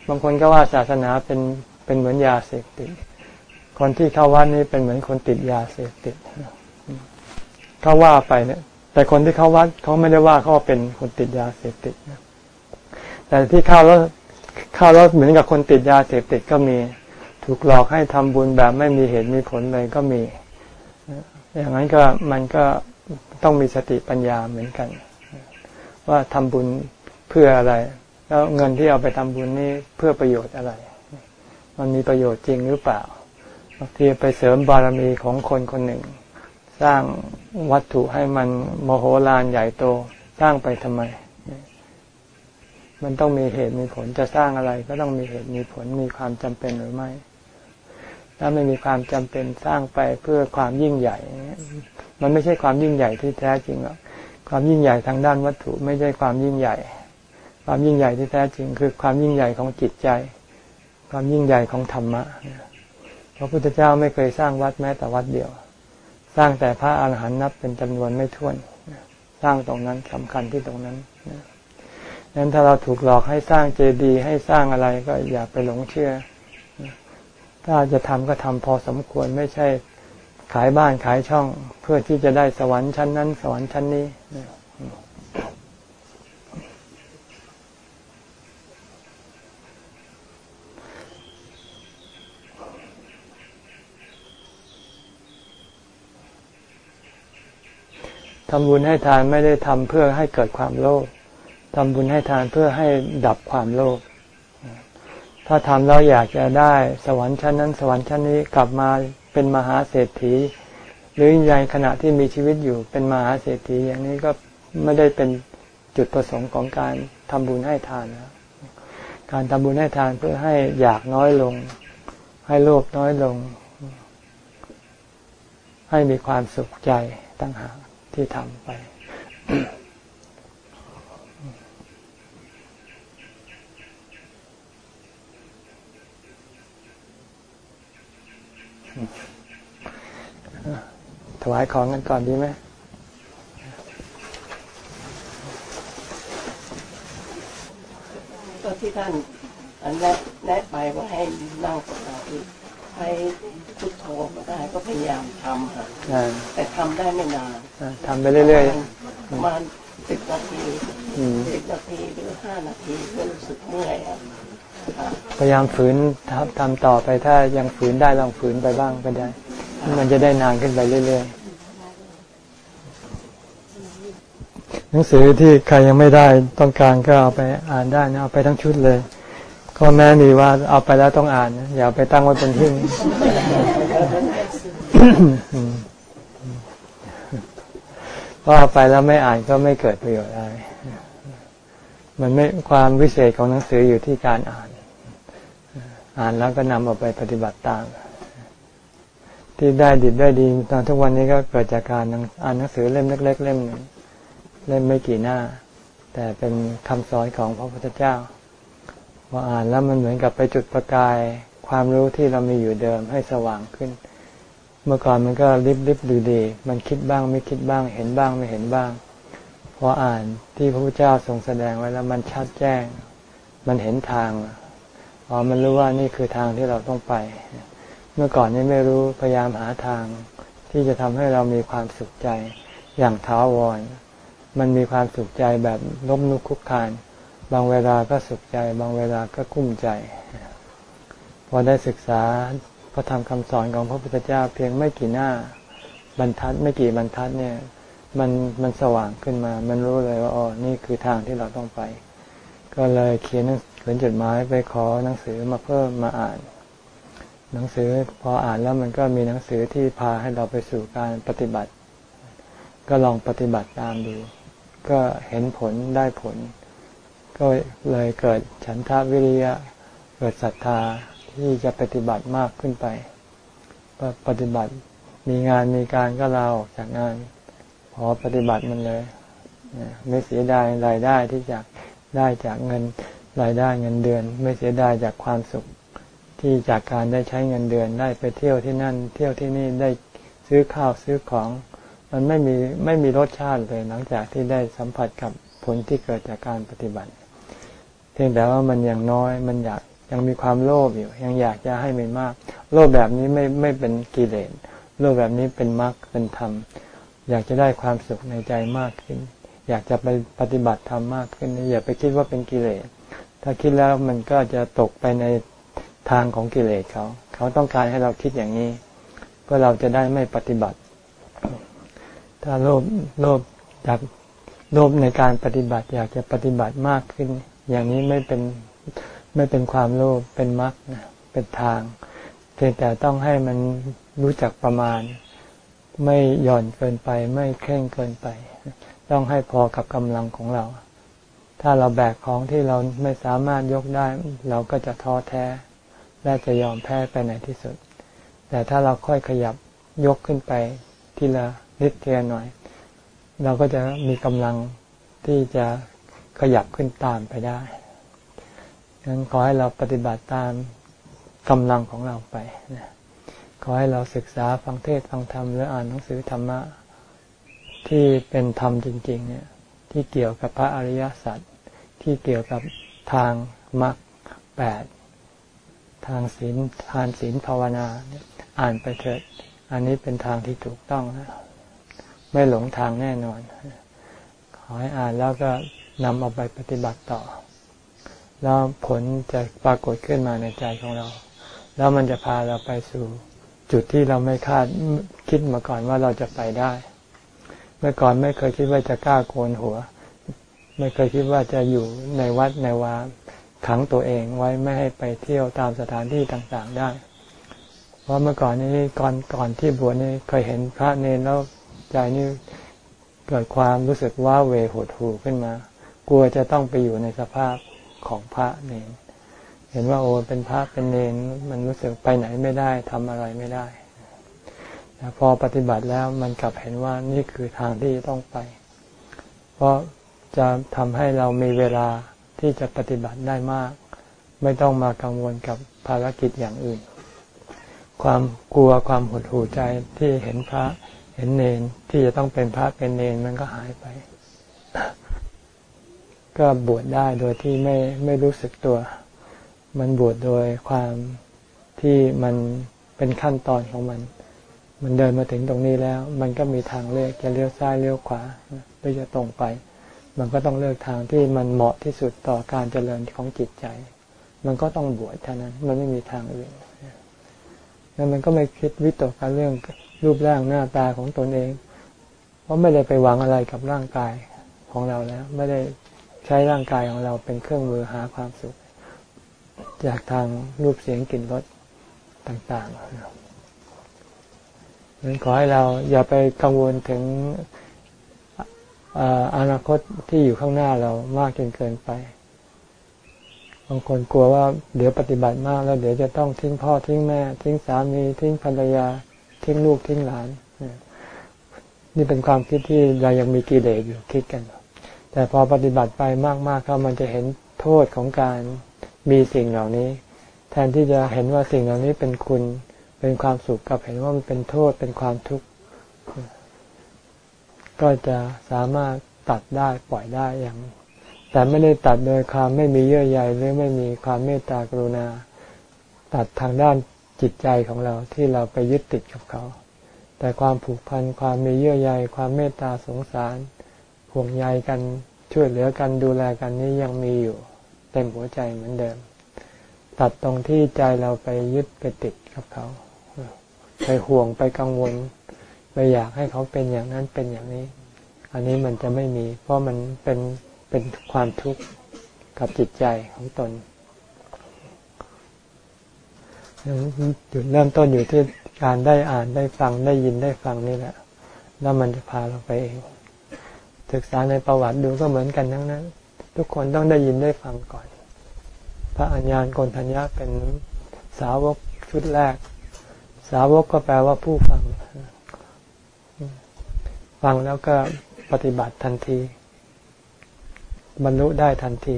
บางคนก็ว่าศาสนาเป็นเป็นเหมือนยาเสพติด คนที่เข้าวัดนี่เป็นเหมือนคนติดยาเสพติดเขาว่าไปเนี่ย แต่คนที่เข้าวัดเขาไม่ได้ว่าเขาเป็นคนติดยาเสพติดแต่ที่เข้าแล้วเข้าแล้วเหมือนกับคนติดยาเสพติดก็มี ถูกหลอกให้ทำบุญแบบไม่มีเหตุมีผลเลยก็มี อย่างนั้นก็มันก็ต้องมีสติปัญญาเหมือนกัน ว่าทำบุญเพื่ออะไร แล้วเงินที่เอาไปทำบุญนี่เพื่อประโยชน์อะไร มันมีประโยชน์จริงหรือเปล่าบางทีไปเสริมบารมีของคนคนหนึ่ง สร้างวัตถุให้มันโมโหลานใหญ่โตสร้างไปทำไม มันต้องมีเหตุมีผลจะสร้างอะไร ก็ต้องมีเหตุมีผลมีความจำเป็นหรือไม่ ถ้าไม่มีความจำเป็นสร้างไปเพื่อความยิ่งใหญ่ มันไม่ใช่ความยิ่งใหญ่ที่แท้จริงหรอกความยิ่งใหญ่ทางด้านวัตถุไม่ใช่ความยิ่งใหญ่ ความยิ่งใหญ่ที่แท้จริง คือความยิ่งใหญ่ของจิตใจ ความยิ่งใหญ่ของธรรมะพระพุทธเจ้าไม่เคยสร้างวัดแม้แต่วัดเดียว สร้างแต่พระอาหารหันต์นับเป็นจำนวนไม่ถ้วน สร้างตรงนั้นสำคัญที่ตรงนั้นนั้นถ้าเราถูกหลอกให้สร้างเจดีย์ให้สร้างอะไรก็อย่าไปหลงเชื่อ ถ้าจะทำก็ทำพอสมควรไม่ใช่ขายบ้านขายช่องเพื่อที่จะได้สวรรค์ชั้นนั้น สวรรค์ชั้นนี้ทำบุญให้ทานไม่ได้ทำเพื่อให้เกิดความโลภทำบุญให้ทานเพื่อให้ดับความโลภ ถ้าทำแล้วอยากจะได้สวรรค์ชั้นนั้น สวรรค์ชั้นนี้กลับมาเป็นมหาเศรษฐี หรือในขณะที่มีชีวิตอยู่เป็นมหาเศรษฐีอย่างนี้ก็ไม่ได้เป็นจุดประสงค์ของการทำบุญให้ทานนะการทำบุญให้ทานเพื่อให้อยากน้อยลง ให้โลภน้อยลง ให้มีความสุขใจตั้งหากที่ทำไป ถวายของกันก่อนดีไหมตอนที่ท่านอันแนะแนะไปว่าให้นั่งสมาธิให้พุทโธก็ได้ก็พยายามทำค่ะแต่ทำได้ไม่นานทำไปเรื่อยๆประมาณสิบนาทีสิบนาทีหรือห้านาทีก็รู้สึกเมื่อย พยายามฝืนทำต่อไปถ้ายังฝืนได้ลองฝืนไปบ้างก็ได้ มันจะได้นานขึ้นไปเรื่อยๆหนังสือที่ใครยังไม่ได้ต้องการก็เอาไปอ่านได้นะเอาไปทั้งชุดเลยก็แม้มีว่าเอาไปแล้วต้องอ่านอย่าไปตั้งไว้เป็นทิ้งเพราะเอาไปแล้วไม่อ่านก็ไม่เกิดประโยชน์อะไร มันไม่ความวิเศษของหนังสืออยู่ที่การอ่าน อ่านแล้วก็นำเอาไปปฏิบัติตาม ที่ได้ดิบได้ดีตอนทุกวันนี้ก็เกิดจากการอ่านหนังสือเล่มเล็ก ๆ เล่มหนึ่งเล่มไม่กี่หน้า แต่เป็นคำสอนของพระพุทธเจ้าพออ่านแล้วมันเหมือนกับไปจุดประกายความรู้ที่เรามีอยู่เดิมให้สว่างขึ้น เมื่อก่อนมันก็ริบริบดูดี มันคิดบ้างไม่คิดบ้าง เห็นบ้างไม่เห็นบ้าง พออ่านที่พระพุทธเจ้าทรงแสดงไว้แล้วมันชัดแจ้ง มันเห็นทาง อ๋อมันรู้ว่านี่คือทางที่เราต้องไป เมื่อก่อนนี้ไม่รู้พยายามหาทาง ที่จะทำให้เรามีความสุขใจอย่างท้าวร มันมีความสุขใจแบบล้มนุกคุกคาน บางเวลาก็สุขใจ บางเวลาก็กุ้มใจ พอได้ศึกษาพระธรรมคำสอนของพระพุทธเจ้าเพียงไม่กี่หน้าบรรทัดไม่กี่บรรทัดเนี่ย มันมันสว่างขึ้นมา มันรู้เลยว่าอ๋อนี่คือทางที่เราต้องไป ก็เลยเขียน นจดหมายไปขอหนังสือมาเพิ่มมาอ่าน หนังสือพออ่านแล้วมันก็มีหนังสือที่พาให้เราไปสู่การปฏิบัติ ก็ลองปฏิบัติตามดู ก็เห็นผลได้ผล ก็เลยเกิดฉันทาวิริยะเกิดศรัทธาที่จะปฏิบัติมากขึ้นไปปฏิบัติมีงานมีการก็ลาออกจากงานพอปฏิบัติมันเลย ไม่เสียดายรายได้ที่จากได้จากเงิน รายได้เงินเดือน ไม่เสียดายจากความสุข ที่จากการได้ใช้เงินเดือนได้ไปเที่ยวที่นั่น เที่ยวที่นี่ได้ซื้อข้าวซื้อของ มันไม่มีไม่มีรสชาติเลยหลังจากที่ได้สัมผัสกับผลที่เกิดจากการปฏิบัติ เพียงแต่ว่ามันยังน้อยมันอยากยังมีความโลภอยู่ ยังอยากจะให้มันมาก โลภแบบนี้ไม่ไม่เป็นกิเลสโลภแบบนี้เป็นมรรคเป็นธรรม อยากจะได้ความสุขในใจมากขึ้น อยากจะไปปฏิบัติธรรมมากขึ้นอย่าไปคิดว่าเป็นกิเลส ถ้าคิดแล้วมันก็จะตกไปในทางของกิเลสเขา เขาต้องการให้เราคิดอย่างนี้ เพื่อเราจะได้ไม่ปฏิบัติ ถ้าโลภโลภอยากโลภในการปฏิบัติ อยากจะปฏิบัติมากขึ้น อย่างนี้ไม่เป็นไม่เป็นความโลภเป็นมรรคเป็นทางเพียงแต่ต้องให้มันรู้จักประมาณ ไม่หย่อนเกินไป ไม่เคร่งเกินไป ต้องให้พอกับกำลังของเรา ถ้าเราแบกของที่เราไม่สามารถยกได้ เราก็จะท้อแท้และจะยอมแพ้ไปในที่สุด แต่ถ้าเราค่อยขยับยกขึ้นไปทีละนิดเทียหน่อย เราก็จะมีกำลังที่จะขยับขึ้นตามไปได้ดังนั้นขอให้เราปฏิบัติตามกำลังของเราไปนะขอให้เราศึกษาฟังเทศฟังธรรมหรืออ่านหนังสือธรรมะที่เป็นธรรมจริง ๆ เนี่ย ที่เกี่ยวกับพระอริยสัจที่เกี่ยวกับทางมรรคแปดทางศีลทานศีลภาวนา อ่านไปเถิด อันนี้เป็นทางที่ถูกต้องนะไม่หลงทางแน่นอน ขอให้อ่านแล้วก็นำเอาไปปฏิบัติต่อ แล้วผลจะปรากฏขึ้นมาในใจของเรา แล้วมันจะพาเราไปสู่จุดที่เราไม่คาดคิดมาก่อนว่าเราจะไปได้ เมื่อก่อนไม่เคยคิดว่าจะกล้าโกนหัว ไม่เคยคิดว่าจะอยู่ในวัดในวาขังตัวเองไว้ไม่ให้ไปเที่ยวตามสถานที่ต่างๆได้ เพราะเมื่อก่อนนี้ก่อนก่อนที่บวชนี่เคยเห็นพระเนรแล้วใจนี่เกิดความรู้สึกว่าเวหดหูขึ้นมา กลัวจะต้องไปอยู่ในสภาพของพระเนรเห็นว่าโอ้เป็นพระเป็นเนรมันรู้สึกไปไหนไม่ได้ทำอะไรไม่ได้ พอปฏิบัติแล้วมันกลับเห็นว่านี่คือทางที่ต้องไป เพราะจะทำให้เรามีเวลาที่จะปฏิบัติได้มาก ไม่ต้องมากังวลกับภารกิจอย่างอื่น ความกลัวความหดหู่ใจที่เห็นพระเห็นเนนที่จะต้องเป็นพระเป็นเนนมันก็หายไป ก็บวชได้โดยที่ไม่ไม่รู้สึกตัว มันบวชโดยความที่มันเป็นขั้นตอนของมัน มันเดินมาถึงตรงนี้แล้ว มันก็มีทางเลือกจะเลี้ยวซ้ายเลี้ยวขวาหรือจะตรงไป มันก็ต้องเลือกทางที่มันเหมาะที่สุดต่อการเจริญของจิตใจ มันก็ต้องบวชเท่านั้น มันไม่มีทางอื่นแล้วมันก็ไม่คิดวิตกกับเรื่องรูปร่างหน้าตาของตนเอง เพราะไม่ได้ไปหวังอะไรกับร่างกายของเราแล้ว ไม่ได้ใช้ร่างกายของเราเป็นเครื่องมือหาความสุข จากทางรูปเสียงกลิ่นรสต่างๆ นั้นขอให้เราอย่าไปกังวลถึงอนาคตที่อยู่ข้างหน้าเรามากจนเกินไป บางคนกลัวว่าเดี๋ยวปฏิบัติมากแล้วเดี๋ยวจะต้องทิ้งพ่อทิ้งแม่ ทิ้งสามีทิ้งภรรยา ทิ้งลูกทิ้งหลาน นี่เป็นความคิดที่เรายังมีกิเลสอยู่คิดกัน แต่พอปฏิบัติไปมากๆเข้ามันจะเห็นโทษของการมีสิ่งเหล่านี้ แทนที่จะเห็นว่าสิ่งเหล่านี้เป็นคุณ เป็นความสุขกับเห็นว่ามันเป็นโทษเป็นความทุกข์ก็จะสามารถตัดได้ปล่อยได้อย่าง แต่ไม่ได้ตัดโดยความไม่มีเยื่อใยหรือไม่มีความเมตตากรุณา ตัดทางด้านจิตใจของเราที่เราไปยึดติดกับเขา แต่ความผูกพันความมีเยื่อใย ความเมตตาสงสารห่วงใยกันช่วยเหลือกันดูแลกันนี้ยังมีอยู่เต็มหัวใจเหมือนเดิม ตัดตรงที่ใจเราไปยึดไปติดกับเขา ไปห่วงไปกังวลไปอยากให้เขาเป็นอย่างนั้นเป็นอย่างนี้ อันนี้มันจะไม่มี เพราะมันเป็นเป็นความทุกข์กับจิตใจของตนจุดเริ่มต้นอยู่ที่การได้อ่านได้ฟังได้ยินได้ฟังนี่แหละ แล้วมันจะพาเราไปเอง ศึกษาในประวัติดูก็เหมือนกันทั้งนั้น ทุกคนต้องได้ยินได้ฟังก่อน พระอัญญาณกนทัญญาเป็นสาวกชุดแรก สาวกก็แปลว่าผู้ฟัง ฟังแล้วก็ปฏิบัติทันที บรรลุได้ทันที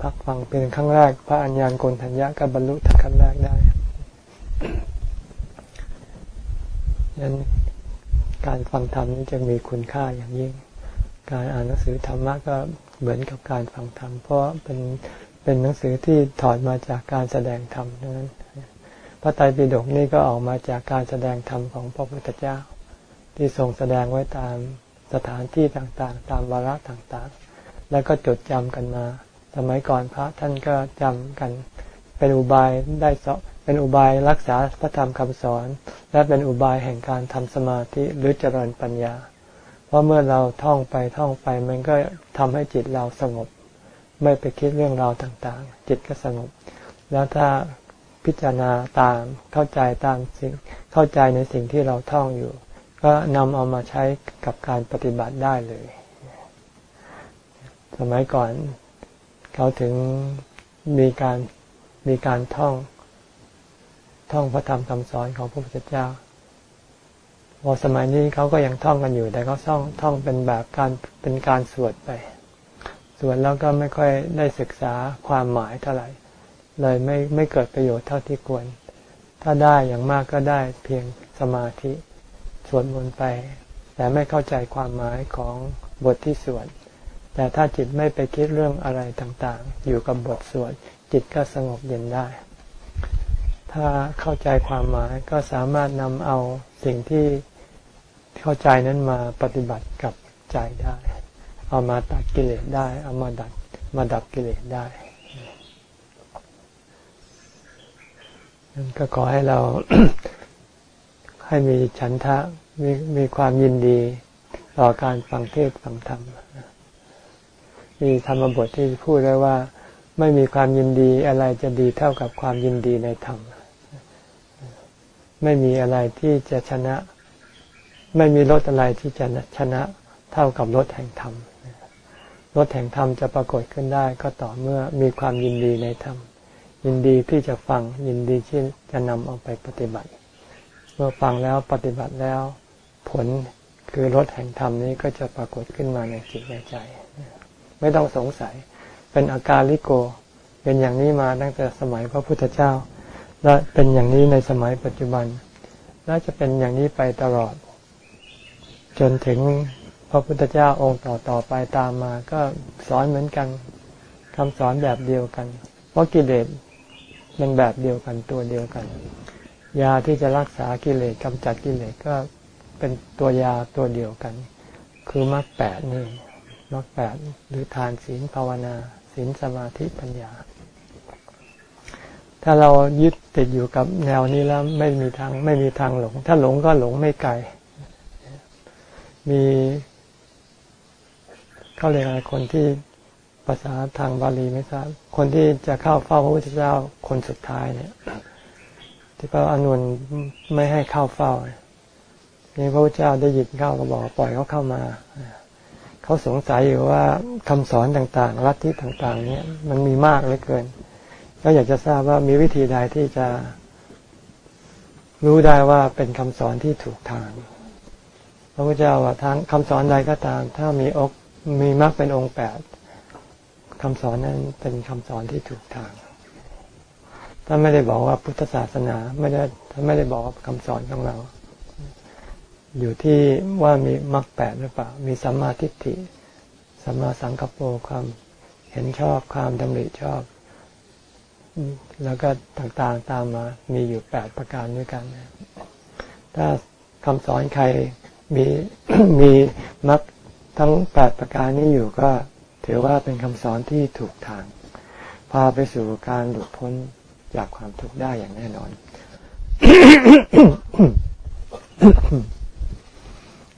พักฟังเป็นครั้งแรก พระอัญญาณโกนทัญญะก็บรรลุทันขั้นแรกได้ยันการฟังธรรมนี้จะมีคุณค่าอย่างยิ่ง การอ่านหนังสือธรรมะก็เหมือนกับการฟังธรรม เพราะเป็นเป็นหนังสือที่ถอดมาจากการแสดงธรรมนั้น พระไตรปิฎกนี่ก็ออกมาจากการแสดงธรรมของพระพุทธเจ้า ที่ทรงแสดงไว้ตามสถานที่ต่างๆ ตามวาระต่างๆ แล้วก็จดจำกันมา สมัยก่อนพระท่านก็จำกันเป็นอุบายได้สเป็นอุบายรักษาพระธรรมคำสอน และเป็นอุบายแห่งการทำสมาธิหรือเจริญปัญญา เพราะเมื่อเราท่องไปท่องไปมันก็ทำให้จิตเราสงบ ไม่ไปคิดเรื่องราวต่างๆ จิตก็สงบ แล้วถ้า พิจารณาตามเข้าใจตามสิ่งเข้าใจในสิ่งที่เราท่องอยู่ ก็นำเอามาใช้กับการปฏิบัติได้เลย สมัยก่อนเขาถึงมีการมีการท่อง ท่องพระธรรมคำสอนของพระพุทธเจ้าพอสมัยนี้เขาก็ยังท่องกันอยู่ แต่เขาท่องท่องเป็นแบบการเป็นการสวดไป สวดแล้วก็ไม่ค่อยได้ศึกษาความหมายเท่าไหร่ เลยไม่ไม่เกิดประโยชน์เท่าที่ควร ถ้าได้อย่างมากก็ได้เพียงสมาธิสวดมนต์ไป แต่ไม่เข้าใจความหมายของบทที่สวดแต่ถ้าจิตไม่ไปคิดเรื่องอะไรต่างๆ อยู่กับบทสวดจิตก็สงบเย็นได้ ถ้าเข้าใจความหมายก็สามารถนำเอาสิ่งที่เข้าใจนั้นมาปฏิบัติกับใจได้ เอามาตัดกิเลสได้ เอามาดัดมาดับกิเลสได้ นั่นก็ขอให้เราให้มีฉันทะมีมีความยินดีต่อการฟังเทศฟังธรรมมีธรรมบทที่พูดไว้ว่า ไม่มีความยินดีอะไรจะดีเท่ากับความยินดีในธรรม ไม่มีอะไรที่จะชนะ ไม่มีรถอะไรที่จะชนะเท่ากับรถแห่งธรรมรถแห่งธรรมจะปรากฏขึ้นได้ก็ต่อเมื่อมีความยินดีในธรรม ยินดีที่จะฟังยินดีที่จะนำเอาไปปฏิบัติ เมื่อฟังแล้วปฏิบัติแล้วผลคือรถแห่งธรรมนี้ก็จะปรากฏขึ้นมาในจิตในใจ ไม่ต้องสงสัย เป็นอาการลิโก เป็นอย่างนี้มาตั้งแต่สมัยพระพุทธเจ้า และเป็นอย่างนี้ในสมัยปัจจุบัน และจะเป็นอย่างนี้ไปตลอด จนถึงพระพุทธเจ้าองค์ต่อต่อไปตามมา ก็สอนเหมือนกันคำสอนแบบเดียวกัน เพราะกิเลส เป็นแบบเดียวกันตัวเดียวกัน ยาที่จะรักษากิเลสกำจัดกิเลสก็เป็นตัวยาตัวเดียวกัน คือมรรคแปดนี่มรรคแปดหรือทานศีลภาวนาศีลสมาธิปัญญา ถ้าเรายึดติดอยู่กับแนวนี้แล้วไม่มีทางไม่มีทางหลง ถ้าหลงก็หลงไม่ไกล มีเขาเรียกอะไรคนที่ ภาษาทางบาลีไม่ทราบ คนที่จะเข้าเฝ้าพระพุทธเจ้าคนสุดท้ายเนี่ย ที่พระอนุนไม่ให้เข้าเฝ้านี่พระพุทธเจ้าได้ยินเข้าก็บอกปล่อยเขาเข้ามาเขาสงสัยอยู่ว่าคำสอนต่างๆลัทธิต่าง ๆ เนี่ยมันมีมากเหลือเกิน ก็อยากจะทราบว่ามีวิธีใดที่จะรู้ได้ว่าเป็นคำสอนที่ถูกทาง พระพุทธเจ้าว่าทางคำสอนใดก็ตาม ถ้ามีอกมีมรรคเป็นองค์แปด คำสอนนั้นเป็นคำสอนที่ถูกทางถ้านไม่ได้บอกว่าพุทธศาสนาไม่ได้ถ้านไม่ได้บอกว่าคำสอนของเรา อยู่ที่ว่ามีมรรคแปดหรือเปล่า มีสัมมาทิฏฐิสัมมาสังกปรความเห็นชอบความดำริชอบ แล้วก็ต่างๆตามมา มีอยู่แปดประการด้วยกัน ถ้าคำสอนใครมีมีมรรคทั้งแปดประการนี้อยู่ก็ ถือว่าเป็นคำสอนที่ถูกทาง พาไปสู่การหลุดพ้นจากความทุกข์ได้อย่างแน่นอน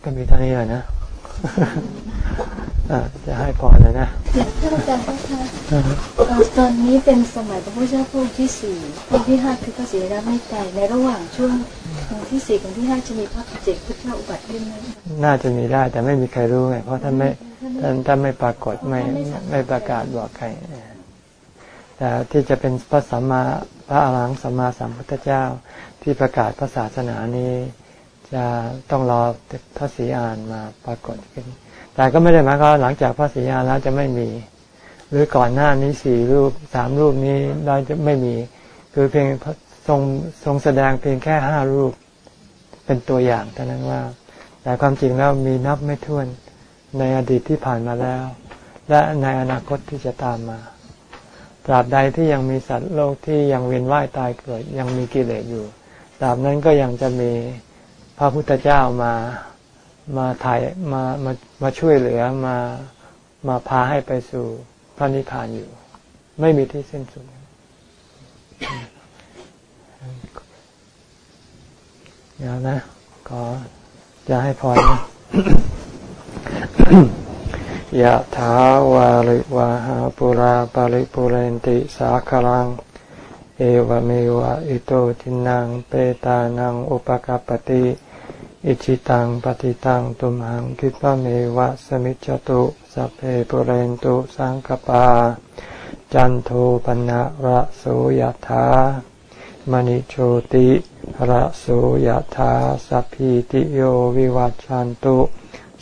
ก็มีเท่านี้แหละนะจะให้พรเลยนะท่านอาจารย์คะตอนนี้เป็นสมัยพระพุทธเจ้าพระที่สี่พระที่ห้าคือพระศรีรัตน์ไม่ไกลในระหว่างช่วงองที่สี่ของที่ห้าจะมีพระเจ็ดพุทธเจ้าอุบัติขึ้นไหมน่าจะมีได้แต่ไม่มีใครรู้ไงเพราะท่านไม่ ท่านท่านไม่ปรากฏไม่ไม่ประกาศบอกใครแต่ที่จะเป็นพระสัมมาพระอรหังสัมมาสัมพุทธเจ้าที่ประกาศพระศาสนานี้ จะต้องรอพระศรีอานมาปรากฏขึ้น แต่ก็ไม่ได้หมายความหลังจากพระศรีอานแล้วจะไม่มี หรือก่อนหน้านี้สี่รูปสามรูปนี้เราจะไม่มี คือเพียงทรงทรงแสดงเพียงแค่ห้ารูปเป็นตัวอย่างเท่านั้นว่า แต่ความจริงแล้วมีนับไม่ถ้วน ในอดีตที่ผ่านมาแล้ว และในอนาคตที่จะตามมาตราบใดที่ยังมีสัตว์โลกที่ยังเวียนว่ายตายเกิดยังมีกิเลสอยู่ตราบนั้นก็ยังจะมีพระพุทธเจ้ามามาถ่ายมามามาช่วยเหลือมามาพาให้ไปสู่พระนิพพานอยู่ ไม่มีที่สิ้นสุดเดี๋ยวนะ ขอจะให้พรนะ ยะถาวาริวาหาปุราปาริปุเรนติสาคลัง เอวเมวะอิโตทินังเปตานังอุปกปติอิชิตังปฏิตังตุมหังคิปะเมวะสมิจจตุสัพเพปุเรนตุสังกปา จันโทปนะระโสยธามณิโชติระโสยธาสัพพิติโยวิวัจจันตุ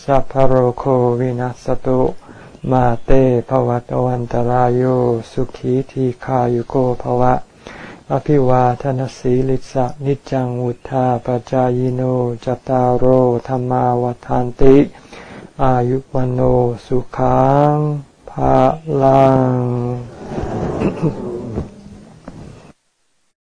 สัพพโรโควินัสตุ มาเตภวตวันตรายโยสุขีทีขายุโกภวะ อภิวาทนสีลิสะนิจังวุธาปจายโนจตารโอธรรมาวทานติ อายุวันโนสุขังภาลัง